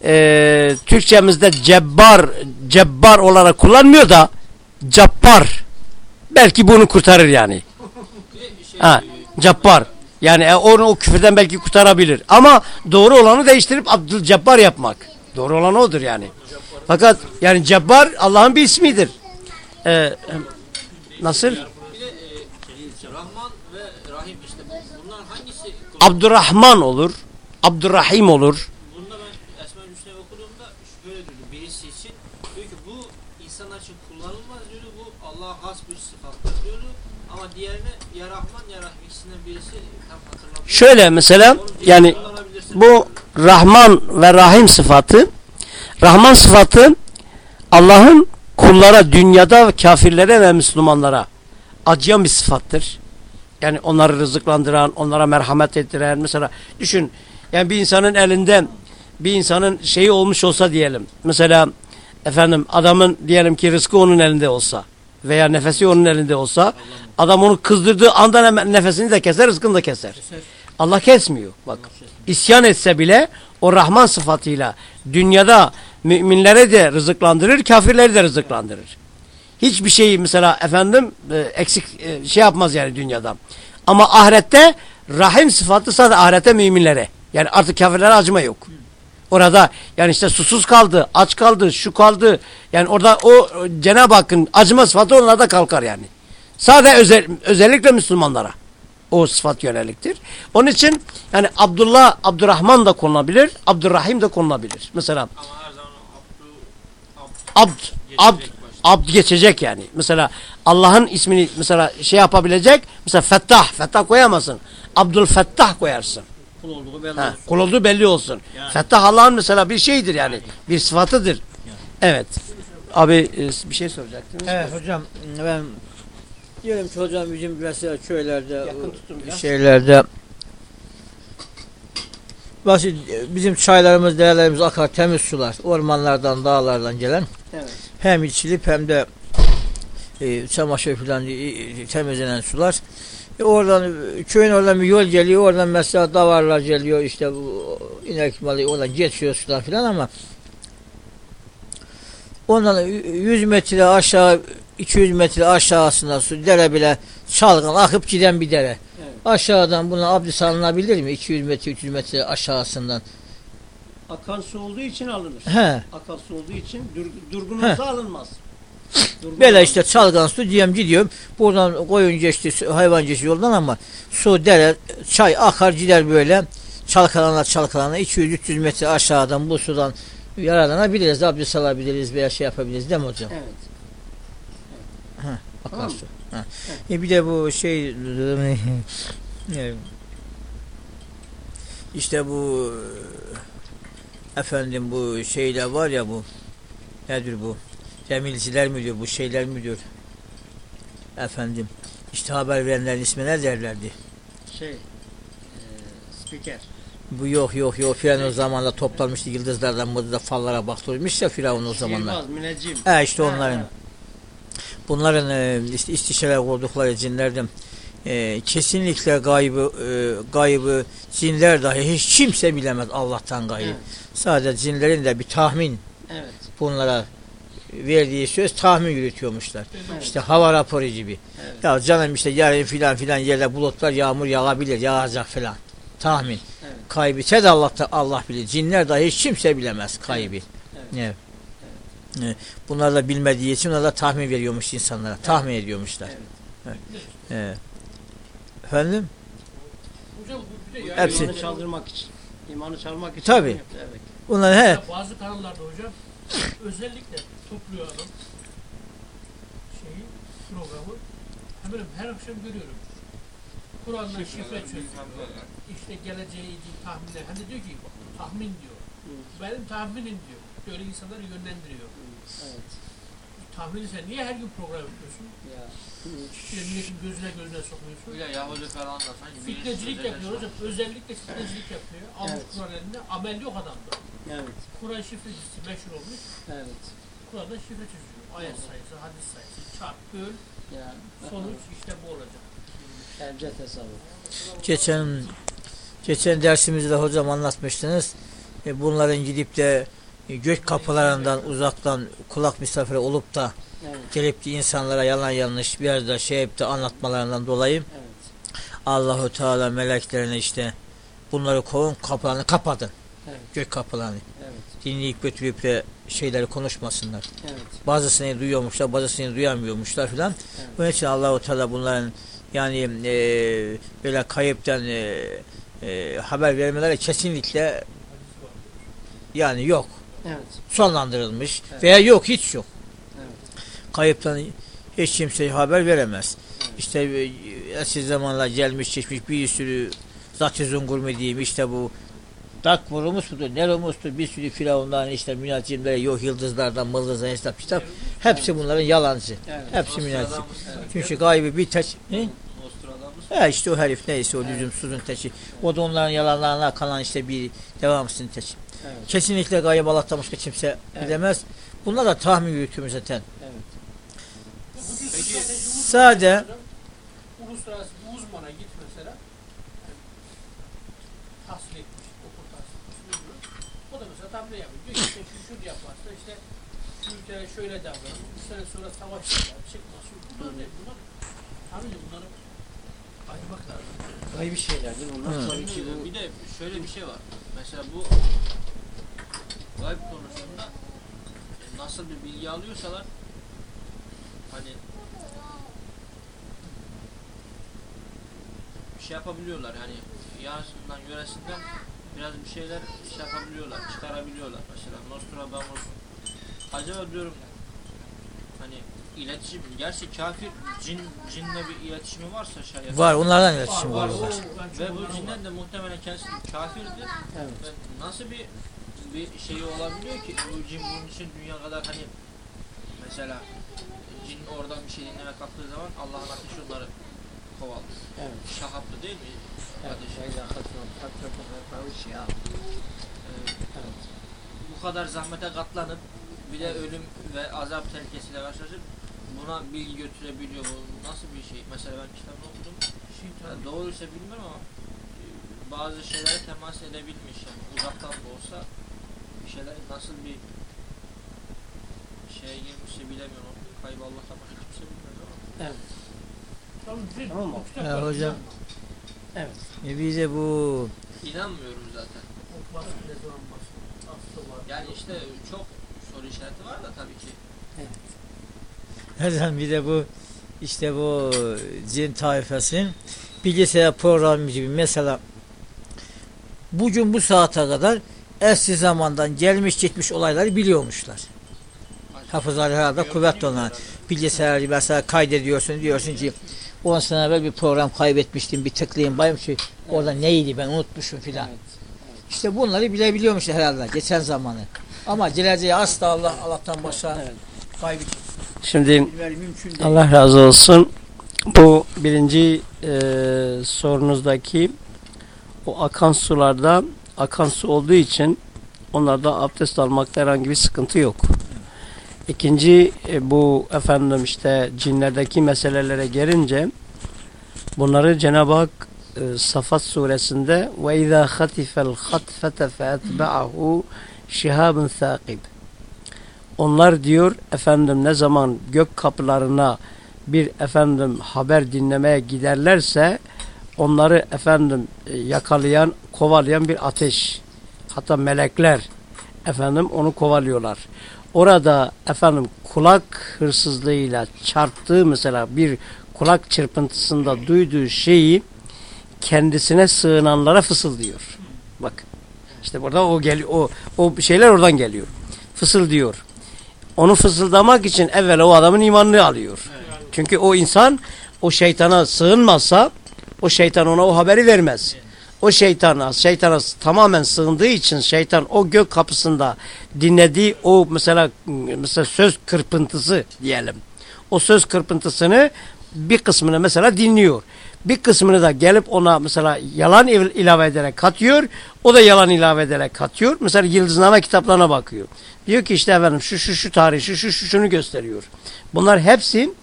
e, Türkçemizde cebbar cebbar olarak kullanmıyor da cappar belki bunu kurtarır yani. Şey, Ha, cappar. Yani e, onu o küfürden belki kurtarabilir. Ama doğru olanı değiştirip Abdülcebbar yapmak. Doğru olan odur yani. Fakat yani Cebbar Allah'ın bir ismidir. Ee, nasıl? bir de e, Rahman ve Rahim işte bu, bunlar hangisi? Abdurrahman olur. Abdurrahim olur. Bunda ben Esma-ül Hüsna'yı okuduğumda şöyle diyordu birisi için diyor ki bu insanlar için kullanılmaz diyordu bu Allah'a has bir sıfattır diyordu ama diğerine ya Rahman ya Rahim ikisinden birisi tam hatırlamıyorum. Şöyle mesela yani bu Rahman ve Rahim sıfatı Rahman sıfatı Allah'ın kullara dünyada kafirlere ve Müslümanlara acıyan bir sıfattır. Yani onları rızıklandıran, onlara merhamet ettiren mesela düşün yani bir insanın elinde bir insanın şeyi olmuş olsa diyelim. Mesela efendim adamın diyelim ki rızkı onun elinde olsa veya nefesi onun elinde olsa adam onu kızdırdığı anda nefesini de keser, rızkını da keser. Allah kesmiyor. Bak isyan etse bile o Rahman sıfatıyla dünyada müminlere de rızıklandırır, kafirleri de rızıklandırır. Hiçbir şeyi mesela efendim e, eksik e, şey yapmaz yani dünyada. Ama ahirette rahim sıfatı sadece ahirette müminlere. Yani artık kafirlere acıma yok. Orada yani işte susuz kaldı, aç kaldı, şu kaldı. Yani orada o Cenab-ı Hakk'ın acıma sıfatı onlarda kalkar yani. Sadece özel, özellikle Müslümanlara o sıfat yöneliktir. Onun için yani Abdullah, Abdurrahman da konulabilir, Abdurrahim de konulabilir. Mesela Ama her zaman o abdu, abd, abd. Abd geçecek yani. Mesela Allah'ın ismini mesela şey yapabilecek, mesela Fettah, Fettah koyamazsın. Abdülfettah koyarsın. Kul olduğu belli Ha, olsun. kul olduğu belli olsun. Yani. Fettah Allah'ın mesela bir şeydir yani. Bir sıfatıdır. Evet. Abi e, bir şey soracaktınız. Evet hocam ben diyelim ki hocam bizim mesela köylerde şeylerde basit bizim çaylarımız, değerlerimiz akar temiz sular. Ormanlardan, dağlardan gelen. Evet. Hem içilip hem de e, çamaşır falan e, temizlenen sular. E, oradan köyün oradan bir yol geliyor. Oradan mesela davarlar geliyor. işte bu inek malı oradan geçiyor sular falan ama ondan 100 metre aşağı 200 metre aşağısında su dere bile çalgan akıp giden bir dere. Evet. Aşağıdan buna abdest alınabilir mi? 200 metre 300 metre aşağısından. Akan su olduğu için alınır. He. Akan su olduğu için dur, durgun He. olsa alınmaz. Durgun Böyle olsa- işte çalgan su diyem gidiyorum. Buradan koyun geçti, hayvan geçti yoldan ama su, dere, çay akar gider böyle. Çalkalana çalkalana 200-300 metre aşağıdan bu sudan yararlanabiliriz. Abdest alabiliriz veya şey yapabiliriz değil mi hocam? Evet. Akar Tamam. su. Ha. E bir de bu şey e, işte bu efendim bu şeyler var ya bu nedir bu? Cemilciler mi diyor bu şeyler mi diyor? Efendim işte haber verenlerin ismi ne derlerdi? Şey, e, spiker. bu yok yok yok. Firavun o zamanla toplanmıştı yıldızlardan burada fallara baktırmış ya Firavun o zamanlar. Sihirbaz, müneccim. he işte onların. Ha, bunların e, işte istişare kurdukları cinlerden e, kesinlikle gaybı e, gaybı cinler dahi hiç kimse bilemez Allah'tan gaybı. Evet. Sadece cinlerin de bir tahmin Evet. bunlara verdiği söz tahmin yürütüyormuşlar. Evet. İşte hava raporu gibi. Evet. Ya canım işte yarın filan filan yerde bulutlar yağmur yağabilir, yağacak filan. Tahmin. Evet. Kaybı ise Allah Allah bilir. Cinler dahi hiç kimse bilemez kaybı. Evet. Evet. Evet. Bunlar da bilmediği için onlar da tahmin veriyormuş insanlara. Tahmin ediyormuşlar. Evet. Evet. Efendim? Hocam bu bir de ya. Hepsi. İmanı çaldırmak için. İmanı çalmak için. Tabii. yaptı, Evet. Bunlar he. Bazı kanallarda hocam özellikle topluyor adam şeyi programı hemen her akşam görüyorum. Kur'an'dan şifre çözüyor. İşte geleceği ilgili tahminler. Hem de diyor ki tahmin diyor. Benim tahminim diyor. Böyle insanları yönlendiriyor. Evet. Tahmini sen niye her gün program yapıyorsun? Ya. Milletin gözüne gözüne sokuyorsun. Öyle Yahudi falan da sanki Fitnecilik yapıyor hocam. Özellikle fitnecilik yapıyor. Almış Evet. Kur'an elinde. Amel yok adamda. Evet. Kur'an şifrecisi meşhur olmuş. Evet. Kur'an'da şifre çözüyor. Ayet sayısı, hadis sayısı, çarp, böl, Ya. sonuç işte bu olacak. Elde tasavvuf. Geçen geçen dersimizde hocam anlatmıştınız. E, bunların gidip de gök kapılarından uzaktan kulak misafiri olup da Evet. gelip de insanlara yalan yanlış bir yerde şey yapıp da anlatmalarından dolayı Evet. Allahu Teala meleklerine işte bunları kovun kapılarını kapatın. Evet. Gök kapılarını. Evet. Dinleyip götürüp de şeyleri konuşmasınlar. Evet. Bazısını duyuyormuşlar, bazısını duyamıyormuşlar filan. Evet. Bunun için Allahu Teala bunların yani e, böyle kayıptan e, e, haber vermeleri kesinlikle yani yok. Evet. Sonlandırılmış Evet. veya yok hiç yok. Evet. Kayıptan hiç kimse haber veremez. Evet. İşte e, eski zamanlar gelmiş geçmiş bir sürü zat-ı zungur mu diyeyim işte bu Dak vurulmuş mudur, ne olmuştur bir sürü firavundan işte münacimlere yok yıldızlardan mıldızdan hesap kitap hepsi bunların yalancı. Evet. Hepsi münacim. Nostradamus. Çünkü gaybı bir ne? Nostradamus. He işte o herif neyse o lüzumsuzun teçi. O da onların yalanlarına kalan işte bir devamsızın teçi. Evet. Kesinlikle gayb Allah'tan başka kimse Evet. bilemez. Bunlar da tahmin yürütüyor zaten. Evet. Peki, sade- uluslararası bir uzmana git mesela tahsil etmiş, okul tahsil etmiş? O da mesela tam ne yapıyor? Diyor işte şu şunu yaparsa işte şu ülkeye şöyle davranır. Üç sene sonra savaş çıkar. Çıkmaz. Şu bunlar ne? Bunlar Tabii bunları ayırmak lazım. Gaybi şeylerdir bunlar. Hı. Tabii ki bu bir de şöyle bir şey var. Mesela bu gayb konusunda e, nasıl bir bilgi alıyorsalar hani bir şey yapabiliyorlar hani yarısından yöresinden biraz bir şeyler şey yapabiliyorlar, çıkarabiliyorlar mesela Nostradamus acaba diyorum hani iletişim gerçi kafir cin cinle bir iletişimi varsa şayet Var onlardan iletişim Var, var. var. Ve bu cinler de muhtemelen kendisi kafirdir. Evet. Ve nasıl bir bir şey olabiliyor ki bu cin bunun için dünya kadar hani mesela cin oradan bir şey dinleme kaptığı zaman Allah'ın ateşi onları kovalıyor. Evet. Şahaplı değil mi? Evet. Ateşi. Bu kadar zahmete katlanıp bir de ölüm ve azap tehlikesiyle karşılaşıp buna bilgi götürebiliyor. Bu nasıl bir şey? Mesela ben kitabını okudum. Yani doğruysa bilmiyorum ama e, bazı şeylere temas edebilmiş yani uzaktan da olsa şeyler nasıl bir şeye girmişse bilemiyorum. Kaybı Allah'tan başka kimse ama. Evet. Tamam, mı? Ya hocam. Evet. E bize bu İnanmıyorum zaten. O basın ne zaman basın? Aslı var. Yani işte çok soru işareti var da tabii ki. Hocam bir de bu işte bu cin taifesinin bilgisayar programı gibi mesela bugün bu saate kadar eski zamandan gelmiş gitmiş olayları biliyormuşlar. Hafızlar herhalde kuvvetli olan bilgisayar mesela kaydediyorsun diyorsun ki 10 sene evvel bir program kaybetmiştim bir tıklayayım bayım ki orada neydi ben unutmuşum filan. Evet. İşte bunları bilebiliyormuşlar herhalde geçen zamanı. Ama geleceği asla Allah Allah'tan başka Evet. kaybı Şimdi. Allah razı olsun. Bu birinci e, sorunuzdaki o akan sularda akan su olduğu için onlarda abdest almakta herhangi bir sıkıntı yok. İkinci e, bu efendim işte cinlerdeki meselelere gelince bunları Cenab-ı Hak e, Safat suresinde ve izâ hatifel hatfete feetbe'ahu şihabun thâkib onlar diyor efendim ne zaman gök kapılarına bir efendim haber dinlemeye giderlerse onları efendim e, yakalayan, kovalayan bir ateş. Hatta melekler efendim onu kovalıyorlar. Orada efendim kulak hırsızlığıyla çarptığı mesela bir kulak çırpıntısında duyduğu şeyi kendisine sığınanlara fısıldıyor. Bak. işte burada o geliyor o o şeyler oradan geliyor. Fısıldıyor onu fısıldamak için evvel o adamın imanını alıyor. Çünkü o insan o şeytana sığınmazsa o şeytan ona o haberi vermez. O şeytana, şeytana tamamen sığındığı için şeytan o gök kapısında dinlediği o mesela mesela söz kırpıntısı diyelim. O söz kırpıntısını bir kısmını mesela dinliyor. Bir kısmını da gelip ona mesela yalan il- ilave ederek katıyor. O da yalan ilave ederek katıyor. Mesela yıldızname kitaplarına bakıyor. Diyor ki işte efendim şu şu şu tarih şu şu şunu gösteriyor. Bunlar hepsi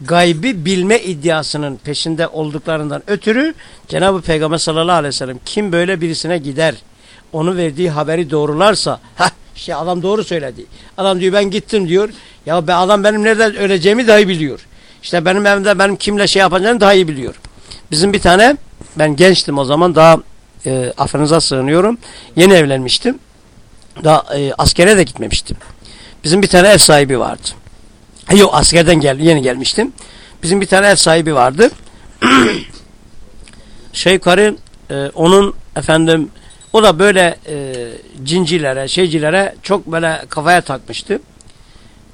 gaybi bilme iddiasının peşinde olduklarından ötürü Cenab-ı Peygamber sallallahu aleyhi ve sellem kim böyle birisine gider onu verdiği haberi doğrularsa ha işte adam doğru söyledi. Adam diyor ben gittim diyor. Ya be adam benim nereden öleceğimi dahi biliyor. İşte benim evimde benim kimle şey yapacağımı daha iyi biliyor. Bizim bir tane ben gençtim o zaman daha e, affınıza sığınıyorum. Yeni evlenmiştim. Daha e, askere de gitmemiştim. Bizim bir tane ev sahibi vardı. Yok askerden gel, yeni gelmiştim. Bizim bir tane ev sahibi vardı. şey yukarı e, onun efendim o da böyle e, cincilere, şeycilere çok böyle kafaya takmıştı.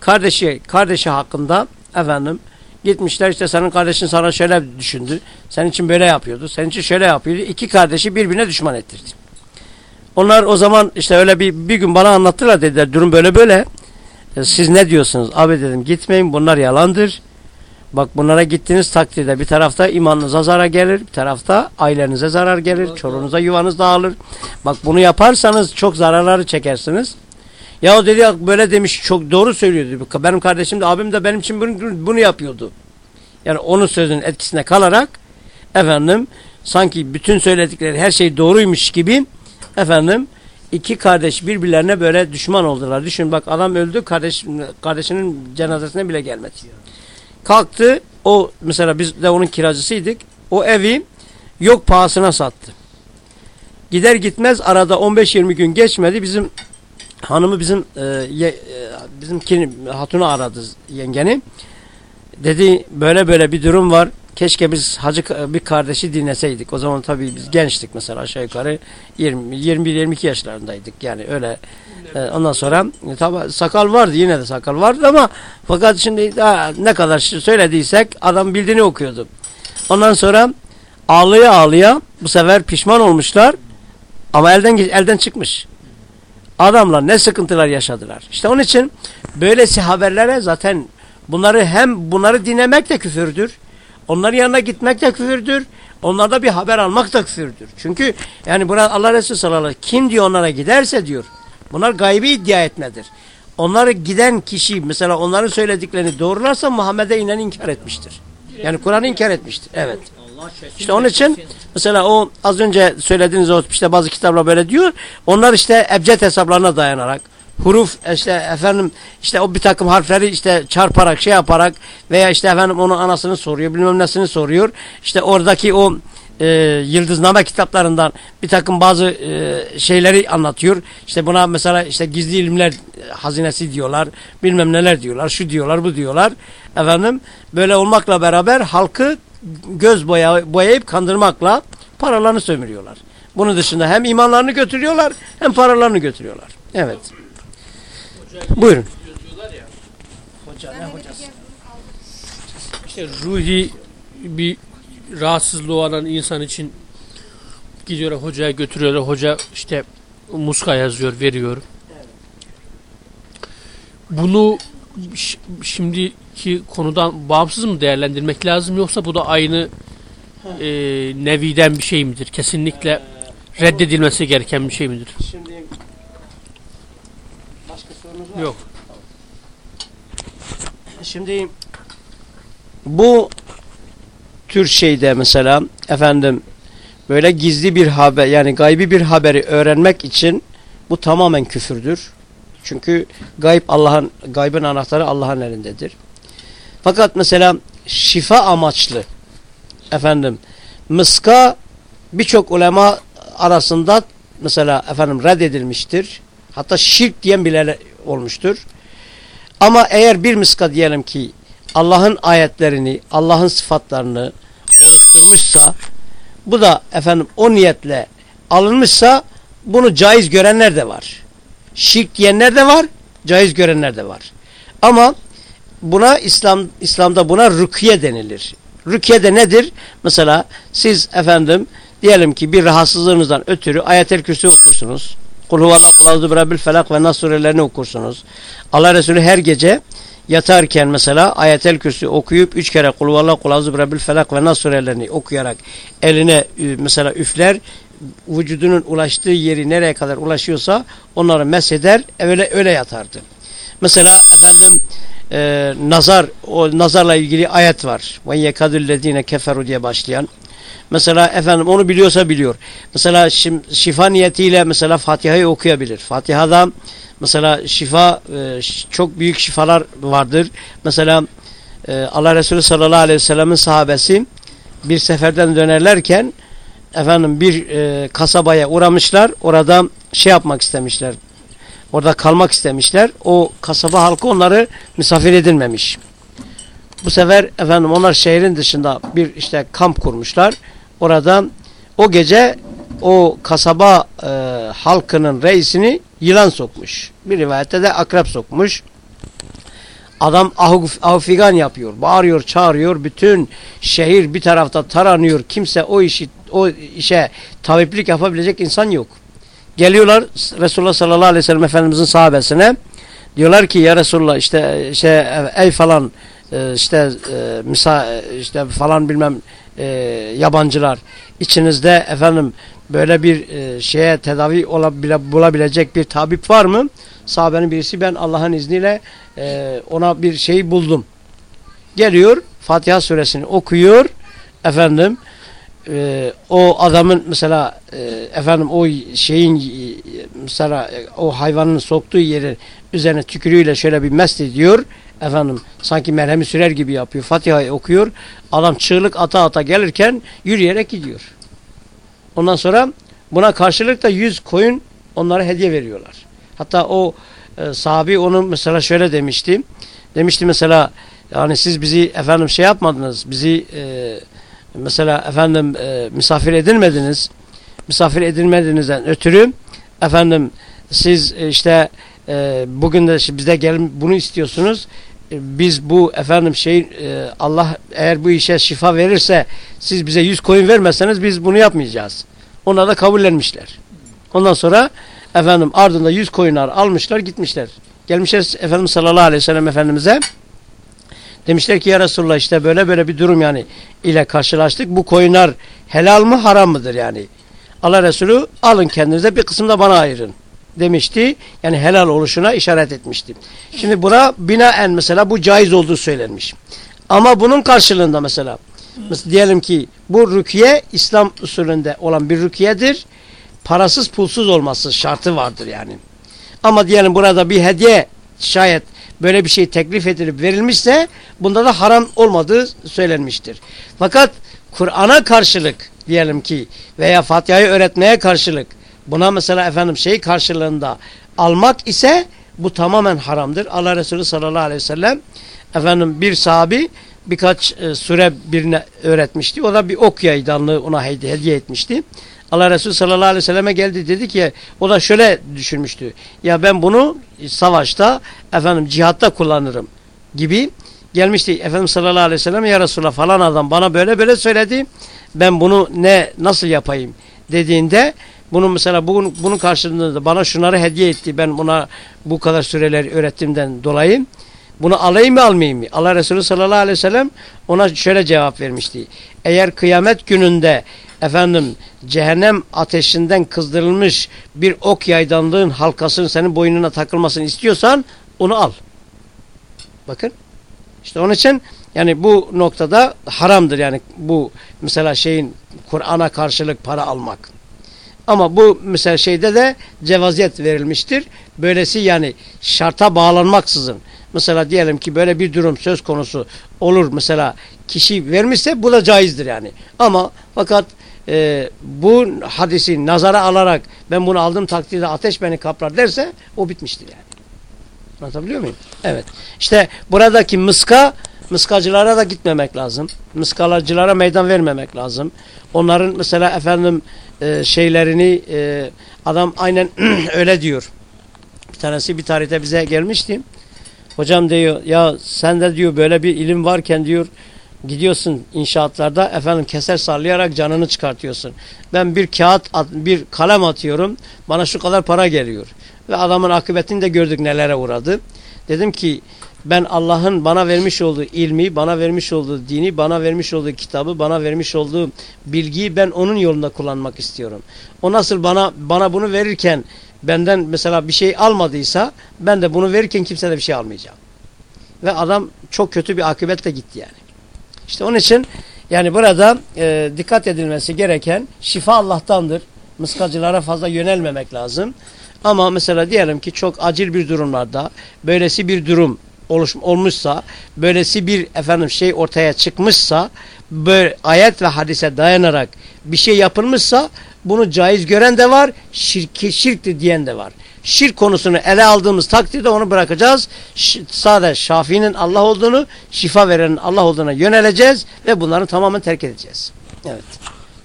Kardeşi, kardeşi hakkında efendim gitmişler işte senin kardeşin sana şöyle düşündü. Senin için böyle yapıyordu. Senin için şöyle yapıyordu. İki kardeşi birbirine düşman ettirdi. Onlar o zaman işte öyle bir, bir gün bana anlattılar dediler durum böyle böyle. Siz ne diyorsunuz? Abi dedim gitmeyin bunlar yalandır. Bak bunlara gittiğiniz takdirde bir tarafta imanınıza zarar gelir, bir tarafta ailenize zarar gelir, çoluğunuza yuvanız dağılır. Bak bunu yaparsanız çok zararları çekersiniz. Ya o dedi böyle demiş çok doğru söylüyordu. Benim kardeşim de abim de benim için bunu, bunu yapıyordu. Yani onun sözünün etkisine kalarak efendim sanki bütün söyledikleri her şey doğruymuş gibi efendim iki kardeş birbirlerine böyle düşman oldular. Düşün bak adam öldü kardeş kardeşinin cenazesine bile gelmedi. Kalktı o mesela biz de onun kiracısıydık. O evi yok pahasına sattı. Gider gitmez arada 15-20 gün geçmedi bizim hanımı bizim e, ye, e, bizim hatunu aradı yengeni. Dedi böyle böyle bir durum var. Keşke biz hacı bir kardeşi dinleseydik. O zaman tabii biz gençtik mesela aşağı yukarı 20 21-22 yaşlarındaydık. Yani öyle e, ondan sonra e, tabi sakal vardı yine de sakal vardı ama fakat şimdi daha ne kadar söylediysek adam bildiğini okuyordu. Ondan sonra ağlıya ağlıya bu sefer pişman olmuşlar ama elden elden çıkmış. Adamlar ne sıkıntılar yaşadılar. İşte onun için böylesi haberlere zaten bunları hem bunları dinlemek de küfürdür. Onların yanına gitmek de küfürdür. Onlarda bir haber almak da küfürdür. Çünkü yani burada Allah Resulü sallallahu aleyhi ve sellem kim diyor onlara giderse diyor. Bunlar gaybi iddia etmedir. Onları giden kişi mesela onların söylediklerini doğrularsa Muhammed'e inen inkar etmiştir. Yani Kur'an'ı inkar etmiştir. Evet. İşte onun için mesela o az önce söylediğiniz o işte bazı kitaplar böyle diyor. Onlar işte ebced hesaplarına dayanarak huruf işte efendim işte o bir takım harfleri işte çarparak şey yaparak veya işte efendim onun anasını soruyor bilmem nesini soruyor. İşte oradaki o e, yıldızname kitaplarından bir takım bazı e, şeyleri anlatıyor. İşte buna mesela işte gizli ilimler hazinesi diyorlar. Bilmem neler diyorlar. Şu diyorlar bu diyorlar. Efendim böyle olmakla beraber halkı göz boya, boyayıp kandırmakla paralarını sömürüyorlar. Bunun dışında hem imanlarını götürüyorlar hem paralarını götürüyorlar. Evet. Buyurun. Hoca ne hocası? İşte ruhi bir rahatsızlığı olan insan için gidiyor hocaya götürüyor. Hoca işte muska yazıyor, veriyor. Bunu şimdiki konudan bağımsız mı değerlendirmek lazım yoksa bu da aynı e, neviden bir şey midir? Kesinlikle reddedilmesi gereken bir şey midir? Şimdi Yok. Şimdi bu tür şeyde mesela efendim böyle gizli bir haber yani gaybi bir haberi öğrenmek için bu tamamen küfürdür. Çünkü gayb Allah'ın gaybın anahtarı Allah'ın elindedir. Fakat mesela şifa amaçlı efendim mıska birçok ulema arasında mesela efendim reddedilmiştir. Hatta şirk diyen bile olmuştur. Ama eğer bir miska diyelim ki Allah'ın ayetlerini, Allah'ın sıfatlarını oluşturmuşsa bu da efendim o niyetle alınmışsa bunu caiz görenler de var. Şirk diyenler de var, caiz görenler de var. Ama buna İslam İslam'da buna rükye denilir. Rükye de nedir? Mesela siz efendim diyelim ki bir rahatsızlığınızdan ötürü ayetel kürsü okursunuz. Kul huvallahu kul felak ve nas surelerini okursunuz. Allah Resulü her gece yatarken mesela ayetel kürsü okuyup üç kere kul huvallahu kul felak ve nas surelerini okuyarak eline mesela üfler vücudunun ulaştığı yeri nereye kadar ulaşıyorsa onları mesheder öyle öyle yatardı. Mesela efendim e, nazar o nazarla ilgili ayet var. Ve yekadüllezine keferu diye başlayan Mesela efendim onu biliyorsa biliyor. Mesela şifa niyetiyle mesela Fatiha'yı okuyabilir. Fatiha'da mesela şifa e, çok büyük şifalar vardır. Mesela e, Allah Resulü sallallahu aleyhi ve sellemin sahabesi bir seferden dönerlerken efendim bir e, kasabaya uğramışlar. Orada şey yapmak istemişler. Orada kalmak istemişler. O kasaba halkı onları misafir edilmemiş. Bu sefer efendim onlar şehrin dışında bir işte kamp kurmuşlar. Orada o gece o kasaba e, halkının reisini yılan sokmuş. Bir rivayette de akrep sokmuş. Adam afigan yapıyor. Bağırıyor, çağırıyor. Bütün şehir bir tarafta taranıyor. Kimse o işi o işe tabiplik yapabilecek insan yok. Geliyorlar Resulullah sallallahu aleyhi ve sellem Efendimizin sahabesine. Diyorlar ki ya Resulullah işte şey ey falan e, işte e, misa işte falan bilmem e, yabancılar içinizde efendim böyle bir e, şeye tedavi olabile, bulabilecek bir tabip var mı? Sahabenin birisi ben Allah'ın izniyle e, ona bir şey buldum. Geliyor Fatiha suresini okuyor efendim e, o adamın mesela e, efendim o şeyin e, mesela e, o hayvanın soktuğu yerin üzerine tükürüğüyle şöyle bir mest ediyor. Efendim sanki merhemi sürer gibi yapıyor. Fatiha'yı okuyor. Adam çığlık ata ata gelirken yürüyerek gidiyor. Ondan sonra buna karşılık da 100 koyun onlara hediye veriyorlar. Hatta o e, sahabi onu mesela şöyle demişti. Demişti mesela yani siz bizi efendim şey yapmadınız. Bizi e, mesela efendim e, misafir edilmediniz. Misafir edilmediğinizden ötürü efendim siz e, işte e, bugün de işte bize gelin bunu istiyorsunuz. Biz bu efendim şey e, Allah eğer bu işe şifa verirse siz bize yüz koyun vermezseniz biz bunu yapmayacağız. Onlar da kabullenmişler. Ondan sonra efendim ardında yüz koyunlar almışlar gitmişler. Gelmişler Efendimiz sallallahu aleyhi ve sellem Efendimiz'e demişler ki ya Resulullah işte böyle böyle bir durum yani ile karşılaştık. Bu koyunlar helal mı haram mıdır yani? Allah Resulü alın kendinize bir kısım da bana ayırın demişti. Yani helal oluşuna işaret etmişti. Şimdi buna binaen mesela bu caiz olduğu söylenmiş. Ama bunun karşılığında mesela, mesela diyelim ki bu rukiye İslam usulünde olan bir rukiyedir. Parasız pulsuz olması şartı vardır yani. Ama diyelim burada bir hediye şayet böyle bir şey teklif edilip verilmişse bunda da haram olmadığı söylenmiştir. Fakat Kur'an'a karşılık diyelim ki veya Fatiha'yı öğretmeye karşılık buna mesela efendim şey karşılığında almak ise bu tamamen haramdır. Allah Resulü sallallahu aleyhi ve sellem efendim bir sahabi birkaç e, sure birine öğretmişti. O da bir ok yaydanlığı ona hediye etmişti. Allah Resulü sallallahu aleyhi ve selleme geldi dedi ki o da şöyle düşünmüştü. Ya ben bunu savaşta efendim cihatta kullanırım gibi gelmişti. Efendim sallallahu aleyhi ve sellem ya Resulallah falan adam bana böyle böyle söyledi. Ben bunu ne nasıl yapayım dediğinde bunu mesela bunun, bunun karşılığında da bana şunları hediye etti. Ben buna bu kadar süreler öğrettiğimden dolayı bunu alayım mı almayayım mı? Allah Resulü sallallahu aleyhi ve sellem ona şöyle cevap vermişti. Eğer kıyamet gününde efendim cehennem ateşinden kızdırılmış bir ok yaydanlığın halkasının senin boynuna takılmasını istiyorsan onu al. Bakın. İşte onun için yani bu noktada haramdır yani bu mesela şeyin Kur'an'a karşılık para almak. Ama bu mesela şeyde de cevaziyet verilmiştir. Böylesi yani şarta bağlanmaksızın. Mesela diyelim ki böyle bir durum söz konusu olur mesela kişi vermişse bu da caizdir yani. Ama fakat e, bu hadisi nazara alarak ben bunu aldım takdirde ateş beni kaplar derse o bitmiştir yani. Anlatabiliyor muyum? Evet. İşte buradaki mıska mıskacılara da gitmemek lazım. Mıskalacılara meydan vermemek lazım. Onların mesela efendim e, şeylerini e, adam aynen öyle diyor. Bir tanesi bir tarihte bize gelmişti. Hocam diyor ya sende diyor böyle bir ilim varken diyor gidiyorsun inşaatlarda efendim keser sallayarak canını çıkartıyorsun. Ben bir kağıt bir kalem atıyorum bana şu kadar para geliyor. Ve adamın akıbetini de gördük nelere uğradı. Dedim ki ben Allah'ın bana vermiş olduğu ilmi, bana vermiş olduğu dini, bana vermiş olduğu kitabı, bana vermiş olduğu bilgiyi ben onun yolunda kullanmak istiyorum. O nasıl bana bana bunu verirken benden mesela bir şey almadıysa ben de bunu verirken kimseden bir şey almayacağım. Ve adam çok kötü bir akıbetle gitti yani. İşte onun için yani burada e, dikkat edilmesi gereken şifa Allah'tandır. Mıskacılara fazla yönelmemek lazım. Ama mesela diyelim ki çok acil bir durumlarda böylesi bir durum oluş, olmuşsa, böylesi bir efendim şey ortaya çıkmışsa, böyle ayet ve hadise dayanarak bir şey yapılmışsa bunu caiz gören de var, şirki şirktir diyen de var. Şirk konusunu ele aldığımız takdirde onu bırakacağız. Sadece Şafii'nin Allah olduğunu, şifa verenin Allah olduğuna yöneleceğiz ve bunları tamamen terk edeceğiz. Evet.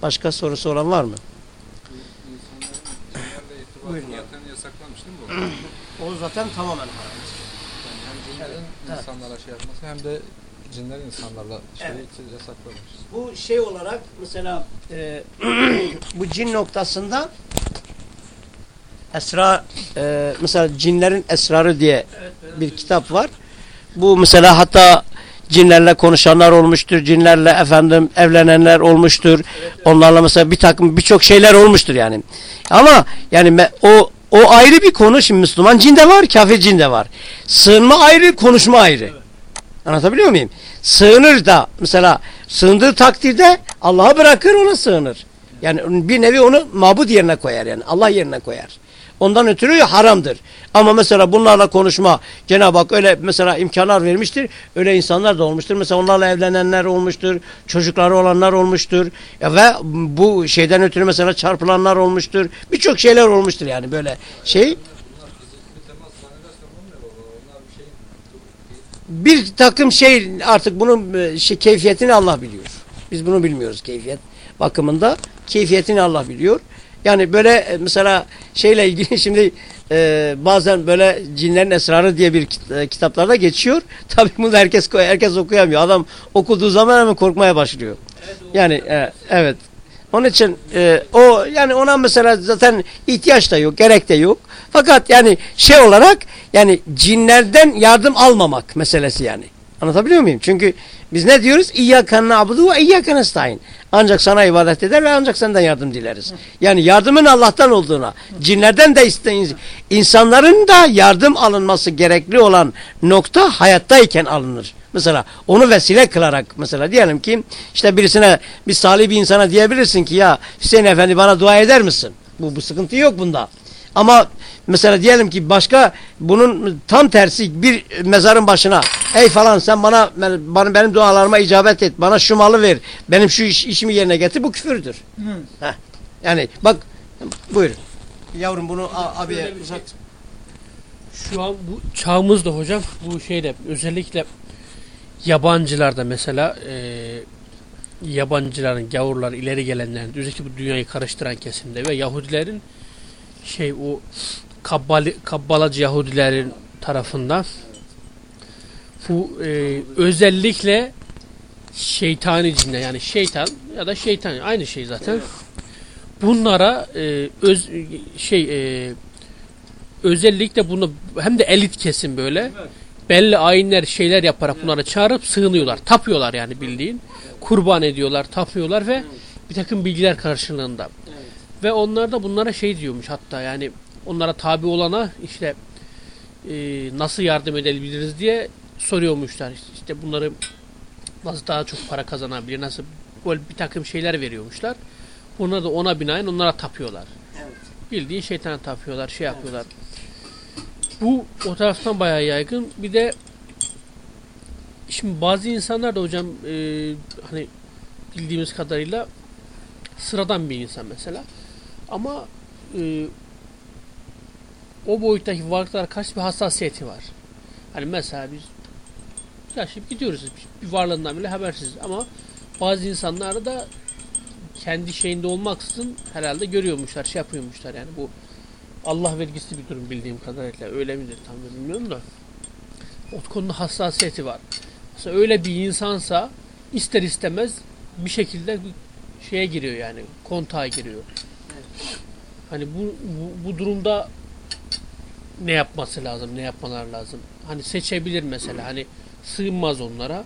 Başka sorusu olan var mı? Buyurun. yasaklamış değil mi? O zaten tamamen haram. Cinlerin insanlara şey yapması hem de cinler insanlarla şey Evet. yasaklamış. Bu şey olarak mesela e, bu cin noktasında esra e, mesela cinlerin esrarı diye bir kitap var. Bu mesela hatta cinlerle konuşanlar olmuştur. Cinlerle efendim evlenenler olmuştur. Onlarla mesela bir takım birçok şeyler olmuştur yani. Ama yani o o ayrı bir konu. Şimdi Müslüman cin de var, kafir cin de var. Sığınma ayrı, konuşma ayrı. Anlatabiliyor muyum? sığınır da mesela sığındığı takdirde Allah'a bırakır ona sığınır. Yani bir nevi onu mabud yerine koyar yani Allah yerine koyar. Ondan ötürü haramdır. Ama mesela bunlarla konuşma Cenab-ı Hak öyle mesela imkanlar vermiştir. Öyle insanlar da olmuştur. Mesela onlarla evlenenler olmuştur. Çocukları olanlar olmuştur. Ya ve bu şeyden ötürü mesela çarpılanlar olmuştur. Birçok şeyler olmuştur yani böyle şey. Bir takım şey artık bunun e, şey, keyfiyetini Allah biliyor. Biz bunu bilmiyoruz keyfiyet bakımında. Keyfiyetini Allah biliyor. Yani böyle e, mesela şeyle ilgili şimdi e, bazen böyle cinlerin esrarı diye bir e, kitaplarda geçiyor. Tabii bunu herkes herkes okuyamıyor. Adam okuduğu zaman hemen korkmaya başlıyor. Yani e, evet. Onun için e, o yani ona mesela zaten ihtiyaç da yok, gerek de yok. Fakat yani şey olarak yani cinlerden yardım almamak meselesi yani. Anlatabiliyor muyum? Çünkü biz ne diyoruz? İyyâken na'budu ve iyyâken nestaîn. Ancak sana ibadet eder ve ancak senden yardım dileriz. Yani yardımın Allah'tan olduğuna, cinlerden de isteyin. insanların da yardım alınması gerekli olan nokta hayattayken alınır. Mesela onu vesile kılarak mesela diyelim ki işte birisine bir salih bir insana diyebilirsin ki ya Hüseyin Efendi bana dua eder misin? Bu, bu sıkıntı yok bunda. Ama mesela diyelim ki başka bunun tam tersi bir mezarın başına ey falan sen bana, bana benim dualarıma icabet et. Bana şu malı ver. Benim şu iş, işimi yerine getir. Bu küfürdür. Heh. Yani bak buyur. Yavrum bunu abiye uzat. Şu an bu çağımızda hocam bu şeyde özellikle yabancılarda mesela e, yabancıların, gavurlar, ileri gelenlerin, özellikle bu dünyayı karıştıran kesimde ve Yahudilerin şey o kabbali, kabbalacı Yahudilerin tarafından bu e, özellikle şeytani cinler yani şeytan ya da şeytan aynı şey zaten. Bunlara e, öz şey e, özellikle bunu hem de elit kesim böyle belli ayinler şeyler yaparak bunlara çağırıp sığınıyorlar. Tapıyorlar yani bildiğin. Kurban ediyorlar, tapıyorlar ve bir takım bilgiler karşılığında. Ve onlar da bunlara şey diyormuş hatta yani onlara tabi olana işte e, nasıl yardım edebiliriz diye soruyormuşlar. İşte bunları nasıl daha çok para kazanabilir, nasıl böyle bir takım şeyler veriyormuşlar. Onlar da ona binaen onlara tapıyorlar. Evet. Bildiğin şeytana tapıyorlar, şey yapıyorlar. Bu o taraftan bayağı yaygın. Bir de şimdi bazı insanlar da hocam e, hani bildiğimiz kadarıyla sıradan bir insan mesela. Ama e, o boyuttaki varlıklara karşı bir hassasiyeti var. Hani mesela biz yaşayıp gidiyoruz. Bir varlığından bile habersiz. Ama bazı insanlar da kendi şeyinde olmaksızın herhalde görüyormuşlar, şey yapıyormuşlar yani bu Allah vergisi bir durum bildiğim kadarıyla. Öyle midir tam da bilmiyorum da. O konuda hassasiyeti var. Mesela öyle bir insansa ister istemez bir şekilde şeye giriyor yani. Kontağa giriyor. Hani bu, bu, bu durumda ne yapması lazım, ne yapmalar lazım? Hani seçebilir mesela. Hani sığınmaz onlara.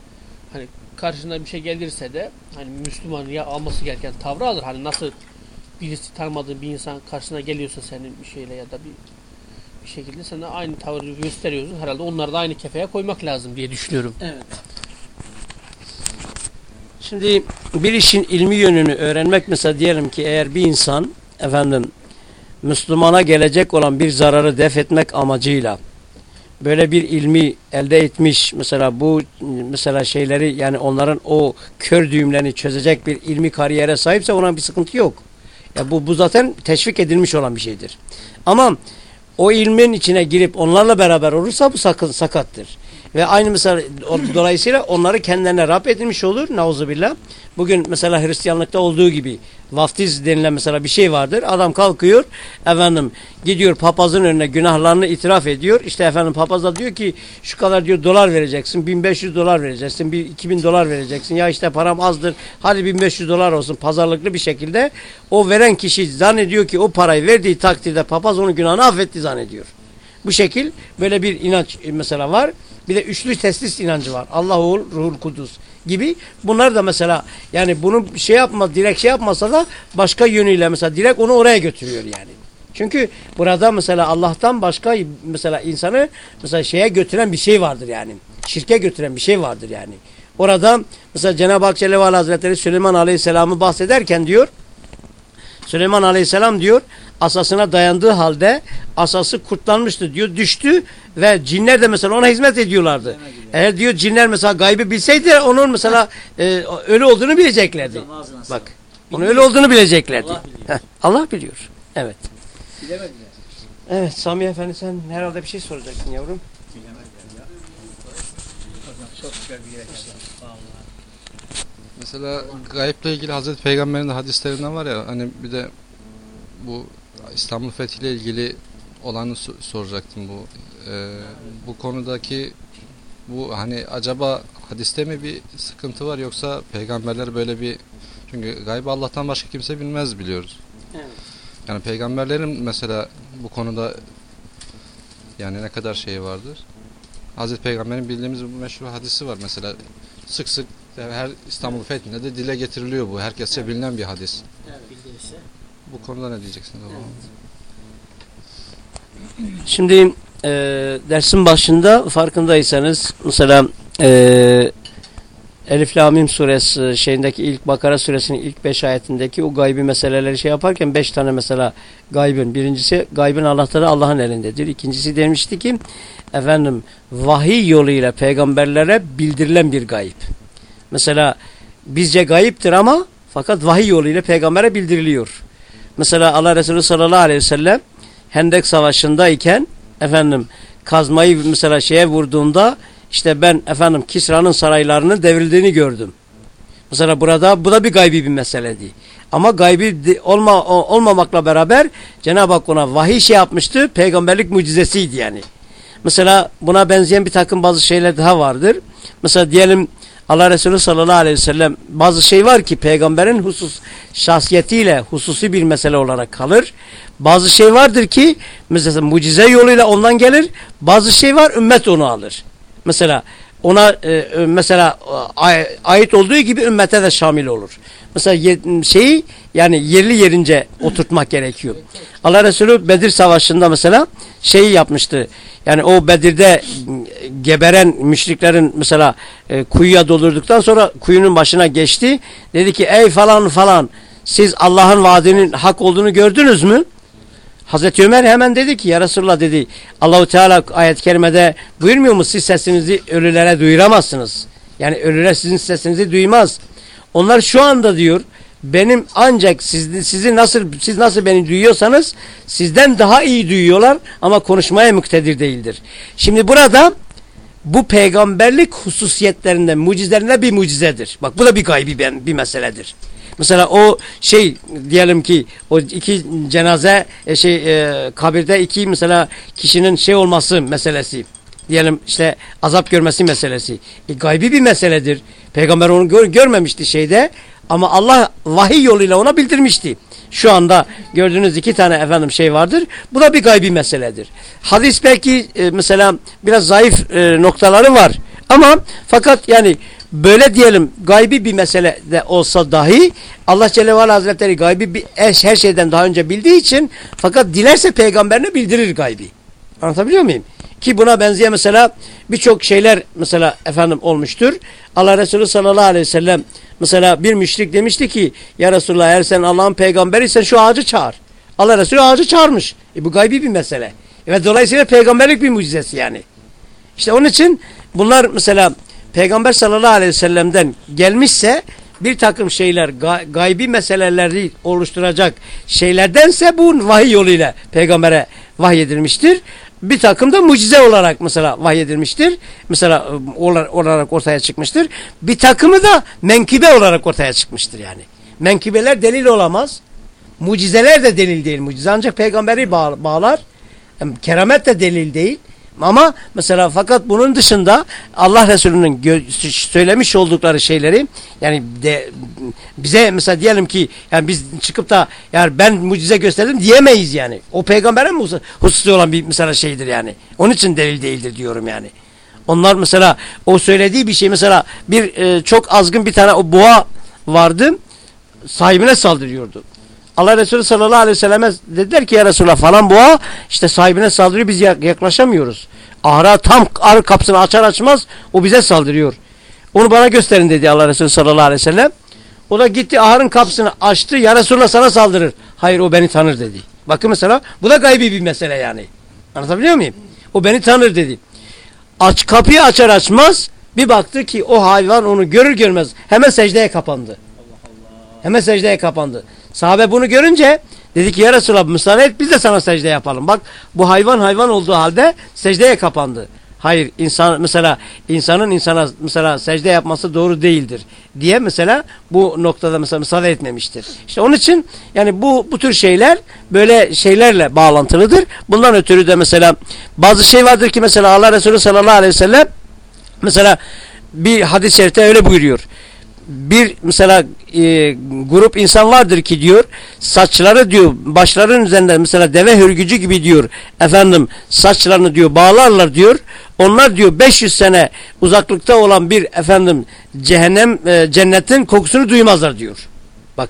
Hani karşısında bir şey gelirse de hani Müslüman ya alması gereken tavrı alır. Hani nasıl birisi tanımadığın bir insan karşısına geliyorsa senin bir şeyle ya da bir bir şekilde sana aynı tavrı gösteriyorsun. Herhalde onları da aynı kefeye koymak lazım diye düşünüyorum. Evet. Şimdi bir işin ilmi yönünü öğrenmek mesela diyelim ki eğer bir insan efendim Müslümana gelecek olan bir zararı def etmek amacıyla böyle bir ilmi elde etmiş mesela bu mesela şeyleri yani onların o kör düğümlerini çözecek bir ilmi kariyere sahipse ona bir sıkıntı yok. Ya bu, bu zaten teşvik edilmiş olan bir şeydir. Ama o ilmin içine girip onlarla beraber olursa bu sakın sakattır. Ve aynı mesela dolayısıyla onları kendilerine Rab edilmiş olur. Nauzubillah. Bugün mesela Hristiyanlıkta olduğu gibi vaftiz denilen mesela bir şey vardır. Adam kalkıyor efendim gidiyor papazın önüne günahlarını itiraf ediyor. İşte efendim papaz da diyor ki şu kadar diyor dolar vereceksin. 1500 dolar vereceksin. Bir 2000 dolar vereceksin. Ya işte param azdır. Hadi 1500 dolar olsun pazarlıklı bir şekilde. O veren kişi zannediyor ki o parayı verdiği takdirde papaz onun günahını affetti zannediyor. Bu şekil böyle bir inanç mesela var. Bir de üçlü teslis inancı var. Allah oğul, ruhul kudüs gibi. Bunlar da mesela yani bunu şey yapma, direkt şey yapmasa da başka yönüyle mesela direkt onu oraya götürüyor yani. Çünkü burada mesela Allah'tan başka mesela insanı mesela şeye götüren bir şey vardır yani. Şirke götüren bir şey vardır yani. orada mesela Cenab-ı Hak Celle Hazretleri Süleyman Aleyhisselam'ı bahsederken diyor Süleyman Aleyhisselam diyor asasına dayandığı halde asası kurtlanmıştı diyor düştü ve cinler de mesela ona hizmet ediyorlardı. Eğer diyor cinler mesela gaybı bilseydi onun mesela e, ölü olduğunu bileceklerdi. Bak onun ölü olduğunu bileceklerdi. Allah biliyor. Heh, Allah biliyor. Evet. Bilemediler. Evet Sami Efendi sen herhalde bir şey soracaksın yavrum. Çok güzel bir yere Vallahi. Mesela gayeple ilgili Hazreti Peygamber'in de hadislerinden var ya hani bir de bu İstanbul fethiyle ilgili olanı so- soracaktım bu Ee, bu konudaki bu hani acaba hadiste mi bir sıkıntı var yoksa peygamberler böyle bir çünkü gaybı Allah'tan başka kimse bilmez biliyoruz. Evet. Yani peygamberlerin mesela bu konuda yani ne kadar şeyi vardır? Hazreti Peygamber'in bildiğimiz bu meşhur hadisi var mesela sık sık her İstanbul fethinde de dile getiriliyor bu. Herkesçe bilinen bir hadis. Bildirirse. Bu konuda ne diyeceksiniz? zaman? Şimdi e, dersin başında farkındaysanız mesela e, Elif Lamim suresi şeyindeki ilk Bakara suresinin ilk beş ayetindeki o gaybi meseleleri şey yaparken beş tane mesela gaybın birincisi gaybın anahtarı Allah'ın elindedir. İkincisi demişti ki efendim vahiy yoluyla peygamberlere bildirilen bir gayb. Mesela bizce gayiptir ama fakat vahiy yoluyla peygambere bildiriliyor. Mesela Allah Resulü sallallahu aleyhi ve sellem Hendek Savaşı'ndayken efendim kazmayı mesela şeye vurduğunda işte ben efendim Kisra'nın saraylarının devrildiğini gördüm. Mesela burada bu da bir gaybi bir meseleydi. Ama gaybi olma, olmamakla beraber Cenab-ı Hak ona vahiy şey yapmıştı. Peygamberlik mucizesiydi yani. Mesela buna benzeyen bir takım bazı şeyler daha vardır. Mesela diyelim Allah Resulü sallallahu aleyhi ve sellem bazı şey var ki peygamberin husus şahsiyetiyle hususi bir mesele olarak kalır. Bazı şey vardır ki mesela mucize yoluyla ondan gelir. Bazı şey var ümmet onu alır. Mesela ona e, mesela e, ait olduğu gibi ümmete de şamil olur. Mesela şeyi yani yerli yerince oturtmak gerekiyor. Allah Resulü Bedir Savaşı'nda mesela şeyi yapmıştı. Yani o Bedir'de geberen müşriklerin mesela e, kuyuya doldurduktan sonra kuyunun başına geçti. Dedi ki ey falan falan siz Allah'ın vaadinin hak olduğunu gördünüz mü? Hazreti Ömer hemen dedi ki ya Resulullah dedi Allahu Teala ayet-i kerimede buyurmuyor mu siz sesinizi ölülere duyuramazsınız. Yani ölüler sizin sesinizi duymaz. Onlar şu anda diyor benim ancak siz, sizi nasıl siz nasıl beni duyuyorsanız sizden daha iyi duyuyorlar ama konuşmaya muktedir değildir. Şimdi burada bu peygamberlik hususiyetlerinden, mucizelerinde bir mucizedir. Bak bu da bir gaybi bir, bir meseledir. Mesela o şey diyelim ki o iki cenaze e, şey e, kabirde iki mesela kişinin şey olması meselesi. Diyelim işte azap görmesi meselesi. E, gaybi bir meseledir. Peygamber onu gör, görmemişti şeyde ama Allah vahiy yoluyla ona bildirmişti. Şu anda gördüğünüz iki tane efendim şey vardır. Bu da bir gaybi meseledir. Hadis belki e, mesela biraz zayıf e, noktaları var. Ama fakat yani böyle diyelim gaybi bir mesele de olsa dahi Allah Celle ve Hazretleri gaybi bir, her şeyden daha önce bildiği için fakat dilerse peygamberine bildirir gaybi. Anlatabiliyor muyum? Ki buna benzeyen mesela birçok şeyler mesela efendim olmuştur. Allah Resulü sallallahu aleyhi ve sellem mesela bir müşrik demişti ki ya Resulullah eğer sen Allah'ın peygamberiysen şu ağacı çağır. Allah Resulü ağacı çağırmış. E bu gaybi bir mesele. Ve dolayısıyla peygamberlik bir mucizesi yani. İşte onun için bunlar mesela Peygamber sallallahu aleyhi ve sellem'den gelmişse bir takım şeyler ga- gaybi meseleleri oluşturacak şeylerdense bu vahiy yoluyla peygambere vahyedilmiştir. Bir takım da mucize olarak mesela vahyedilmiştir. Mesela ola- olarak ortaya çıkmıştır. Bir takımı da menkibe olarak ortaya çıkmıştır yani. Menkibeler delil olamaz. Mucizeler de delil değil. Mucize ancak peygamberi bağ- bağlar. Keramet de delil değil. Ama mesela fakat bunun dışında Allah Resulü'nün söylemiş oldukları şeyleri yani de, bize mesela diyelim ki yani biz çıkıp da yani ben mucize gösterdim diyemeyiz yani. O peygambere mi husus- hususi olan bir mesela şeydir yani. Onun için delil değildir diyorum yani. Onlar mesela o söylediği bir şey mesela bir e, çok azgın bir tane o boğa vardı sahibine saldırıyordu. Allah Resulü sallallahu aleyhi ve selleme dediler ki ya Resulallah falan boğa işte sahibine saldırıyor biz yak- yaklaşamıyoruz. Ahıra tam arı kapısını açar açmaz o bize saldırıyor. Onu bana gösterin dedi Allah Resulü sallallahu aleyhi ve sellem. O da gitti ahırın kapısını açtı. Ya Resulallah sana saldırır. Hayır o beni tanır dedi. Bakın mesela bu da gaybi bir mesele yani. Anlatabiliyor muyum? O beni tanır dedi. Aç kapıyı açar açmaz bir baktı ki o hayvan onu görür görmez hemen secdeye kapandı. Hemen secdeye kapandı. Sahabe bunu görünce dedi ki ya Resulallah müsaade et biz de sana secde yapalım. Bak bu hayvan hayvan olduğu halde secdeye kapandı. Hayır insan mesela insanın insana mesela secde yapması doğru değildir diye mesela bu noktada mesela müsaade etmemiştir. İşte onun için yani bu bu tür şeyler böyle şeylerle bağlantılıdır. Bundan ötürü de mesela bazı şey vardır ki mesela Allah Resulü sallallahu aleyhi ve sellem mesela bir hadis-i şerifte öyle buyuruyor bir mesela e, grup insan vardır ki diyor saçları diyor başların üzerinde mesela deve hürgücü gibi diyor. Efendim saçlarını diyor bağlarlar diyor. Onlar diyor 500 sene uzaklıkta olan bir efendim cehennem e, cennetin kokusunu duymazlar diyor. Bak.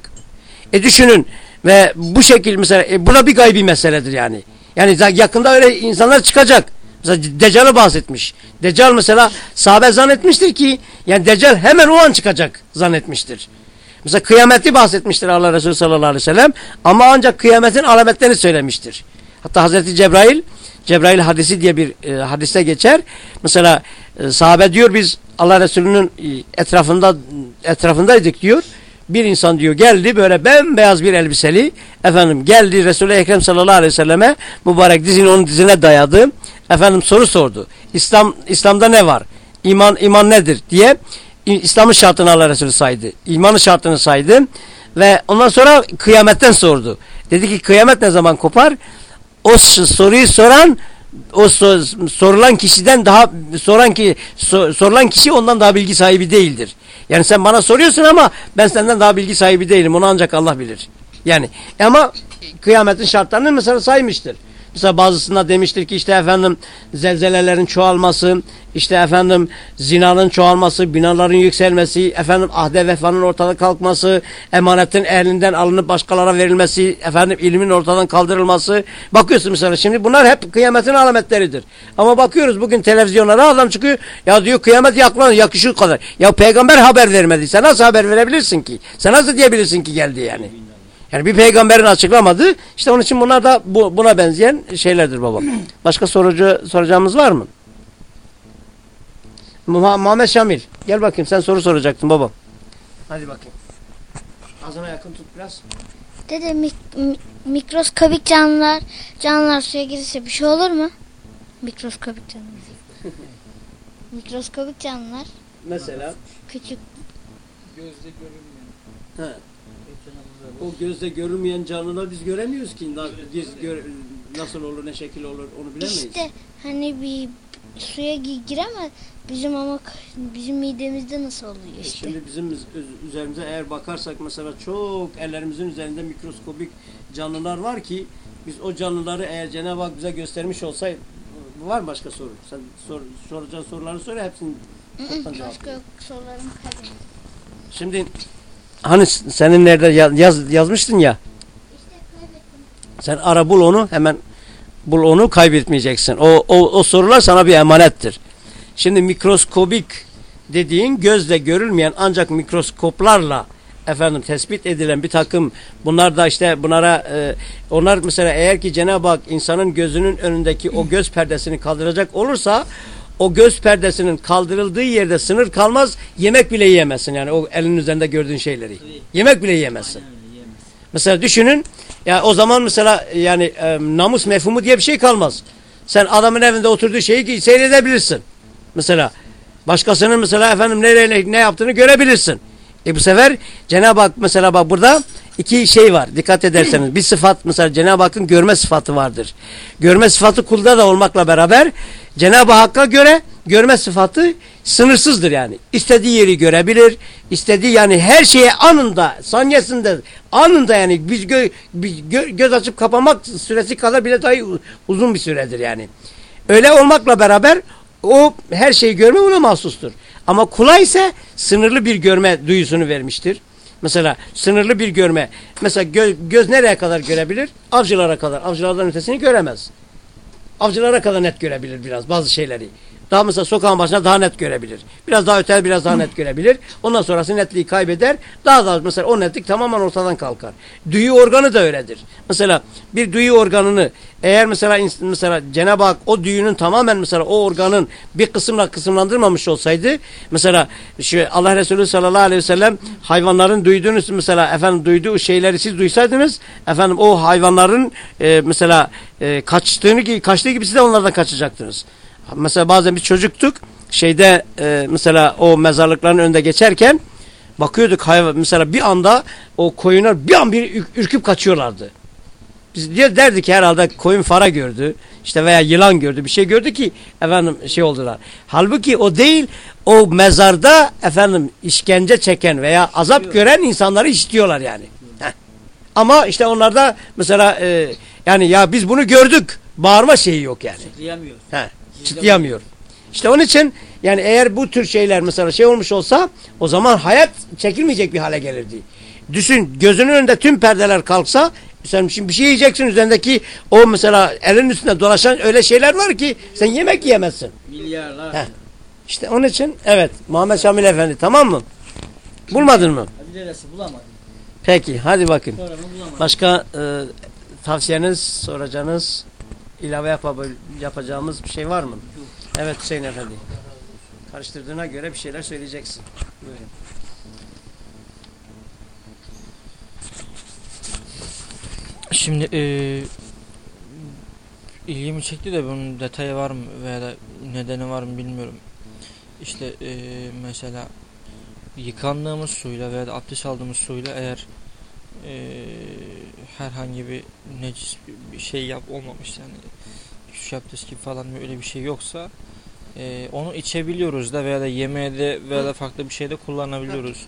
E düşünün ve bu şekil mesela e, buna bir gaybi meseledir yani. Yani yakında öyle insanlar çıkacak Mesela Deccal'ı bahsetmiş. Deccal mesela sahabe zannetmiştir ki yani Deccal hemen o an çıkacak zannetmiştir. Mesela kıyameti bahsetmiştir Allah Resulü sallallahu aleyhi ve sellem ama ancak kıyametin alametlerini söylemiştir. Hatta Hazreti Cebrail Cebrail hadisi diye bir e, hadiste geçer. Mesela e, sahabe diyor biz Allah Resulü'nün e, etrafında etrafındaydık diyor. Bir insan diyor geldi böyle bembeyaz bir elbiseli efendim geldi Resulü Ekrem sallallahu aleyhi ve selleme mübarek dizini onun dizine dayadı efendim soru sordu. İslam İslam'da ne var? İman iman nedir diye İslam'ın şartını Allah Resulü saydı. İmanın şartını saydı ve ondan sonra kıyametten sordu. Dedi ki kıyamet ne zaman kopar? O soruyu soran o sorulan kişiden daha soran ki sorulan kişi ondan daha bilgi sahibi değildir. Yani sen bana soruyorsun ama ben senden daha bilgi sahibi değilim. Onu ancak Allah bilir. Yani ama kıyametin şartlarını mesela saymıştır. Mesela bazısında demiştir ki işte efendim zelzelelerin çoğalması, işte efendim zinanın çoğalması, binaların yükselmesi, efendim ahde vefanın ortadan kalkması, emanetin elinden alınıp başkalara verilmesi, efendim ilmin ortadan kaldırılması. Bakıyorsun mesela şimdi bunlar hep kıyametin alametleridir. Ama bakıyoruz bugün televizyonlara adam çıkıyor ya diyor kıyamet yaklanıyor yakışık kadar. Ya peygamber haber vermedi. Sen nasıl haber verebilirsin ki? Sen nasıl diyebilirsin ki geldi yani? Yani bir peygamberin açıklamadığı işte onun için bunlar da bu, buna benzeyen şeylerdir baba. Başka sorucu soracağımız var mı? Muhammed Şamil gel bakayım sen soru soracaktın baba. Hadi bakayım. Ağzına yakın tut biraz. Dede mik mikroskobik canlılar canlılar suya girirse bir şey olur mu? Mikroskobik canlılar. mikroskobik canlılar. Mesela? Küçük. Gözde görünmüyor. He. O gözle görünmeyen canlılar biz göremiyoruz ki. Biz gör, nasıl olur, ne şekil olur onu bilemeyiz. İşte hani bir suya giremez. Bizim ama bizim midemizde nasıl oluyor e işte. Şimdi bizim üzerimize eğer bakarsak mesela çok ellerimizin üzerinde mikroskobik canlılar var ki biz o canlıları eğer Cenab-ı Hak bize göstermiş olsaydı var başka soru? Sen sor, soracağın soruları söyle hepsini Başka sorularım kayboldu. Şimdi Hani senin nerede yaz, yazmıştın ya. Sen ara bul onu hemen bul onu kaybetmeyeceksin. O, o, o sorular sana bir emanettir. Şimdi mikroskobik dediğin gözle görülmeyen ancak mikroskoplarla efendim tespit edilen bir takım bunlar da işte bunlara e, onlar mesela eğer ki Cenab-ı Hak insanın gözünün önündeki o göz perdesini kaldıracak olursa o göz perdesinin kaldırıldığı yerde sınır kalmaz. Yemek bile yiyemezsin yani o elin üzerinde gördüğün şeyleri. Yemek bile yiyemezsin. Mesela düşünün ya o zaman mesela yani e, namus mefhumu diye bir şey kalmaz. Sen adamın evinde oturduğu şeyi seyredebilirsin. Mesela başkasının mesela efendim nereye ne yaptığını görebilirsin. E bu sefer Cenab-ı Hak mesela bak burada iki şey var. Dikkat ederseniz bir sıfat mesela Cenab-ı Hakk'ın görme sıfatı vardır. Görme sıfatı kulda da olmakla beraber Cenab-ı Hakk'a göre görme sıfatı sınırsızdır yani. İstediği yeri görebilir. istediği yani her şeye anında, saniyesinde, anında yani biz, gö, gö, göz açıp kapamak süresi kadar bile daha uzun bir süredir yani. Öyle olmakla beraber o her şeyi görme ona mahsustur. Ama kula ise sınırlı bir görme duyusunu vermiştir. Mesela sınırlı bir görme. Mesela gö göz nereye kadar görebilir? Avcılara kadar. Avcılardan ötesini göremez. Avcılara kadar net görebilir biraz bazı şeyleri. Daha mesela sokağın başına daha net görebilir. Biraz daha öte biraz daha net görebilir. Ondan sonrası netliği kaybeder. Daha da mesela o netlik tamamen ortadan kalkar. Duyu organı da öyledir. Mesela bir duyu organını eğer mesela mesela Cenab-ı Hak o düğünün tamamen mesela o organın bir kısımla kısımlandırmamış olsaydı mesela şu Allah Resulü sallallahu aleyhi ve sellem hayvanların duyduğunuz mesela efendim duyduğu şeyleri siz duysaydınız efendim o hayvanların e, mesela e, kaçtığını kaçtığı gibi siz de onlardan kaçacaktınız. Mesela bazen bir çocuktuk şeyde e, mesela o mezarlıkların önünde geçerken bakıyorduk hayvan mesela bir anda o koyunlar bir an bir ür- ürküp kaçıyorlardı. Biz diye derdik ki herhalde koyun fara gördü. işte veya yılan gördü. Bir şey gördü ki efendim şey oldular. Halbuki o değil. O mezarda efendim işkence çeken veya azap gören insanları istiyorlar yani. Heh. Ama işte onlarda mesela e, yani ya biz bunu gördük. Bağırma şeyi yok yani. He, çıtlayamıyor. İşte onun için yani eğer bu tür şeyler mesela şey olmuş olsa o zaman hayat çekilmeyecek bir hale gelirdi. Düşün gözünün önünde tüm perdeler kalksa sen şimdi bir şey yiyeceksin üzerindeki o mesela elin üstünde dolaşan öyle şeyler var ki sen yemek yiyemezsin. Milyarlar. Heh. İşte onun için evet Muhammed Şamil Efendi tamam mı? Bulmadın mı? Neresi bulamadım. Peki hadi bakın. Başka e, tavsiyeniz, soracağınız, ilave yapacağımız bir şey var mı? Evet Hüseyin Efendi. Karıştırdığına göre bir şeyler söyleyeceksin. Buyurun. Şimdi eee ilgimi çekti de bunun detayı var mı veya da nedeni var mı bilmiyorum. İşte eee, mesela yıkandığımız suyla veya da abdest aldığımız suyla eğer eee, herhangi bir necis bir şey yap olmamış yani şu abdest gibi falan öyle bir şey yoksa eee, onu içebiliyoruz da veya da yemeğe de veya da farklı bir şeyde kullanabiliyoruz.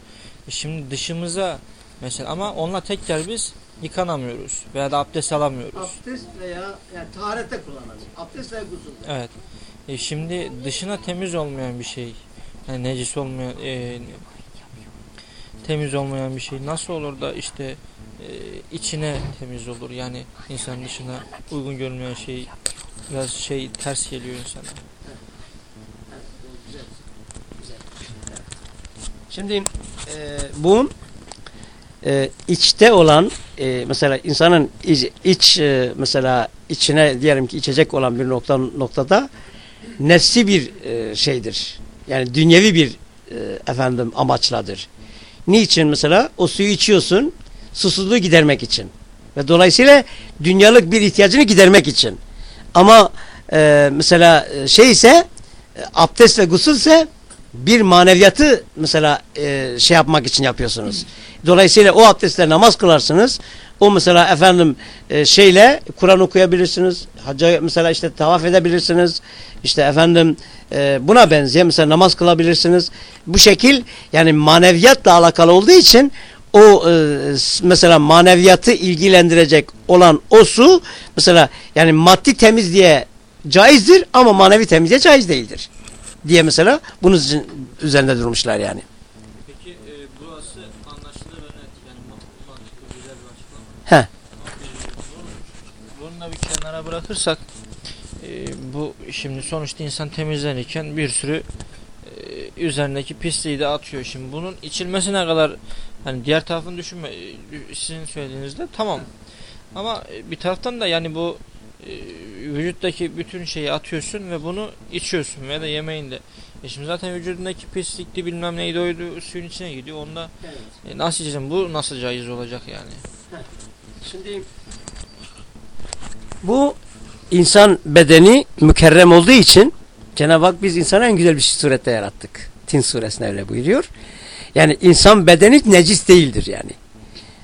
E şimdi dışımıza mesela ama onunla tekrar biz yıkanamıyoruz veya da abdest alamıyoruz. Abdest veya yani taharette kullanılır. Abdest veya gusül. Evet. E şimdi dışına temiz olmayan bir şey, yani necis olmayan, e, temiz olmayan bir şey nasıl olur da işte e, içine temiz olur? Yani insan dışına uygun görünmeyen şey biraz şey ters geliyor insana. Şimdi e, bu e, içte olan e, mesela insanın iç, iç e, mesela içine diyelim ki içecek olan bir nokta noktada nefsi bir e, şeydir. Yani dünyevi bir e, efendim amaçladır. Niçin mesela o suyu içiyorsun susuzluğu gidermek için ve dolayısıyla dünyalık bir ihtiyacını gidermek için. Ama e, mesela e, şey ise e, abdest ve gusülse bir maneviyatı mesela e, şey yapmak için yapıyorsunuz. Dolayısıyla o abdestle namaz kılarsınız. O mesela efendim e, şeyle Kur'an okuyabilirsiniz. Hacca mesela işte tavaf edebilirsiniz. İşte efendim e, buna benzeyen mesela namaz kılabilirsiniz. Bu şekil yani maneviyatla alakalı olduğu için o e, mesela maneviyatı ilgilendirecek olan o su mesela yani maddi temizliğe caizdir ama manevi temizliğe caiz değildir diye mesela bunun için üzerinde durmuşlar yani. Peki e, burası anlaşılır ve net. Yani ma- mantıklı güzel bir açıklama. He. Bunu da bir kenara bırakırsak e, bu şimdi sonuçta insan temizlenirken bir sürü e, üzerindeki pisliği de atıyor. Şimdi bunun içilmesine kadar hani diğer tarafını düşünme e, sizin söylediğinizde tamam. Ama e, bir taraftan da yani bu e, vücuttaki bütün şeyi atıyorsun ve bunu içiyorsun veya da yemeğinde. E şimdi zaten vücudundaki pislikti bilmem neydi oydu suyun içine gidiyor. Onda e, nasıl içeceğim? Bu nasıl caiz olacak yani? Şimdi bu insan bedeni mükerrem olduğu için Cenab-ı Hak biz insanı en güzel bir surette yarattık. Tin suresinde öyle buyuruyor. Yani insan bedeni necis değildir yani.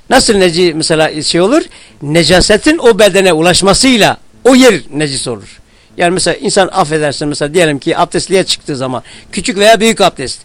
Nasıl necis mesela şey olur? Necasetin o bedene ulaşmasıyla o yer necis olur. Yani mesela insan affedersin mesela diyelim ki abdestliğe çıktığı zaman küçük veya büyük abdest.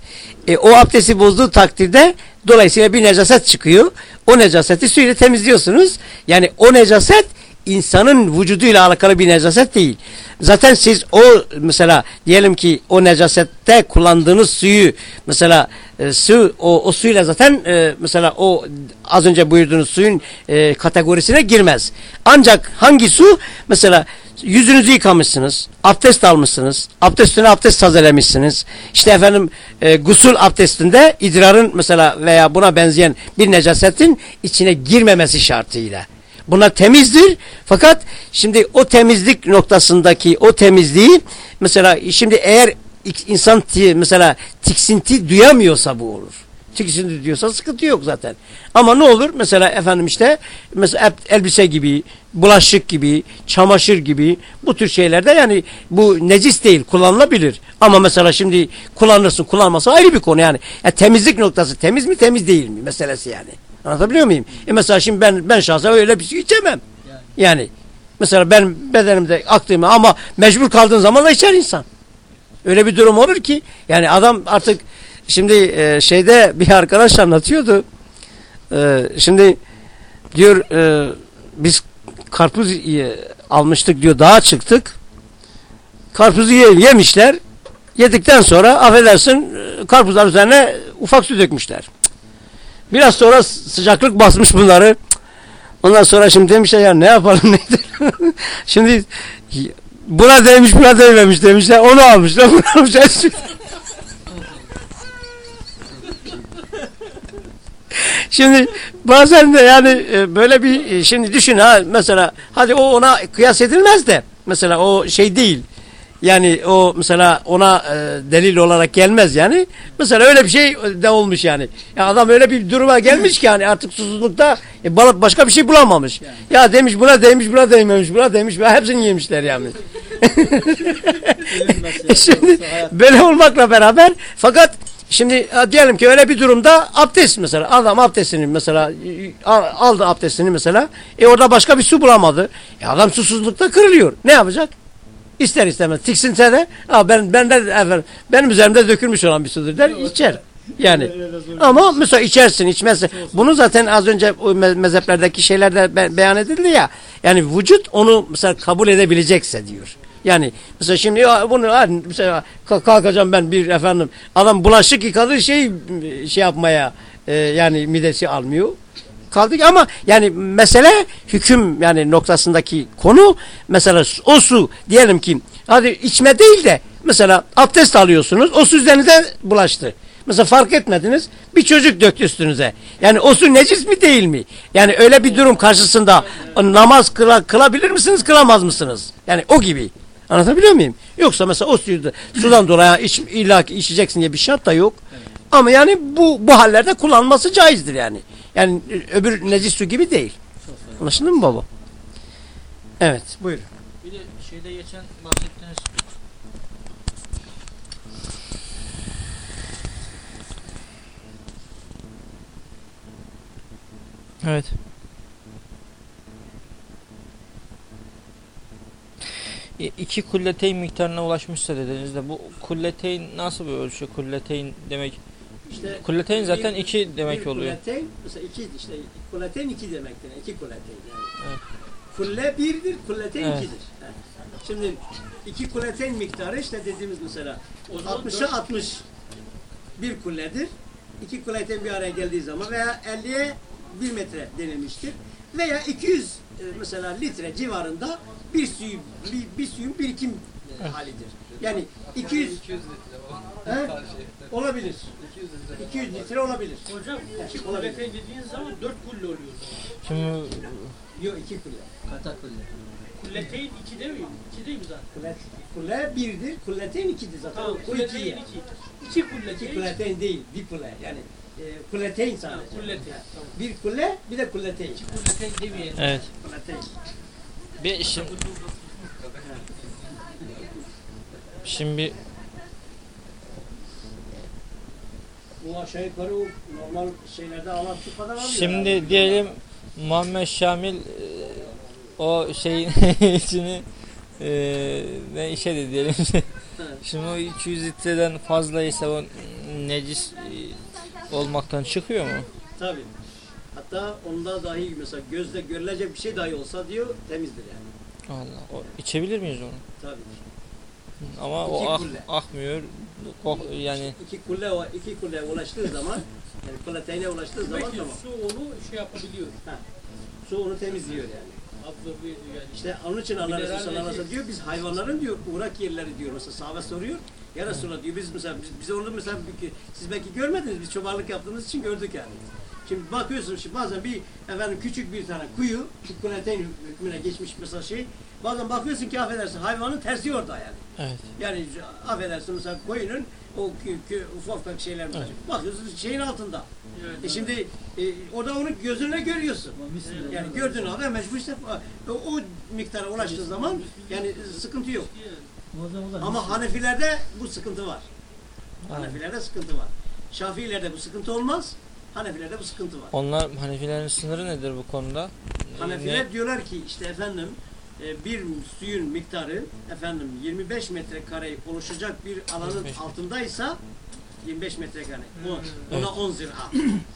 E, o abdesti bozduğu takdirde dolayısıyla bir necaset çıkıyor. O necaseti suyla temizliyorsunuz. Yani o necaset insanın vücuduyla alakalı bir necaset değil. Zaten siz o mesela diyelim ki o necasette kullandığınız suyu mesela e, su o, o suyla zaten e, mesela o az önce buyurduğunuz suyun e, kategorisine girmez. Ancak hangi su mesela yüzünüzü yıkamışsınız, abdest almışsınız, abdest üstüne abdest tazelemişsiniz. İşte efendim e, gusül abdestinde idrarın mesela veya buna benzeyen bir necasetin içine girmemesi şartıyla. Buna temizdir. Fakat şimdi o temizlik noktasındaki o temizliği mesela şimdi eğer insan mesela tiksinti duyamıyorsa bu olur. Tiksinti diyorsa sıkıntı yok zaten. Ama ne olur mesela efendim işte mesela el- elbise gibi, bulaşık gibi, çamaşır gibi bu tür şeylerde yani bu necis değil kullanılabilir. Ama mesela şimdi kullanırsın kullanmasa ayrı bir konu yani. Ya temizlik noktası temiz mi temiz değil mi meselesi yani. Anlatabiliyor muyum? E mesela şimdi ben ben şahsen öyle bir şey içemem. Yani mesela ben bedenimde aktığımı ama mecbur kaldığın zaman da içer insan. Öyle bir durum olur ki yani adam artık şimdi e, şeyde bir arkadaş anlatıyordu. E, şimdi diyor e, biz karpuz ye- almıştık diyor dağa çıktık. Karpuzu ye- yemişler. Yedikten sonra affedersin e, karpuzlar üzerine ufak su dökmüşler. Biraz sonra sıcaklık basmış bunları. Ondan sonra şimdi demişler ya ne yapalım ne şimdi buna değmiş buna değmemiş demişler. Onu almışlar bunu almışlar. Şimdi bazen de yani e, böyle bir e, şimdi düşün ha mesela hadi o ona kıyas edilmez de mesela o şey değil. Yani o mesela ona e, delil olarak gelmez yani. Mesela öyle bir şey de olmuş yani. Ya adam öyle bir duruma gelmiş ki yani artık susuzlukta e, balık başka bir şey bulamamış. Ya demiş buna değmiş buna değmemiş buna değmiş ve hepsini yemişler yani. Şimdi böyle olmakla beraber fakat şimdi diyelim ki öyle bir durumda abdest mesela adam abdestini mesela e, al- aldı abdestini mesela e orada başka bir su bulamadı. E adam susuzlukta kırılıyor. Ne yapacak? İster istemez tiksinse de ha ben ben de efendim, benim üzerimde dökülmüş olan bir sudur der içer. Yani ama mesela içersin içmezsin. Bunu zaten az önce mezheplerdeki şeylerde be- beyan edildi ya. Yani vücut onu mesela kabul edebilecekse diyor. Yani mesela şimdi bunu mesela ka- kalkacağım ben bir efendim adam bulaşık yıkadığı şey şey yapmaya e, yani midesi almıyor kaldık ama yani mesele hüküm yani noktasındaki konu mesela o su diyelim ki hadi içme değil de mesela abdest alıyorsunuz o su üzerinize bulaştı. Mesela fark etmediniz bir çocuk döktü üstünüze. Yani o su necis mi değil mi? Yani öyle bir durum karşısında namaz kıla, kılabilir misiniz kılamaz mısınız? Yani o gibi. Anlatabiliyor muyum? Yoksa mesela o suyu da, sudan dolayı iç, illa ki içeceksin diye bir şart da yok. Ama yani bu bu hallerde kullanılması caizdir yani. Yani e, öbür necis su gibi değil. Anlaşıldı mı baba? Evet, buyur. Bir de şeyde geçen bahsettiğiniz Evet. İ- İki kulleteyn miktarına ulaşmışsa dediniz de bu kulleteyn nasıl bir ölçü? Kulleteyn demek İşte kulleteyn zaten iki demek oluyor. Kuleteyn, mesela iki işte kuleteyn iki demektir. iki kuleteyn yani. Evet. Kulle birdir, kuleteyn Evet. ikidir. Ha. Şimdi iki kuleteyn miktarı işte dediğimiz mesela O zaman 60'a 60 bir kulledir. İki kuleteyn bir araya geldiği zaman veya 50'ye 1 metre denilmiştir. Veya 200 e, mesela litre civarında bir suyu bir, bir suyun birikim e, halidir. Yani 200 He? olabilir. 200 litre olabilir. Hocam iki kulleten dediğiniz zaman dört kulle oluyor. Şimdi Yok iki kulle. Kata kulle. Kulleteyn iki değil mi? İki değil mi zaten? Kulle, kulle birdir, kulleteyn ikidir zaten. Tamam, kulleteyn iki. İki İki kulleteyn. kulleteyn değil, bir kulle. Yani e, kulleteyn sadece. Kulleteyn. Ha. Tamam. Bir kulle, bir de kulleteyn. İki kulleteyn demeyelim. evet. Kulleteyn. Bir şimdi Şimdi Bu aşağı yukarı o normal şeylerde alan su kadar alıyor. Şimdi yani. diyelim Muhammed Şamil e, o şeyin içini e, ne işe de diyelim. Şimdi o 200 litreden fazlaysa o necis e, olmaktan çıkıyor mu? Tabii. Hatta onda dahi mesela gözle görülecek bir şey dahi olsa diyor temizdir yani. Allah. O, içebilir miyiz onu? Tabii. Ama İki o ak- kulle. akmıyor. O, yani İki kulle o iki kulle ulaştığı zaman yani kulleteyne ulaştığı zaman Peki tamam. su onu şey yapabiliyor. Su onu temizliyor yani. absorbe ediyor yani. İşte onun için Allah Resulü sallallahu aleyhi ve diyor biz hayvanların diyor uğrak yerleri diyor mesela sahabe soruyor. Ya Resulallah diyor biz mesela biz, biz onu mesela siz belki görmediniz biz çobanlık yaptığımız için gördük yani. Şimdi bakıyorsun şimdi bazen bir efendim küçük bir tane kuyu kuleteyn hükmüne geçmiş mesela şey bazen bakıyorsun ki affedersin hayvanın tersi orada yani. Evet. Yani affedersin mesela koyunun o ufak ufak şeyler var. Bakıyorsun şeyin altında. Evet, E şimdi e, orada onu gözünle görüyorsun. Yani gördüğün halde mecbur işte o, o miktara ulaştığı zaman yani sıkıntı yok. Ama Hanefilerde bu sıkıntı var. Hanefilerde sıkıntı var. Şafiilerde bu sıkıntı olmaz. Hanefilerde bu sıkıntı var. Onlar Hanefilerin sınırı nedir bu konuda? Hanefiler diyorlar ki işte efendim e, bir suyun miktarı efendim 25 metrekare oluşacak bir alanın 25 altındaysa 25 metrekare. O, ona Evet. 10 zira.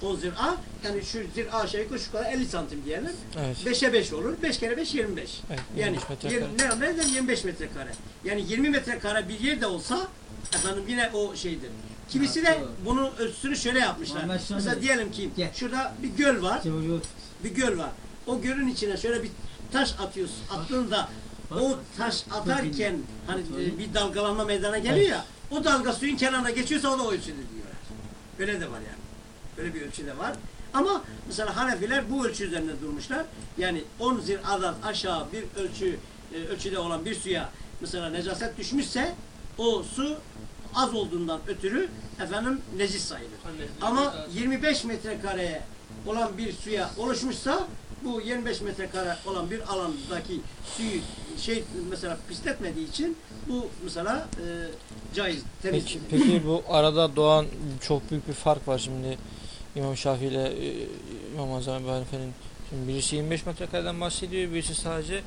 10 zira yani şu zira yukarı şu kadar 50 santim diyelim. Evet. 5'e 5 olur. 5 kere 5 25. evet. Yani 25 metrekare. yir- ne, nereden 25 metrekare. Yani 20 metrekare bir yer de olsa efendim yine o şeydir. Kimisi de bunun ölçüsünü şöyle yapmışlar. Mesela diyelim ki şurada bir göl var. Bir göl var. O gölün içine şöyle bir taş atıyorsun. Attığında o taş atarken hani e, bir dalgalanma meydana geliyor ya. O dalga suyun kenarına geçiyorsa o da o ölçüdür diyorlar. Öyle de var yani. Öyle bir ölçü de var. Ama mesela Hanefiler bu ölçü üzerinde durmuşlar. Yani 10 ziradan aşağı bir ölçü e, ölçüde olan bir suya mesela necaset düşmüşse o su az olduğundan ötürü efendim necis sayılır. Ama 25 metrekareye olan bir suya oluşmuşsa bu 25 metrekare olan bir alandaki suyu şey mesela pisletmediği için bu mesela e, caiz, temiz. Peki, peki bu arada doğan çok büyük bir fark var şimdi İmam Şafii ile e, İmam Azam Ebu Hanife'nin şimdi birisi 25 metrekareden bahsediyor birisi sadece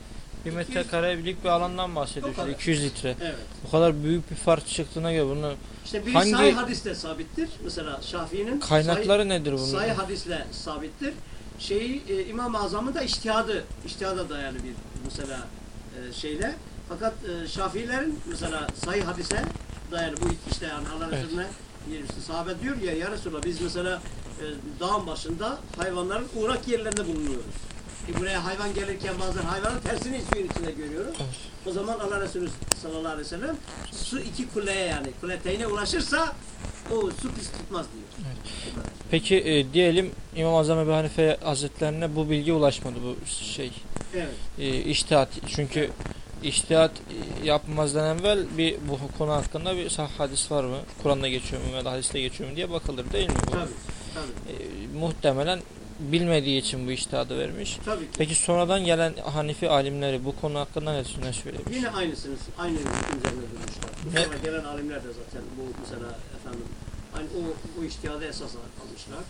1 metrekarelik bir alandan bahsediyor. İşte 200 litre. Evet. Bu kadar büyük bir fark çıktığına göre bunu İşte biri Hangi- sahih hadiste sabittir. Mesela Şafii'nin kaynakları nedir sahih, bunun? sahih hadisle sabittir. Şeyi e, İmam-ı Azam'ın da iştihadı, iştihada dayalı bir mesela e, şeyle. Fakat e, Şafiilerin mesela sahih hadise dayalı bu işte yani Allah Evet. Resulüne işte sahabe diyor ya ya Resulallah biz mesela e, dağın başında hayvanların uğrak yerlerinde bulunuyoruz. E, buraya hayvan gelirken bazen hayvanın tersini suyun içinde görüyoruz. Evet. O zaman Allah Resulü sallallahu aleyhi ve sellem su iki kuleye yani kuleteyne ulaşırsa o su pis tutmaz diyor. Peki e, diyelim İmam Azam Ebu Hanife Hazretlerine bu bilgi ulaşmadı bu şey Evet. e, iştihat çünkü iştihat e, yapmazdan evvel bir bu konu hakkında bir sahih hadis var mı? Kur'an'da geçiyor mu ya da hadiste geçiyor mu diye bakılır değil mi bu? Tabii. Tabii. E, muhtemelen bilmediği için bu iştihadı vermiş. Tabii ki. Peki sonradan gelen Hanifi alimleri bu konu hakkında ne, söylemiş? Yine aynısınız. Aynı üzerine durmuşlar. Bu sonra gelen alimler de zaten bu mesela efendim aynı o bu iştihada esas almışlar.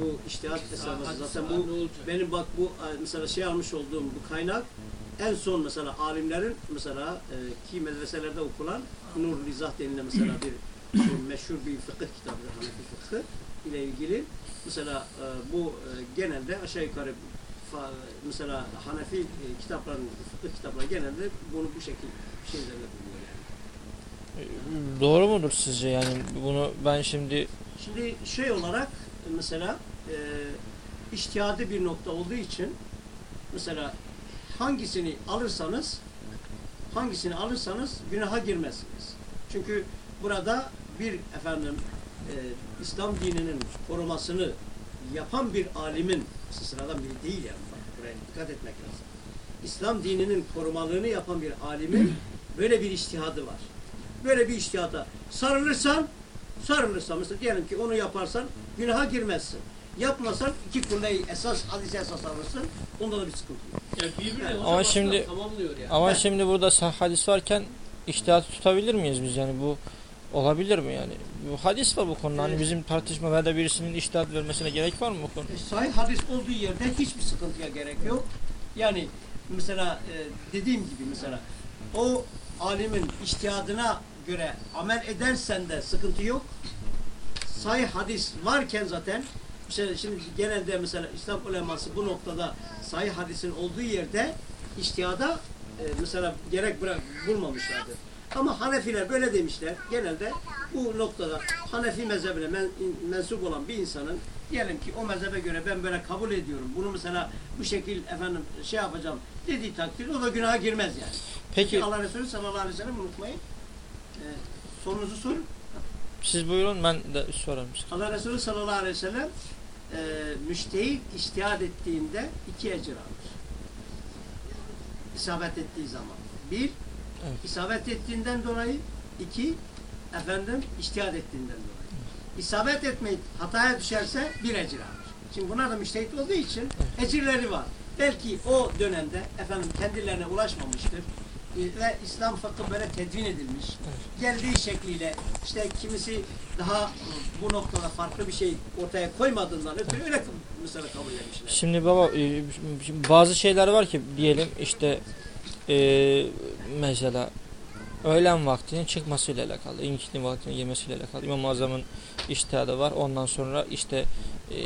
Bu iştihat esası zaten bu benim bak bu e, mesela şey almış olduğum bu kaynak en son mesela alimlerin mesela e, ki medreselerde okulan Nur Lizah denilen mesela bir meşhur bir fıkıh kitabıdır Hanefi fıkhı ile ilgili mesela e, bu e, genelde aşağı yukarı mesela Hanefi e, kitapların fıkıh kitapları genelde bunu bu şekilde şey üzerine buluyor yani. Doğru mudur sizce yani bunu ben şimdi Şimdi şey olarak mesela e, iştihadi bir nokta olduğu için mesela hangisini alırsanız hangisini alırsanız günaha girmezsiniz. Çünkü burada bir efendim e, İslam dininin korumasını yapan bir alimin sıradan biri değil yani buraya dikkat etmek lazım. İslam dininin korumalığını yapan bir alimin böyle bir iştihadı var. Böyle bir iştihada sarılırsan sarılırsan mesela diyelim ki onu yaparsan günaha girmezsin. Yapmasan iki kulleyi esas hadise esas alırsın. Onda da bir sıkıntı yok. Yani birbirine Ama şimdi- tamamlıyor yani. ama şimdi burada hadis varken iştihatı tutabilir miyiz biz yani bu olabilir mi yani? Bu hadis var bu konuda. Hani Evet. bizim tartışma veya da birisinin iştihat vermesine gerek var mı bu konuda? E, Sahih hadis olduğu yerde hiçbir sıkıntıya gerek yok. Yani mesela e, dediğim gibi mesela o alimin iştihadına göre amel edersen de sıkıntı yok. Sahih hadis varken zaten mesela şimdi genelde mesela İslam uleması bu noktada sahih hadisin olduğu yerde iştihada e, mesela gerek bırak bulmamışlardır. Ama Hanefiler böyle demişler. Genelde bu noktada Hanefi mezhebine men, mensup olan bir insanın diyelim ki o mezhebe göre ben böyle kabul ediyorum. Bunu mesela bu şekil efendim şey yapacağım dediği takdirde o da günaha girmez yani. Peki Allah Resulü sallallahu aleyhi ve sellem unutmayın. Ee, sorunuzu sorun. siz buyurun ben de sorarım. Allah Resulü sallallahu aleyhi ve sellem e, müştehit iştihad ettiğinde iki ecir alır. İsabet ettiği zaman. Bir, Evet. isabet ettiğinden dolayı. iki efendim iştihad ettiğinden dolayı. İsabet etmeyip hataya düşerse bir ecir alır. Şimdi bunlar da müştehit olduğu için ecirleri var. Belki o dönemde efendim kendilerine ulaşmamıştır. E, Ve İslam fıkhı böyle tedvin edilmiş. Geldiği şekliyle işte kimisi daha bu noktada farklı bir şey ortaya koymadığından ötürü öyle mesela kabul etmişler. Şimdi baba e, bazı şeyler var ki diyelim işte e, mesela öğlen vaktinin çıkmasıyla alakalı, inkinin vaktinin yemesiyle alakalı. İmam-ı Azam'ın iştihadı var. Ondan sonra işte e,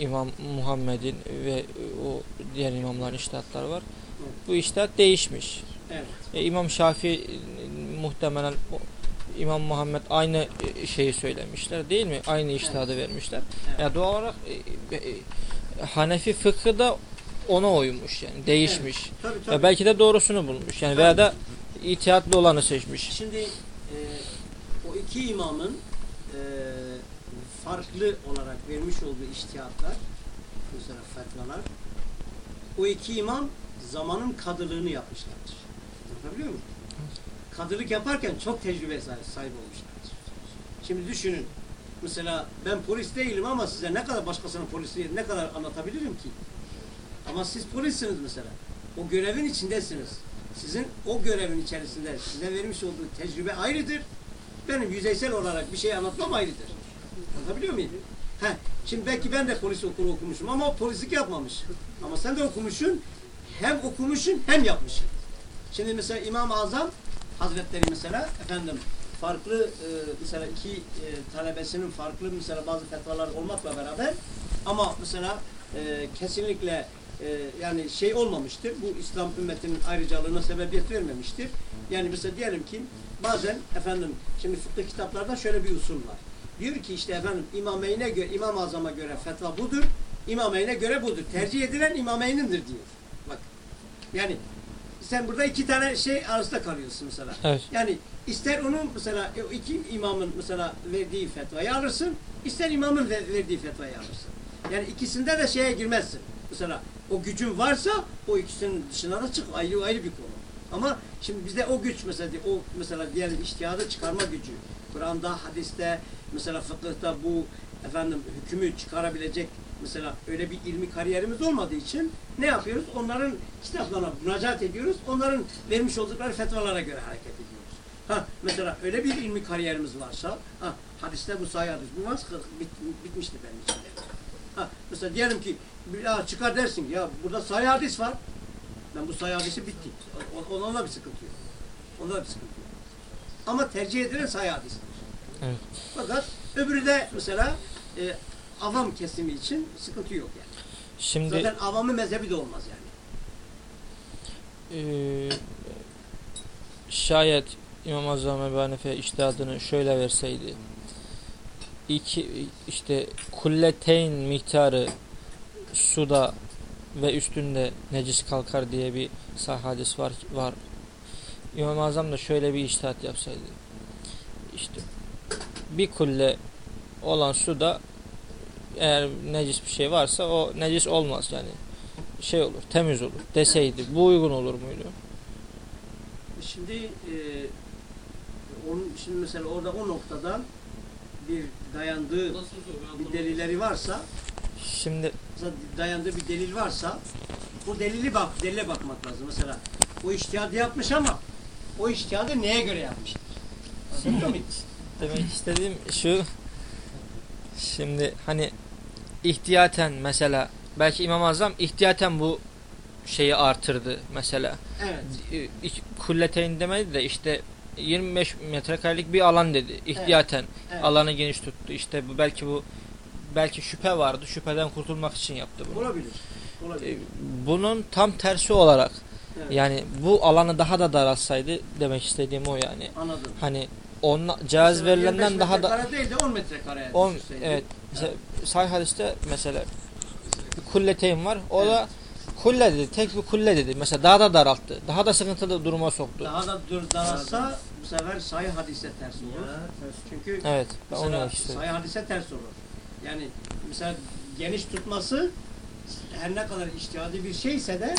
İmam Muhammed'in ve o diğer imamların iştihatları var. Bu iştihat değişmiş. Evet. E, İmam Şafii muhtemelen o, İmam Muhammed aynı e, şeyi söylemişler değil mi? Aynı iştihadı vermişler. Evet. Ya doğal olarak e, e, Hanefi fıkhı da ona uymuş yani değişmiş. Tabii Ya tabii. belki de doğrusunu bulmuş. Yani veya da itihatlı olanı seçmiş. Şimdi e, o iki imamın e, farklı olarak vermiş olduğu iştihatlar, mesela fetvalar, o iki imam zamanın kadılığını yapmışlardır. Anlatabiliyor muyum? Kadılık yaparken çok tecrübe sahibi olmuşlardır. Şimdi düşünün, mesela ben polis değilim ama size ne kadar başkasının polisi ne kadar anlatabilirim ki? Ama siz polissiniz mesela. O görevin içindesiniz. Sizin o görevin içerisinde size vermiş olduğu tecrübe ayrıdır. Benim yüzeysel olarak bir şey anlatmam ayrıdır. Anlatabiliyor muyum? Heh, şimdi belki ben de polis okulu okumuşum ama polislik yapmamış. Ama sen de okumuşsun, hem okumuşsun hem yapmışsın. Şimdi mesela İmam-ı Azam Hazretleri mesela efendim farklı e, mesela iki e, talebesinin farklı mesela bazı fetvalar olmakla beraber ama mesela e, kesinlikle e, yani şey olmamıştır. Bu İslam ümmetinin ayrıcalığına sebebiyet vermemiştir. Yani mesela diyelim ki bazen efendim şimdi fıkıh kitaplarda şöyle bir usul var. Diyor ki işte efendim imameyne göre İmam Azam'a göre fetva budur. İmameyne göre budur. Tercih edilen imameynindir diyor. Bak. Yani sen burada iki tane şey arasında kalıyorsun mesela. Evet. Yani ister onun mesela o iki imamın mesela verdiği fetvayı alırsın, ister imamın ver- verdiği fetvayı alırsın. Yani ikisinde de şeye girmezsin. Mesela o gücün varsa o ikisinin dışına da çık ayrı ayrı bir konu. Ama şimdi bizde o güç mesela o mesela diyelim iştihadı çıkarma gücü. Kur'an'da, hadiste, mesela fıkıhta bu efendim hükmü çıkarabilecek mesela öyle bir ilmi kariyerimiz olmadığı için ne yapıyoruz? Onların kitaplarına müracaat ediyoruz. Onların vermiş oldukları fetvalara göre hareket ediyoruz. Ha mesela öyle bir ilmi kariyerimiz varsa ha hadiste bu hadis bu varsa bit, bitmiştir benim için. Ha mesela diyelim ki daha çıkar dersin ya burada sayı hadis var. Ben bu sayı hadisi bitti. O- o- Onda bir sıkıntı yok. Onda da bir sıkıntı yok. Ama tercih edilen sayı hadistir. Evet. Fakat öbürü de mesela e, avam kesimi için sıkıntı yok yani. Şimdi Zaten avamın mezhebi de olmaz yani. Ee, şayet İmam Azam Ebu Hanife iştihadını şöyle verseydi iki işte kulleteyn miktarı suda ve üstünde necis kalkar diye bir sahih hadis var var. İmam Azam da şöyle bir iştihat yapsaydı. İşte bir kulle olan suda eğer necis bir şey varsa o necis olmaz yani şey olur, temiz olur deseydi bu uygun olur muydu? Şimdi e, onun şimdi mesela orada o noktadan bir dayandığı bir delilleri varsa Şimdi dayandığı bir delil varsa bu delili bak delile bakmak lazım. Mesela o iştihadı yapmış ama o iştihadı neye göre mı? demek istediğim şu şimdi hani ihtiyaten mesela belki İmam Azam ihtiyaten bu şeyi artırdı mesela. Evet. E, iç- Kulleteyn demedi de işte 25 metrekarelik bir alan dedi. İhtiyaten evet. alanı geniş tuttu. İşte bu belki bu belki şüphe vardı. Şüpheden kurtulmak için yaptı bunu. Olabilir. Olabilir. E, bunun tam tersi olarak Evet. Yani bu alanı daha da daraltsaydı demek istediğim o yani. Anladım. Hani onla, caiz Mesela 25 verilenden daha da değil de 10 metrekareye 10 düşürseydi. evet. Mesela Sahih hadiste mesela bir kulleteyn var. O da kulle dedi. Tek bir kulle dedi. Mesela daha da daralttı. Daha da sıkıntılı duruma soktu. Daha da dur daralsa bu sefer sahih hadise ters olur. Çünkü Evet. Ben onu mesela sahih hadise ters olur. Yani mesela geniş tutması her ne kadar iştihadi bir şeyse de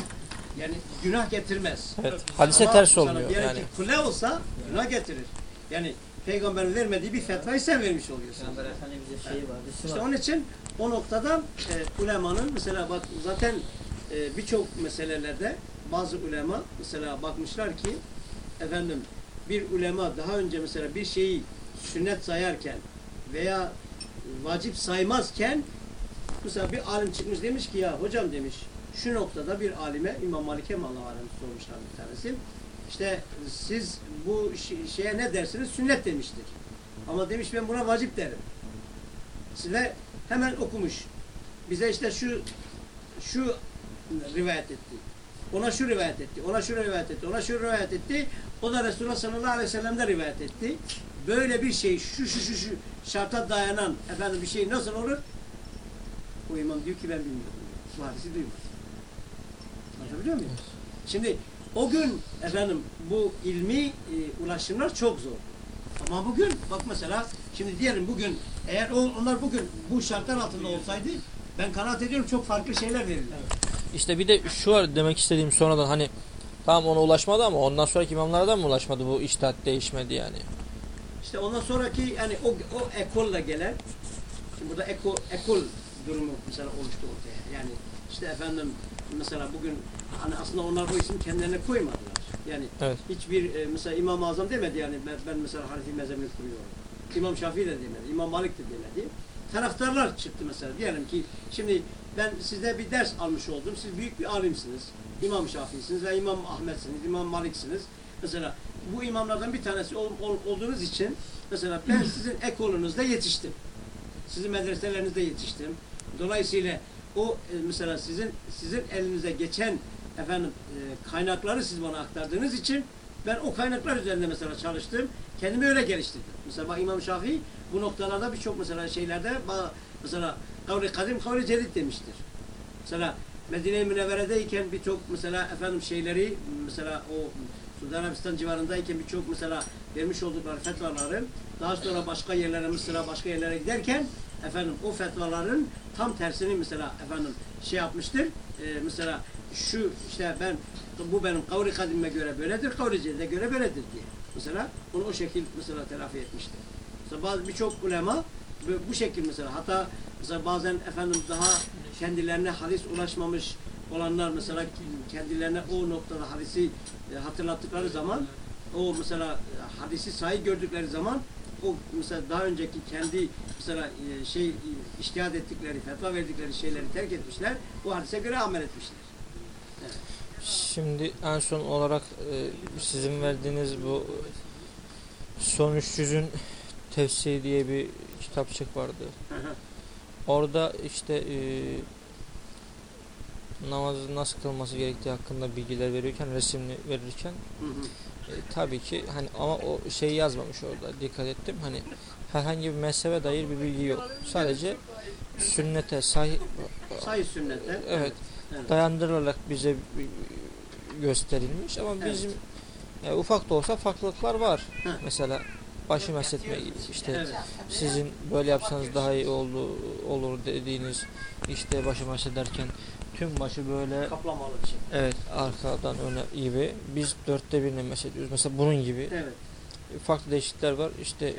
yani günah getirmez. Evet. Hadise Ama ters olmuyor diyelim yani. ki kule olsa günah getirir. Yani peygamberin vermediği bir fetvayı sen vermiş oluyorsun. Peygamber Efendimiz'e şeyi var. İşte onun için o noktada e, ulemanın mesela bak zaten e, birçok meselelerde bazı ulema mesela bakmışlar ki efendim bir ulema daha önce mesela bir şeyi sünnet sayarken veya vacip saymazken mesela bir alim çıkmış demiş ki ya hocam demiş şu noktada bir alime İmam Malik'e mi Allah alem sormuşlar bir tanesi. İşte siz bu şeye ne dersiniz? Sünnet demiştir. Ama demiş ben buna vacip derim. Size hemen okumuş. Bize işte şu şu rivayet etti. Ona şu rivayet etti. Ona şu rivayet etti. Ona şu rivayet etti. O da Resulullah sallallahu aleyhi ve sellem'de rivayet etti. Böyle bir şey şu şu şu şu şarta dayanan efendim bir şey nasıl olur? O imam diyor ki ben bilmiyorum. Bu hadisi duymadım. Anlatabiliyor muyum? Şimdi o gün efendim bu ilmi e, ulaşımlar çok zor. Ama bugün bak mesela şimdi diyelim bugün eğer o, onlar bugün bu şartlar altında olsaydı ben kanaat ediyorum çok farklı şeyler verirler. İşte bir de şu var demek istediğim sonradan hani tamam ona ulaşmadı ama ondan sonraki imamlara mı ulaşmadı bu içtihat değişmedi yani. İşte ondan sonraki yani o, o ekolla gelen şimdi burada eko, ekol durumu mesela oluştu ortaya. Yani işte efendim mesela bugün hani aslında onlar bu isim kendilerine koymadılar. Yani Evet. hiçbir e, mesela İmam-ı Azam demedi yani ben, ben mesela Hanefi mezhebini kuruyorum. İmam Şafii de demedi, İmam Malik de demedi. Taraftarlar çıktı mesela. Diyelim ki şimdi ben sizde bir ders almış oldum. Siz büyük bir alimsiniz. İmam Şafii'siniz ve İmam Ahmet'siniz, İmam Malik'siniz. Mesela bu imamlardan bir tanesi ol- ol- olduğunuz için mesela ben sizin ekolunuzda yetiştim. Sizin medreselerinizde yetiştim. Dolayısıyla o e, mesela sizin sizin elinize geçen efendim e, kaynakları siz bana aktardığınız için ben o kaynaklar üzerinde mesela çalıştım. Kendimi öyle geliştirdim. Mesela bak İmam Şafii bu noktalarda birçok mesela şeylerde mesela kavli kadim kavli cedid demiştir. Mesela Medine-i Münevvere'deyken birçok mesela efendim şeyleri mesela o Suudi Arabistan civarındayken birçok mesela vermiş oldukları fetvaları daha sonra başka yerlere Mısır'a başka yerlere giderken efendim o fetvaların tam tersini mesela efendim şey yapmıştır. Ee, mesela şu işte ben bu benim kavri kadime göre böyledir, kavri cedide göre böyledir diye. Mesela onu o şekil mesela telafi etmiştir. Mesela bazı birçok ulema bu şekil mesela hatta mesela bazen efendim daha kendilerine hadis ulaşmamış olanlar mesela kendilerine o noktada hadisi e, hatırlattıkları zaman o mesela e, hadisi sahih gördükleri zaman o mesela daha önceki kendi mesela e, şey iştihad ettikleri, fetva verdikleri şeyleri terk etmişler. O hadise göre amel etmişler. Şimdi en son olarak e, sizin verdiğiniz bu son 300'ün tefsiri diye bir kitapçık vardı. Orada işte e, namazı nasıl kılması gerektiği hakkında bilgiler veriyorken, resimli verirken Hı hı. e, tabii ki hani ama o şeyi yazmamış orada dikkat ettim. Hani herhangi bir mezhebe dair bir bilgi yok. Sadece sünnete sahih Sahih sünnette. evet Evet. dayandırılarak bize gösterilmiş ama Evet. bizim e, ufak da olsa farklılıklar var. Heh. Mesela başı mesletme gibi işte Evet. sizin böyle yapsanız daha iyi oldu olur dediğiniz işte başı meslederken tüm başı böyle Kaplamalı bir şey. evet arkadan öne gibi biz dörtte birini meslediyoruz. Mesela bunun gibi Evet. farklı değişiklikler var. İşte e,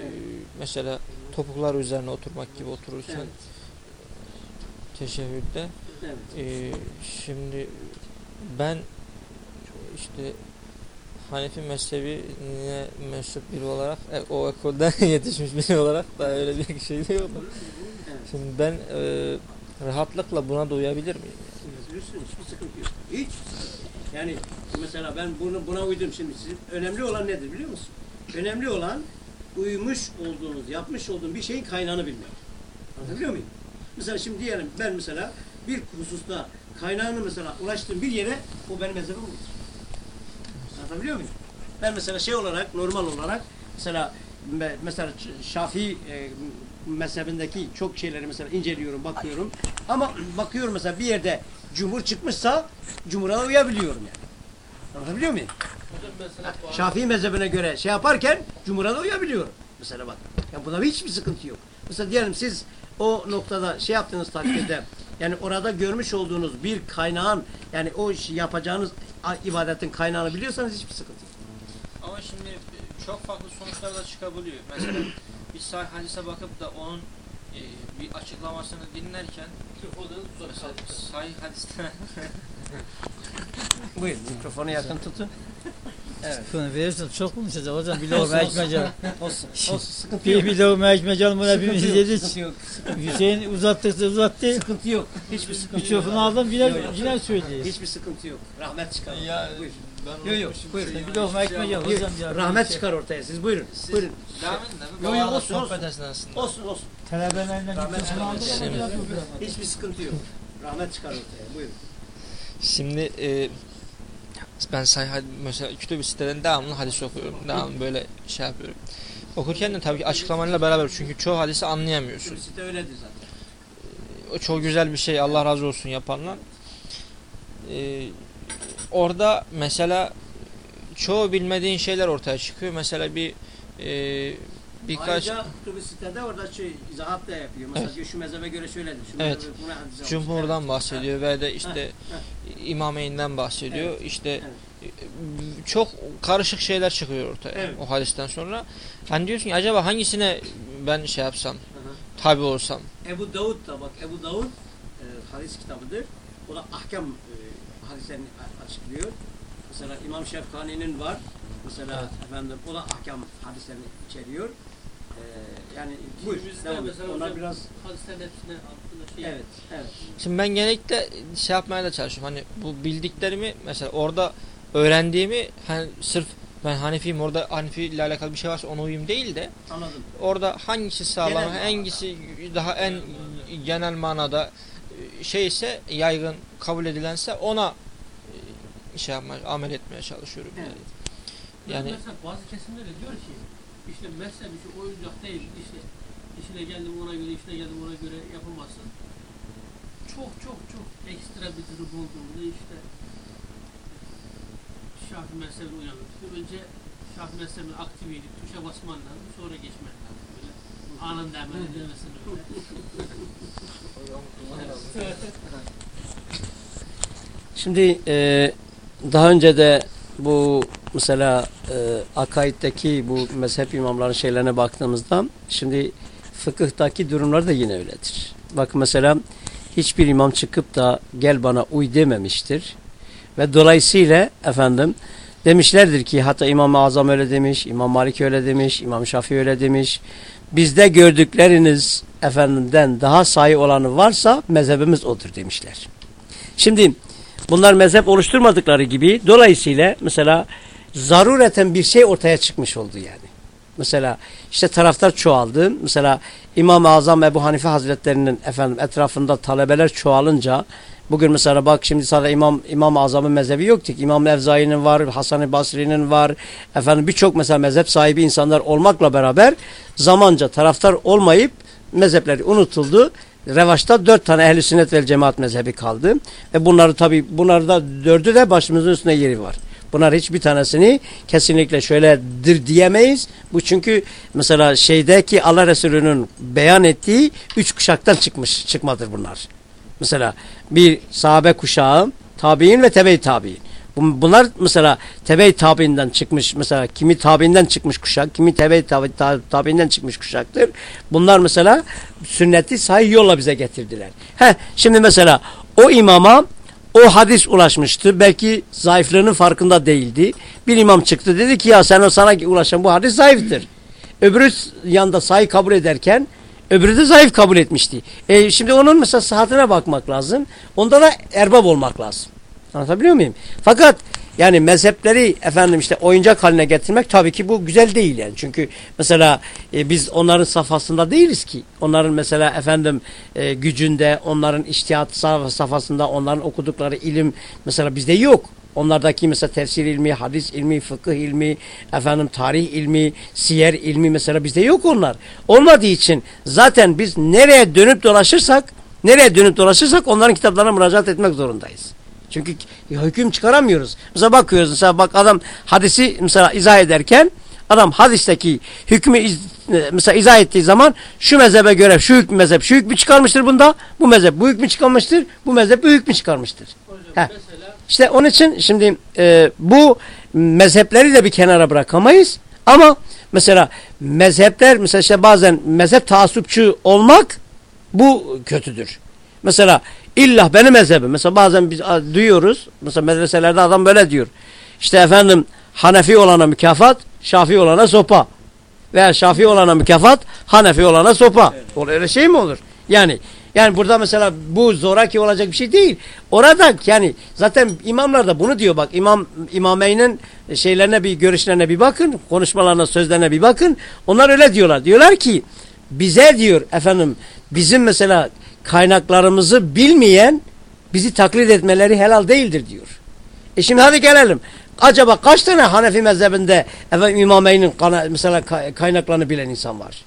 mesela topuklar üzerine oturmak gibi otururken Evet. teşehhütte Evet. Ee, şimdi ben işte Hanefi mezhebine mensup biri olarak e, o ekolden yetişmiş biri olarak da öyle bir şey. Evet. Şimdi ben e, rahatlıkla buna da uyabilir miyim? Üzülürsün, hiçbir sıkıntı yok. Hiç. Yani mesela ben bunu buna uydum şimdi. Sizin önemli olan nedir biliyor musun? Önemli olan uymuş olduğunuz, yapmış olduğun bir şeyin kaynağını bilmek. Anlatabiliyor muyum? Mesela şimdi diyelim ben mesela bir hususta kaynağını mesela ulaştığım bir yere o benim mezhebim olur. Anlatabiliyor muyum? Ben mesela şey olarak, normal olarak mesela me- mesela Şafii e, mezhebindeki çok şeyleri mesela inceliyorum, bakıyorum. Ama bakıyorum mesela bir yerde cumhur çıkmışsa cumhura uyabiliyorum yani. Anlatabiliyor muyum? Şafii mezhebine göre şey yaparken cumhura da uyabiliyorum. Mesela bak. Ya buna hiçbir sıkıntı yok. Mesela diyelim siz o noktada şey yaptığınız takdirde yani orada görmüş olduğunuz bir kaynağın yani o yapacağınız ibadetin kaynağını biliyorsanız hiçbir sıkıntı yok. Ama şimdi çok farklı sonuçlar da çıkabiliyor. Mesela bir hadise bakıp da onun e, bir açıklamasını dinlerken sahih hadiste Buyurun mikrofonu yakın tutun. Evet. Bunu verirsen çok konuşacak hocam. Bir lokma al. Olsun. Olsun. Sıkıntı Bir, yok. bir lokma ekmek almadan hepimiz Sıkıntı yok. yedik. Sıkıntı yok. Hüseyin uzattıkça uzattı. Sıkıntı yok. Hiçbir sıkıntı yok. Mikrofonu aldım yine, yine söyleyeceğiz. Hiçbir sıkıntı yok. Rahmet çıkar. Ya, Buyur. ben Yok yok. Buyurun. Bir lokma Yok, hocam. ya. Rahmet çıkar ortaya. Siz buyurun. siz Buyurun. devam edin de Yok, yok, olsun, sohbet olsun. Olsun Şimdi- Hiçbir sıkıntı yok. Rahmet çıkar ortaya. Buyurun. Şimdi e, ben sahih had- mesela kütüb siteden devamlı hadis okuyorum. Devamlı böyle şey yapıyorum. Okurken de tabii ki açıklamayla beraber çünkü çoğu hadisi anlayamıyorsun. Site öyledir zaten. O çok güzel bir şey. Allah razı olsun yapanlar. E, orada mesela çoğu bilmediğin şeyler ortaya çıkıyor. Mesela bir e, birkaç Ayrıca kutubu sitede orada şey izahat da yapıyor. Mesela diyor şu mezhebe göre şöyledir. Şu Evet. buna. Cumhur'dan Evet. bahsediyor ve de işte İmameyn'den bahsediyor. İşte e, çok karışık şeyler çıkıyor ortaya Evet. o hadisten sonra. Hani diyorsun ki acaba hangisine ben şey yapsam, Hı hı. tabi olsam. Ebu Davud da bak Ebu Davud e, hadis kitabıdır. O da ahkam e, hadislerini açıklıyor. Mesela İmam Şefkani'nin var. Mesela efendim o da ahkam hadislerini içeriyor. E, yani buyur. Devam et. mesela Onlar hocam- biraz hadislerin hepsine hakkında şey evet evet. Şimdi ben genellikle şey yapmaya da çalışıyorum. Hani bu bildiklerimi mesela orada öğrendiğimi hani sırf ben Hanefiyim orada Hanefi ile alakalı bir şey varsa ona uyum değil de Anladım. orada hangisi sağlam, Genel manada. hangisi daha en genel manada e, şeyse yaygın kabul edilense ona e, şey yapmaya, amel etmeye çalışıyorum. Evet. Yani, yani mesela bazı kesimler de diyor ki işte mezhep işi oyuncak değil işte işine geldim ona göre işine geldim ona göre yapılmazsın. Çok çok çok ekstra bir durum olduğunda işte Şafii mezhebine uyanmıştır. Önce Şafii mezhebine aktiviydi. Tuşa basman lazım. Sonra geçmen lazım. Böyle anında hemen edilmesin öyle. Şimdi e, daha önce de bu mesela e, akaiddeki bu mezhep imamların şeylerine baktığımızda şimdi fıkıhtaki durumlar da yine öyledir. Bak mesela hiçbir imam çıkıp da gel bana uy dememiştir. Ve dolayısıyla efendim demişlerdir ki hatta İmam-ı Azam öyle demiş, İmam Malik öyle demiş, İmam Şafii öyle demiş. Bizde gördükleriniz efendimden daha sayı olanı varsa mezhebimiz odur demişler. Şimdi bunlar mezhep oluşturmadıkları gibi dolayısıyla mesela zarureten bir şey ortaya çıkmış oldu yani. Mesela işte taraftar çoğaldı. Mesela İmam-ı Azam Ebu Hanife Hazretlerinin efendim etrafında talebeler çoğalınca bugün mesela bak şimdi sadece İmam İmam-ı Azam'ın mezhebi yok. İmam Evzai'nin var, Hasan-ı Basri'nin var. Efendim birçok mesela mezhep sahibi insanlar olmakla beraber zamanca taraftar olmayıp mezhepleri unutuldu. Revaçta dört tane ehl-i sünnet vel cemaat mezhebi kaldı. Ve bunları tabi bunları da dördü de başımızın üstünde yeri var. Bunlar hiçbir tanesini kesinlikle şöyledir diyemeyiz. Bu çünkü mesela şeydeki Allah Resulü'nün beyan ettiği üç kuşaktan çıkmış çıkmadır bunlar. Mesela bir sahabe kuşağı, tabi'in ve tebe-i tabi'in. Bun- Bunlar mesela tebe-i tabi'inden çıkmış mesela kimi tabi'inden çıkmış kuşak, kimi tebe-i tabi, ta- tabi'inden çıkmış kuşaktır. Bunlar mesela sünneti sahih yolla bize getirdiler. Heh, şimdi mesela o imama o hadis ulaşmıştı. Belki zayıflığının farkında değildi. Bir imam çıktı dedi ki ya sen sana ulaşan bu hadis zayıftır. Öbürü yanda sahih kabul ederken öbürü de zayıf kabul etmişti. E, şimdi onun mesela sıhhatine bakmak lazım. Onda da erbab olmak lazım. Anlatabiliyor muyum? Fakat yani mezhepleri efendim işte oyuncak haline getirmek tabii ki bu güzel değil yani. Çünkü mesela e, biz onların safhasında değiliz ki. Onların mesela efendim e, gücünde, onların iştihat saf- safhasında, onların okudukları ilim mesela bizde yok. Onlardaki mesela tefsir ilmi, hadis ilmi, fıkıh ilmi, efendim tarih ilmi, siyer ilmi mesela bizde yok onlar. Olmadığı için zaten biz nereye dönüp dolaşırsak, nereye dönüp dolaşırsak onların kitaplarına müracaat etmek zorundayız. Çünkü hüküm çıkaramıyoruz. Mesela bakıyoruz mesela bak adam hadisi mesela izah ederken adam hadisteki hükmü iz, e, mesela izah ettiği zaman şu mezhebe göre şu hükmü mezhep şu hükmü çıkarmıştır bunda. Bu mezhep bu hükmü çıkarmıştır. Bu mezhep bu hükmü çıkarmıştır. Hocam mesela İşte onun için şimdi e, bu mezhepleri de bir kenara bırakamayız. Ama mesela mezhepler mesela işte bazen mezhep taassupçu olmak bu kötüdür. Mesela illa benim mezhebim. Mesela bazen biz duyuyoruz. Mesela medreselerde adam böyle diyor. İşte efendim Hanefi olana mükafat, Şafii olana sopa. Veya Şafii olana mükafat, Hanefi olana sopa. Evet. Öyle şey mi olur? Yani yani burada mesela bu zoraki olacak bir şey değil. Orada yani zaten imamlar da bunu diyor bak imam imameynin şeylerine bir görüşlerine bir bakın, konuşmalarına, sözlerine bir bakın. Onlar öyle diyorlar. Diyorlar ki bize diyor efendim bizim mesela kaynaklarımızı bilmeyen bizi taklit etmeleri helal değildir diyor. E şimdi hadi gelelim. Acaba kaç tane Hanefi mezhebinde efendim İmameyn'in mesela kay- kaynaklarını bilen insan var?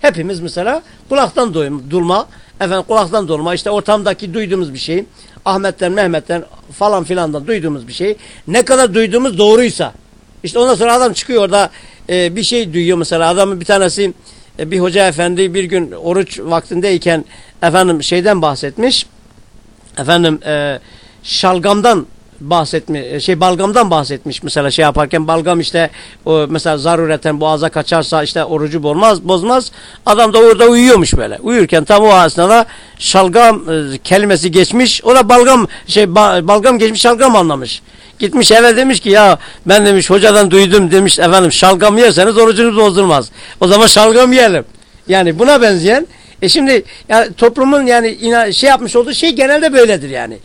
Hepimiz mesela kulaktan dulma, efendim kulaktan dolma işte ortamdaki duyduğumuz bir şey, Ahmet'ten, Mehmet'ten falan filandan duyduğumuz bir şey, ne kadar duyduğumuz doğruysa, işte ondan sonra adam çıkıyor orada e, bir şey duyuyor mesela adamın bir tanesi bir hoca efendi bir gün oruç vaktindeyken efendim şeyden bahsetmiş, efendim e, şalgamdan bahsetmiş şey balgamdan bahsetmiş. Mesela şey yaparken balgam işte o mesela zarureten boğaza kaçarsa işte orucu bozmaz bozmaz. Adam da orada uyuyormuş böyle. Uyurken tam o esnada şalgam e, kelimesi geçmiş. O da balgam şey ba, balgam geçmiş şalgam anlamış gitmiş eve demiş ki ya ben demiş hocadan duydum demiş efendim şalgam yerseniz orucunuz bozulmaz o zaman şalgam yiyelim. Yani buna benzeyen e şimdi yani toplumun yani ina, şey yapmış olduğu şey genelde böyledir yani.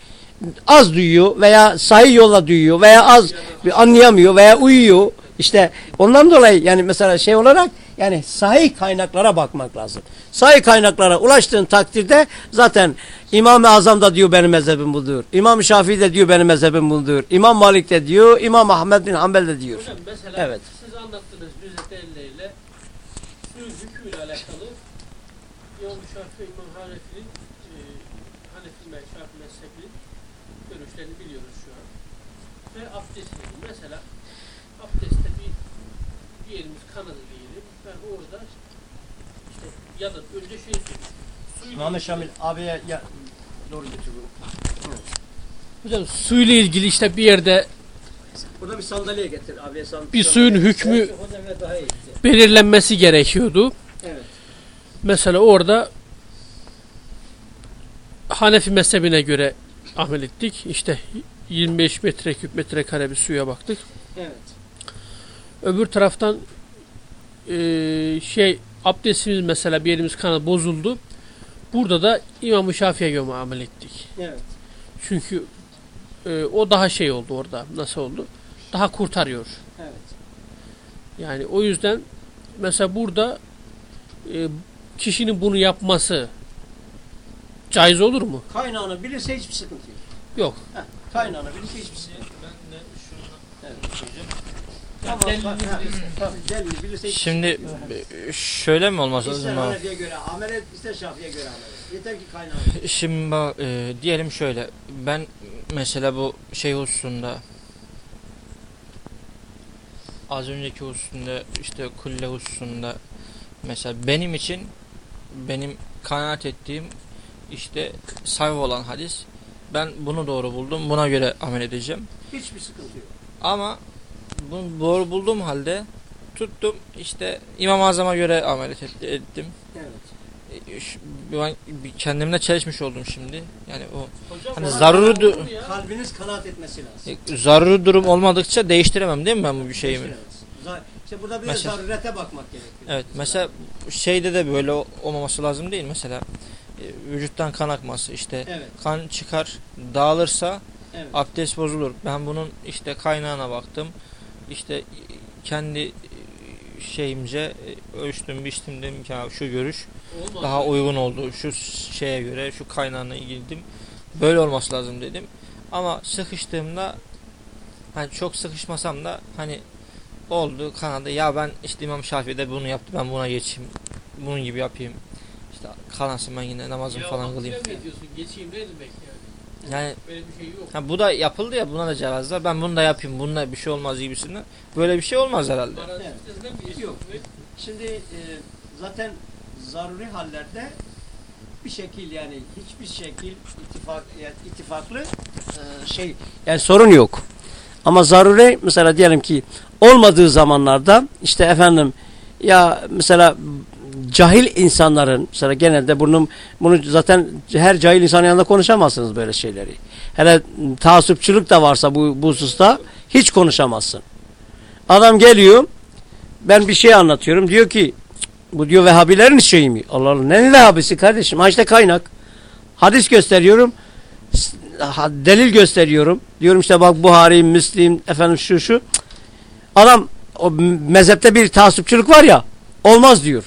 Az duyuyor veya sahih yolla duyuyor veya az anlayamıyor veya uyuyor. İşte ondan dolayı yani mesela şey olarak yani sahih kaynaklara bakmak lazım. Sahih kaynaklara ulaştığın takdirde zaten İmam-ı Azam da diyor benim mezhebim budur. İmam Şafii de diyor benim mezhebim budur. İmam Malik de diyor. İmam Ahmed bin Hanbel de diyor. hocam mesela Evet. siz anlattınız bize delilleyle suyun hükmüyle alakalı İmam Şafii ve İmam Hanefi'nin e, Hanefi ve Şafii mezhebinin görüşlerini biliyoruz şu an. Ve abdestle ilgili. Mesela abdestte bir bir elimiz kanadı diyelim. Ben orada işte ya da önce şey söyleyeyim. Muhammed Şamil abiye ya, doğru götür bunu. Hocam suyla ilgili işte bir yerde Burada bir sandalye getir abiye sandalye. bir suyun hükmü belirlenmesi gerekiyordu. Evet. Mesela orada Hanefi mezhebine göre amel ettik. İşte 25 metreküp metrekare bir suya baktık. Evet. Öbür taraftan eee, şey abdestimiz mesela bir yerimiz kanal bozuldu. Burada da İmam-ı Şafii'ye göre amel ettik. Evet. Çünkü eee, o daha şey oldu orada. Nasıl oldu? Daha kurtarıyor. Evet. Yani o yüzden mesela burada e, kişinin bunu yapması caiz olur mu? Kaynağını bilirse hiçbir sıkıntı yok. Yok. Heh, kaynağını bilirse hiçbir sıkıntı yok. Ben de şunu Evet. Yani Şimdi şöyle mi İster lazım? göre amel et, ister Şafii'ye göre amel et. Yeter ki kaynağı. Şimdi bak, e, diyelim şöyle. Ben mesela bu şey hususunda az önceki hususunda işte kulle hususunda mesela benim için benim kanaat ettiğim işte sahih olan hadis ben bunu doğru buldum buna göre amel edeceğim Hiçbir sıkıntı yok. ama bunu doğru bulduğum halde tuttum işte İmam Azam'a göre amel et- ettim Evet. E, ben bir kendimle çelişmiş oldum şimdi yani o Hocam, Hani zaruri du-. Kalbiniz kanaat etmesi lazım. E, Zaruri durum olmadıkça değiştiremem değil mi ben bu şeyimi? Değiştiremez. Za- İşte burada bir Mesela- de zarurete bakmak gerekiyor. Evet mesela şeyde de böyle olmaması lazım değil mesela e, vücuttan kan akması işte Evet. kan çıkar dağılırsa Evet. abdest bozulur. Ben bunun işte kaynağına baktım işte kendi e, şeyimce e, ölçtüm biçtim dedim ki "Ha, şu görüş Olmaz. daha uygun oldu. Şu şeye göre şu kaynağına ilgildim böyle olması lazım dedim. Ama sıkıştığımda hani çok sıkışmasam da hani oldu kanadı ya ben işte İmam Şafii'de bunu yaptı ben buna geçeyim bunun gibi yapayım. İşte kanasın ben yine namazımı Ya falan kılayım. diyorsun? Geçeyim ne demek yani? yani Böyle bir şey yok. ha, bu da yapıldı ya buna da cevazlar ben bunu da yapayım bununla bir şey olmaz gibisinden böyle bir şey olmaz herhalde Evet. Yok. Şimdi e, zaten zaruri hallerde bir şekil yani hiçbir şekil ittifak yani ittifaklı e, şey yani sorun yok. Ama zaruri mesela diyelim ki olmadığı zamanlarda işte efendim ya mesela cahil insanların mesela genelde bunun bunu zaten her cahil insanın yanında konuşamazsınız böyle şeyleri. Hele taassupçuluk da varsa bu, bu hususta hiç konuşamazsın. Adam geliyor ben bir şey anlatıyorum diyor ki "Cık, bu diyor Vehhabilerin şeyi mi? Allah Allah ne Vehhabisi kardeşim? Ha işte kaynak. Hadis gösteriyorum. Delil gösteriyorum. Diyorum işte bak Buhari, Müslim, efendim şu şu. Adam o mezhepte bir taassupçuluk var ya olmaz diyor.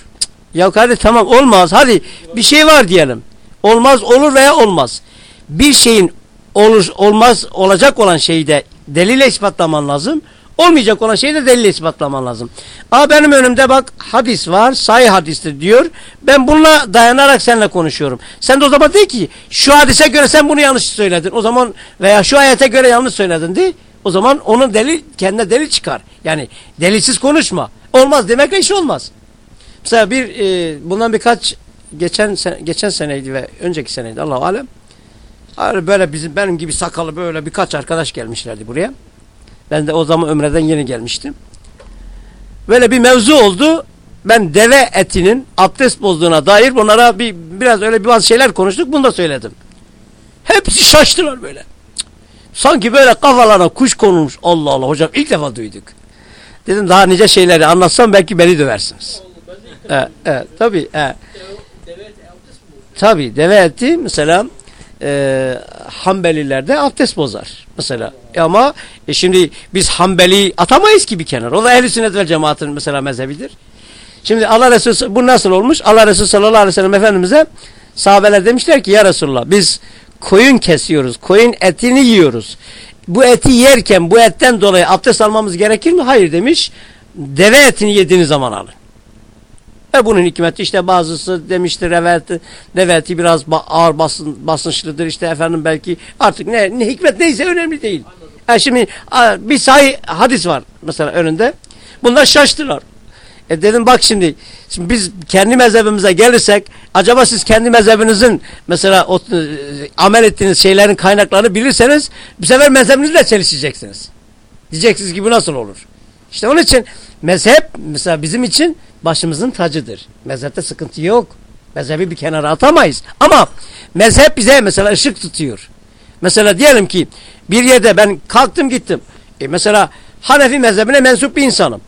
Ya kardeş tamam olmaz hadi bir şey var diyelim. Olmaz olur veya olmaz. Bir şeyin olur olmaz olacak olan şeyi de delille ispatlaman lazım. Olmayacak olan şeyi de delille ispatlaman lazım. Aa benim önümde bak hadis var, sahih hadistir diyor. Ben bununla dayanarak seninle konuşuyorum. Sen de o zaman de ki şu hadise göre sen bunu yanlış söyledin. O zaman veya şu ayete göre yanlış söyledin de. O zaman onun delil kendine delil çıkar. Yani delilsiz konuşma. Olmaz demekle iş olmaz. Mesela bir e, bundan birkaç geçen sene, geçen seneydi ve önceki seneydi Allahu alem. Böyle bizim benim gibi sakalı böyle birkaç arkadaş gelmişlerdi buraya. Ben de o zaman Ömre'den yeni gelmiştim. Böyle bir mevzu oldu. Ben deve etinin abdest bozduğuna dair bunlara bir biraz öyle bazı şeyler konuştuk. Bunu da söyledim. Hepsi şaştılar böyle. Sanki böyle kafalarına kuş konulmuş. Allah Allah hocam ilk defa duyduk. Dedim daha nice şeyleri anlatsam belki beni döversiniz. Oğlum ben de ilk Evet, evet tabii. Evet. dev- deve eti mesela e, Hanbelilerde abdest bozar. Mesela E ama e şimdi biz Hanbeli atamayız ki bir kenar. O da ehl sünnet vel cemaatin mesela mezhebidir. Şimdi Allah Resulü bu nasıl olmuş? Allah Resulü sallallahu aleyhi ve sellem Efendimiz'e sahabeler demişler ki ya Resulullah biz koyun kesiyoruz. Koyun etini yiyoruz. Bu eti yerken bu etten dolayı abdest almamız gerekir mi? Hayır demiş. Deve etini yediğiniz zaman alın. E bunun hikmeti işte bazısı demiştir evet deve eti biraz ağır basın, basınçlıdır işte efendim belki artık ne, ne hikmet neyse önemli değil. E şimdi bir sahih hadis var mesela önünde. Bunlar şaştılar. E dedim bak şimdi, şimdi biz kendi mezhebimize gelirsek acaba siz kendi mezhebinizin mesela o, e, amel ettiğiniz şeylerin kaynaklarını bilirseniz bu sefer mezhebinizle çelişeceksiniz. Diyeceksiniz ki bu nasıl olur? İşte onun için mezhep mesela bizim için başımızın tacıdır. Mezhepte sıkıntı yok. Mezhebi bir kenara atamayız. Ama mezhep bize mesela ışık tutuyor. Mesela diyelim ki bir yerde ben kalktım gittim. E mesela Hanefi mezhebine mensup bir insanım.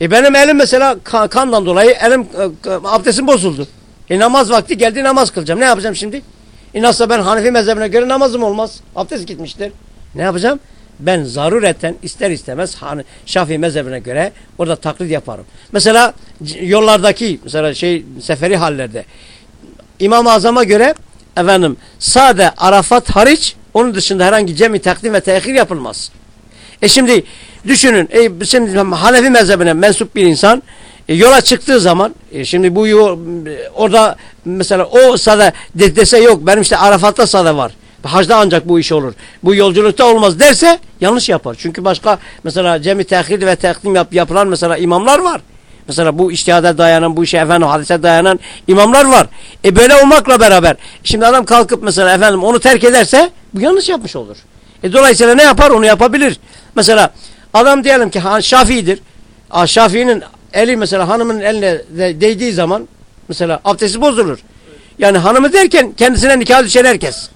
E benim elim mesela ka- kandan dolayı elim e, abdestim bozuldu. E namaz vakti geldi namaz kılacağım. Ne yapacağım şimdi? E nasıl ben Hanefi mezhebine göre namazım olmaz. Abdest gitmiştir. Ne yapacağım? Ben zarureten ister istemez hani Şafii mezhebine göre orada taklit yaparım. Mesela yollardaki mesela şey seferi hallerde İmam-ı Azam'a göre efendim sade Arafat hariç onun dışında herhangi cemi takdim ve tehir yapılmaz. E şimdi düşünün e, şimdi Hanefi mezhebine mensup bir insan e, yola çıktığı zaman e, şimdi bu yol, e, orada mesela o sada de, dese yok benim işte Arafat'ta sada var. Hacda ancak bu iş olur. Bu yolculukta olmaz derse yanlış yapar. Çünkü başka mesela cemi tehir ve takdim yap, yapılan mesela imamlar var. Mesela bu iştihada dayanan, bu işe efendim hadise dayanan imamlar var. E böyle olmakla beraber şimdi adam kalkıp mesela efendim onu terk ederse bu yanlış yapmış olur. E dolayısıyla ne yapar? Onu yapabilir. Mesela adam diyelim ki Şafii'dir. Şafii'nin eli mesela hanımın eline de, değdiği zaman mesela abdesti bozulur. Yani hanımı derken kendisine nikah düşen herkes.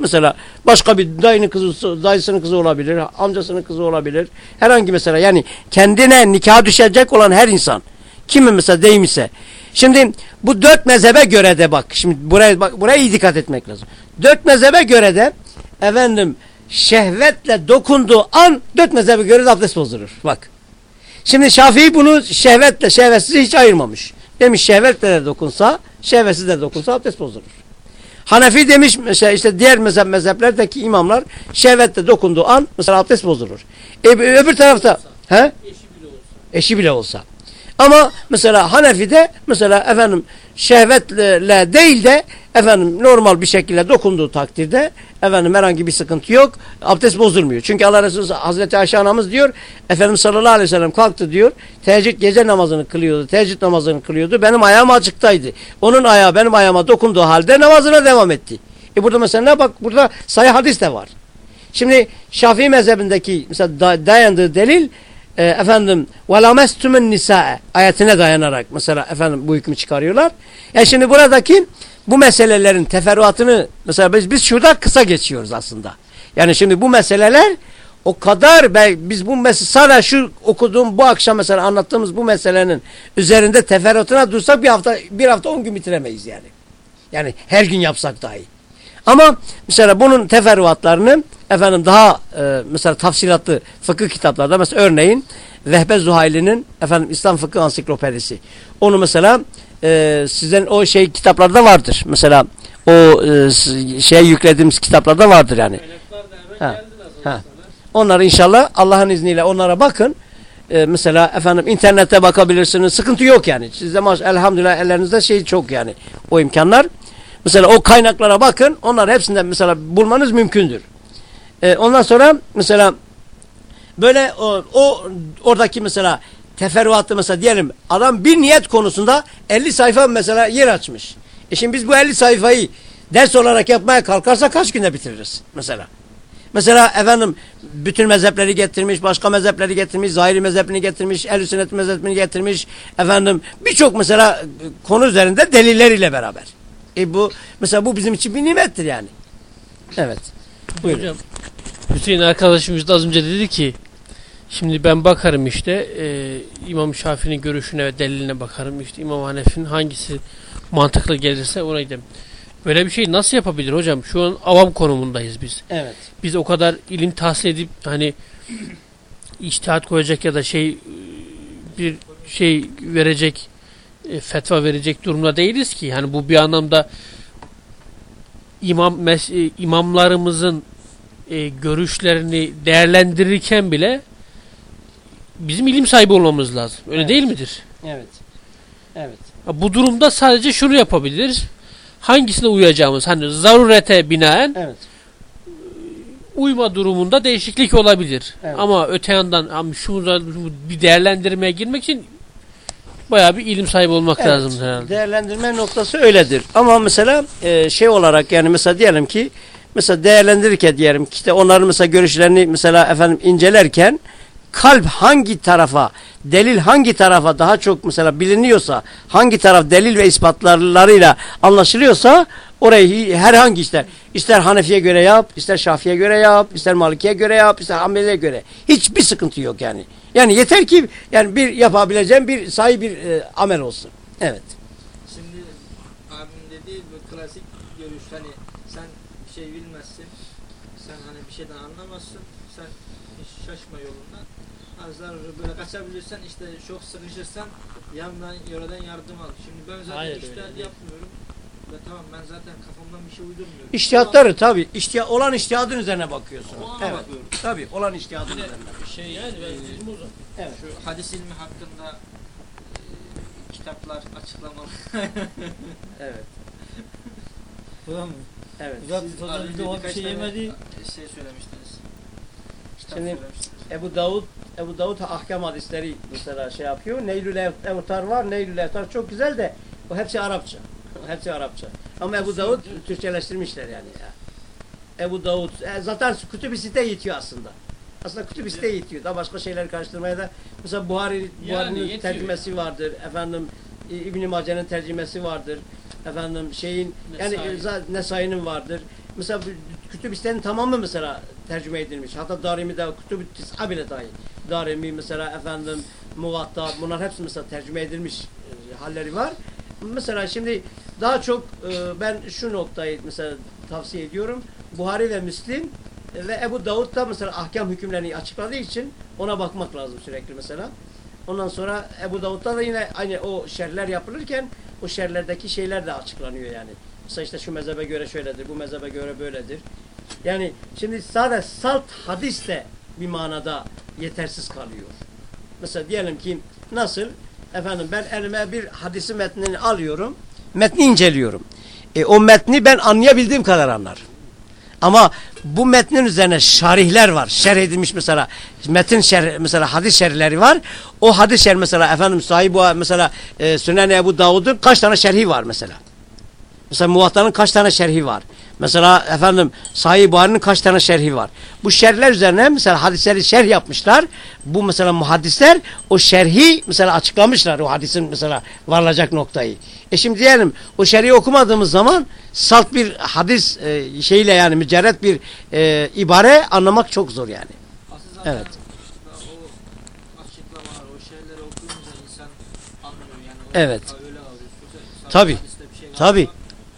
Mesela başka bir dayının kızı, dayısının kızı olabilir, amcasının kızı olabilir. Herhangi mesela yani kendine nikah düşecek olan her insan. Kimi mesela değmişse. Şimdi bu dört mezhebe göre de bak. Şimdi buraya bak buraya iyi dikkat etmek lazım. Dört mezhebe göre de efendim şehvetle dokunduğu an dört mezhebe göre de abdest bozdurur. Bak. Şimdi Şafii bunu şehvetle şehvetsiz hiç ayırmamış. Demiş şehvetle de dokunsa, şehvetsiz de dokunsa abdest bozdurur. Hanefi demiş mesela işte diğer mezhep mezheplerdeki imamlar şehvetle dokunduğu an mesela abdest bozulur. E, öbür tarafta he? Eşi bile olsa. eşi bile olsa. Ama mesela Hanefi'de mesela efendim şehvetle değil de efendim normal bir şekilde dokunduğu takdirde efendim herhangi bir sıkıntı yok. Abdest bozulmuyor. Çünkü Allah Resulü Hazreti Ayşe anamız diyor Efendimiz sallallahu aleyhi ve sellem kalktı diyor. Teheccüd gece namazını kılıyordu. Teheccüd namazını kılıyordu. Benim ayağım açıktaydı. Onun ayağı benim ayağıma dokunduğu halde namazına devam etti. E burada mesela ne bak burada sayı hadis de var. Şimdi Şafii mezhebindeki mesela dayandığı delil e, efendim velamestumun nisae ayetine dayanarak mesela efendim bu hükmü çıkarıyorlar. E şimdi buradaki bu meselelerin teferruatını mesela biz, biz şurada kısa geçiyoruz aslında. Yani şimdi bu meseleler o kadar ben, biz bu mesele sadece şu okuduğum bu akşam mesela anlattığımız bu meselenin üzerinde teferruatına dursak bir hafta bir hafta on gün bitiremeyiz yani. Yani her gün yapsak dahi. Ama mesela bunun teferruatlarını efendim daha e, mesela tafsilatlı fıkıh kitaplarda mesela örneğin Vehbe Zuhayli'nin efendim İslam Fıkıh Ansiklopedisi. Onu mesela e, sizden o şey kitaplarda vardır. Mesela o e, şeye yüklediğimiz kitaplarda vardır yani. Ha, ha. Onları inşallah Allah'ın izniyle onlara bakın. Ee, mesela efendim internette bakabilirsiniz. Sıkıntı yok yani. Sizde maş elhamdülillah ellerinizde şey çok yani o imkanlar. Mesela o kaynaklara bakın. Onlar hepsinden mesela bulmanız mümkündür. Ee, ondan sonra mesela böyle o, o oradaki mesela teferruatlı mesela diyelim adam bir niyet konusunda 50 sayfa mesela yer açmış. E şimdi biz bu 50 sayfayı ders olarak yapmaya kalkarsa kaç günde bitiririz mesela? Mesela efendim bütün mezhepleri getirmiş, başka mezhepleri getirmiş, zahiri mezhebini getirmiş, ehl sünnet mezhebini getirmiş. Efendim birçok mesela konu üzerinde delilleriyle beraber. E bu mesela bu bizim için bir nimettir yani. Evet. Buyurun. Hocam Hüseyin arkadaşımız da az önce dedi ki şimdi ben bakarım işte e, İmam Şafii'nin görüşüne ve deliline bakarım işte İmam Hanefi'nin hangisi mantıklı gelirse ona gidelim. Böyle bir şey nasıl yapabilir hocam? Şu an avam konumundayız biz. Evet. Biz o kadar ilim tahsil edip hani içtihat koyacak ya da şey bir şey verecek e, fetva verecek durumda değiliz ki. Yani bu bir anlamda imam imamlarımızın e, görüşlerini değerlendirirken bile bizim ilim sahibi olmamız lazım. Öyle Evet. değil midir? Evet. Evet. Bu durumda sadece şunu yapabiliriz. Hangisine uyacağımız hani zarurete binaen Evet. uyma durumunda değişiklik olabilir. Evet. Ama öte yandan şu bir değerlendirmeye girmek için bayağı bir ilim sahibi olmak Evet, lazım herhalde. Değerlendirme noktası öyledir. Ama mesela e, şey olarak yani mesela diyelim ki mesela değerlendirirken diyelim ki işte onların mesela görüşlerini mesela efendim incelerken kalp hangi tarafa delil hangi tarafa daha çok mesela biliniyorsa hangi taraf delil ve ispatlarıyla anlaşılıyorsa orayı herhangi ister ister Hanefi'ye göre yap ister Şafi'ye göre yap ister Maliki'ye göre yap ister Hanbeli'ye göre. Hiçbir sıkıntı yok yani. Yani yeter ki yani bir yapabileceğim bir sahi bir e, amel olsun. Evet Şimdi abim dediği bu klasik görüş hani sen bir şey bilmezsin. Sen hani bir şeyden anlamazsın. Sen hiç şaşma yolundan. Azlar böyle kaçabilirsen işte çok sıkışırsan yandan yöreden yardım al. Şimdi ben zaten Hayır, öyle değil. yapmıyorum. Ve tamam ben zaten kafamdan bir şey uydurmuyorum. İştihatları tabi. İştiha, olan iştihadın üzerine bakıyorsun. Olana evet. bakıyorum. Tabi olan iştihadın üzerine. şey Yani ben e. Evet. şu hadis ilmi hakkında e, kitaplar açıklamalı. Evet. Buna mı? Evet. Zaten Siz bir de o bir şey yemedi. Şey söylemiştiniz. Şimdi-. Ebu Davud Ebu Davud ahkam hadisleri mesela şey yapıyor. Neylül Ev- Evtar var. Neylül Evtar çok güzel de o hepsi Arapça. Hepsi Arapça. Ama Ebu Davud Türkçeleştirmişler yani. ya. Ebu Davud e, zaten kütüb-i site yetiyor aslında. Aslında kütüb-i site yetiyor. Daha başka şeyleri karıştırmaya da mesela Buhari Buhari'nin yetiyor. tercümesi vardır. Efendim İ- İbn Mace'nin tercümesi vardır. Efendim şeyin yani Nesai. za- Nesai'nin vardır. Mesela bu kütüb-i sitenin tamamı mesela tercüme edilmiş. Hatta Darimi'de kütüb-i tis'a bile dahil. Darimi mesela efendim Muvatta bunlar hepsi mesela tercüme edilmiş e, halleri var. Mesela şimdi daha çok e, ben şu noktayı mesela tavsiye ediyorum. Buhari ve Müslim e, ve Ebu Davud da mesela ahkam hükümlerini açıkladığı için ona bakmak lazım sürekli mesela. Ondan sonra Ebu Davud'da da yine aynı o şerler yapılırken o şerlerdeki şeyler de açıklanıyor yani. Mesela işte şu mezhebe göre şöyledir, bu mezhebe göre böyledir. Yani şimdi sadece salt hadis de bir manada yetersiz kalıyor. Mesela diyelim ki nasıl? Efendim ben elime bir hadisi metnini alıyorum. Metni inceliyorum. E, o metni ben anlayabildiğim kadar anlarım. Ama bu metnin üzerine şarihler var. Şerh edilmiş mesela metin şerh mesela hadis şerhleri var. O hadis şerh mesela efendim sahibi mesela e, Sünen Ebu Davud'un kaç tane şerhi var mesela. Mesela Muvatta'nın kaç tane şerhi var? Mesela efendim Sahih Buhari'nin kaç tane şerhi var? Bu şerhler üzerine mesela hadisleri şerh yapmışlar. Bu mesela muhaddisler o şerhi mesela açıklamışlar o hadisin mesela varılacak noktayı. E şimdi diyelim o şerhi okumadığımız zaman salt bir hadis e, şeyle yani mücerret bir e, ibare anlamak çok zor yani. Evet. Evet. Öyle alıyor.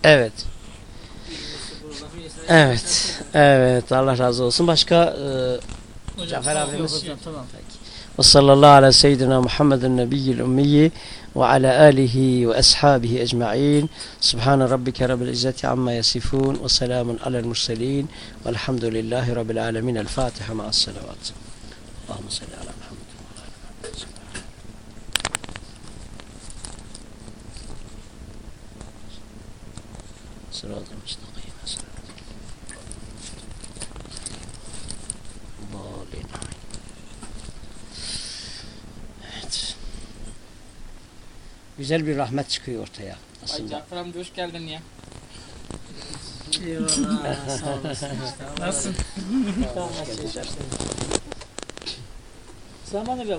Evet. Evet. Evet. Allah razı olsun. Başka e, Cafer abimiz. Hocam, tamam. ve sallallahu ala seyyidina Muhammedin nebiyyil ummiyi ve ala alihi ve ashabihi ecma'in. Subhane rabbike rabbil izzeti amma yasifun ve selamun alel murselin velhamdülillahi rabbil alemin. El Fatiha ma'as salavat. Allahümme salli Muhammed. Sırat-ı müstakim. Dalin. Evet. Güzel bir rahmet çıkıyor ortaya Ay aslında. Cafer amca hoş geldin ya. Eyvallah. Sağ olasın. Nasılsın? Zamanı bir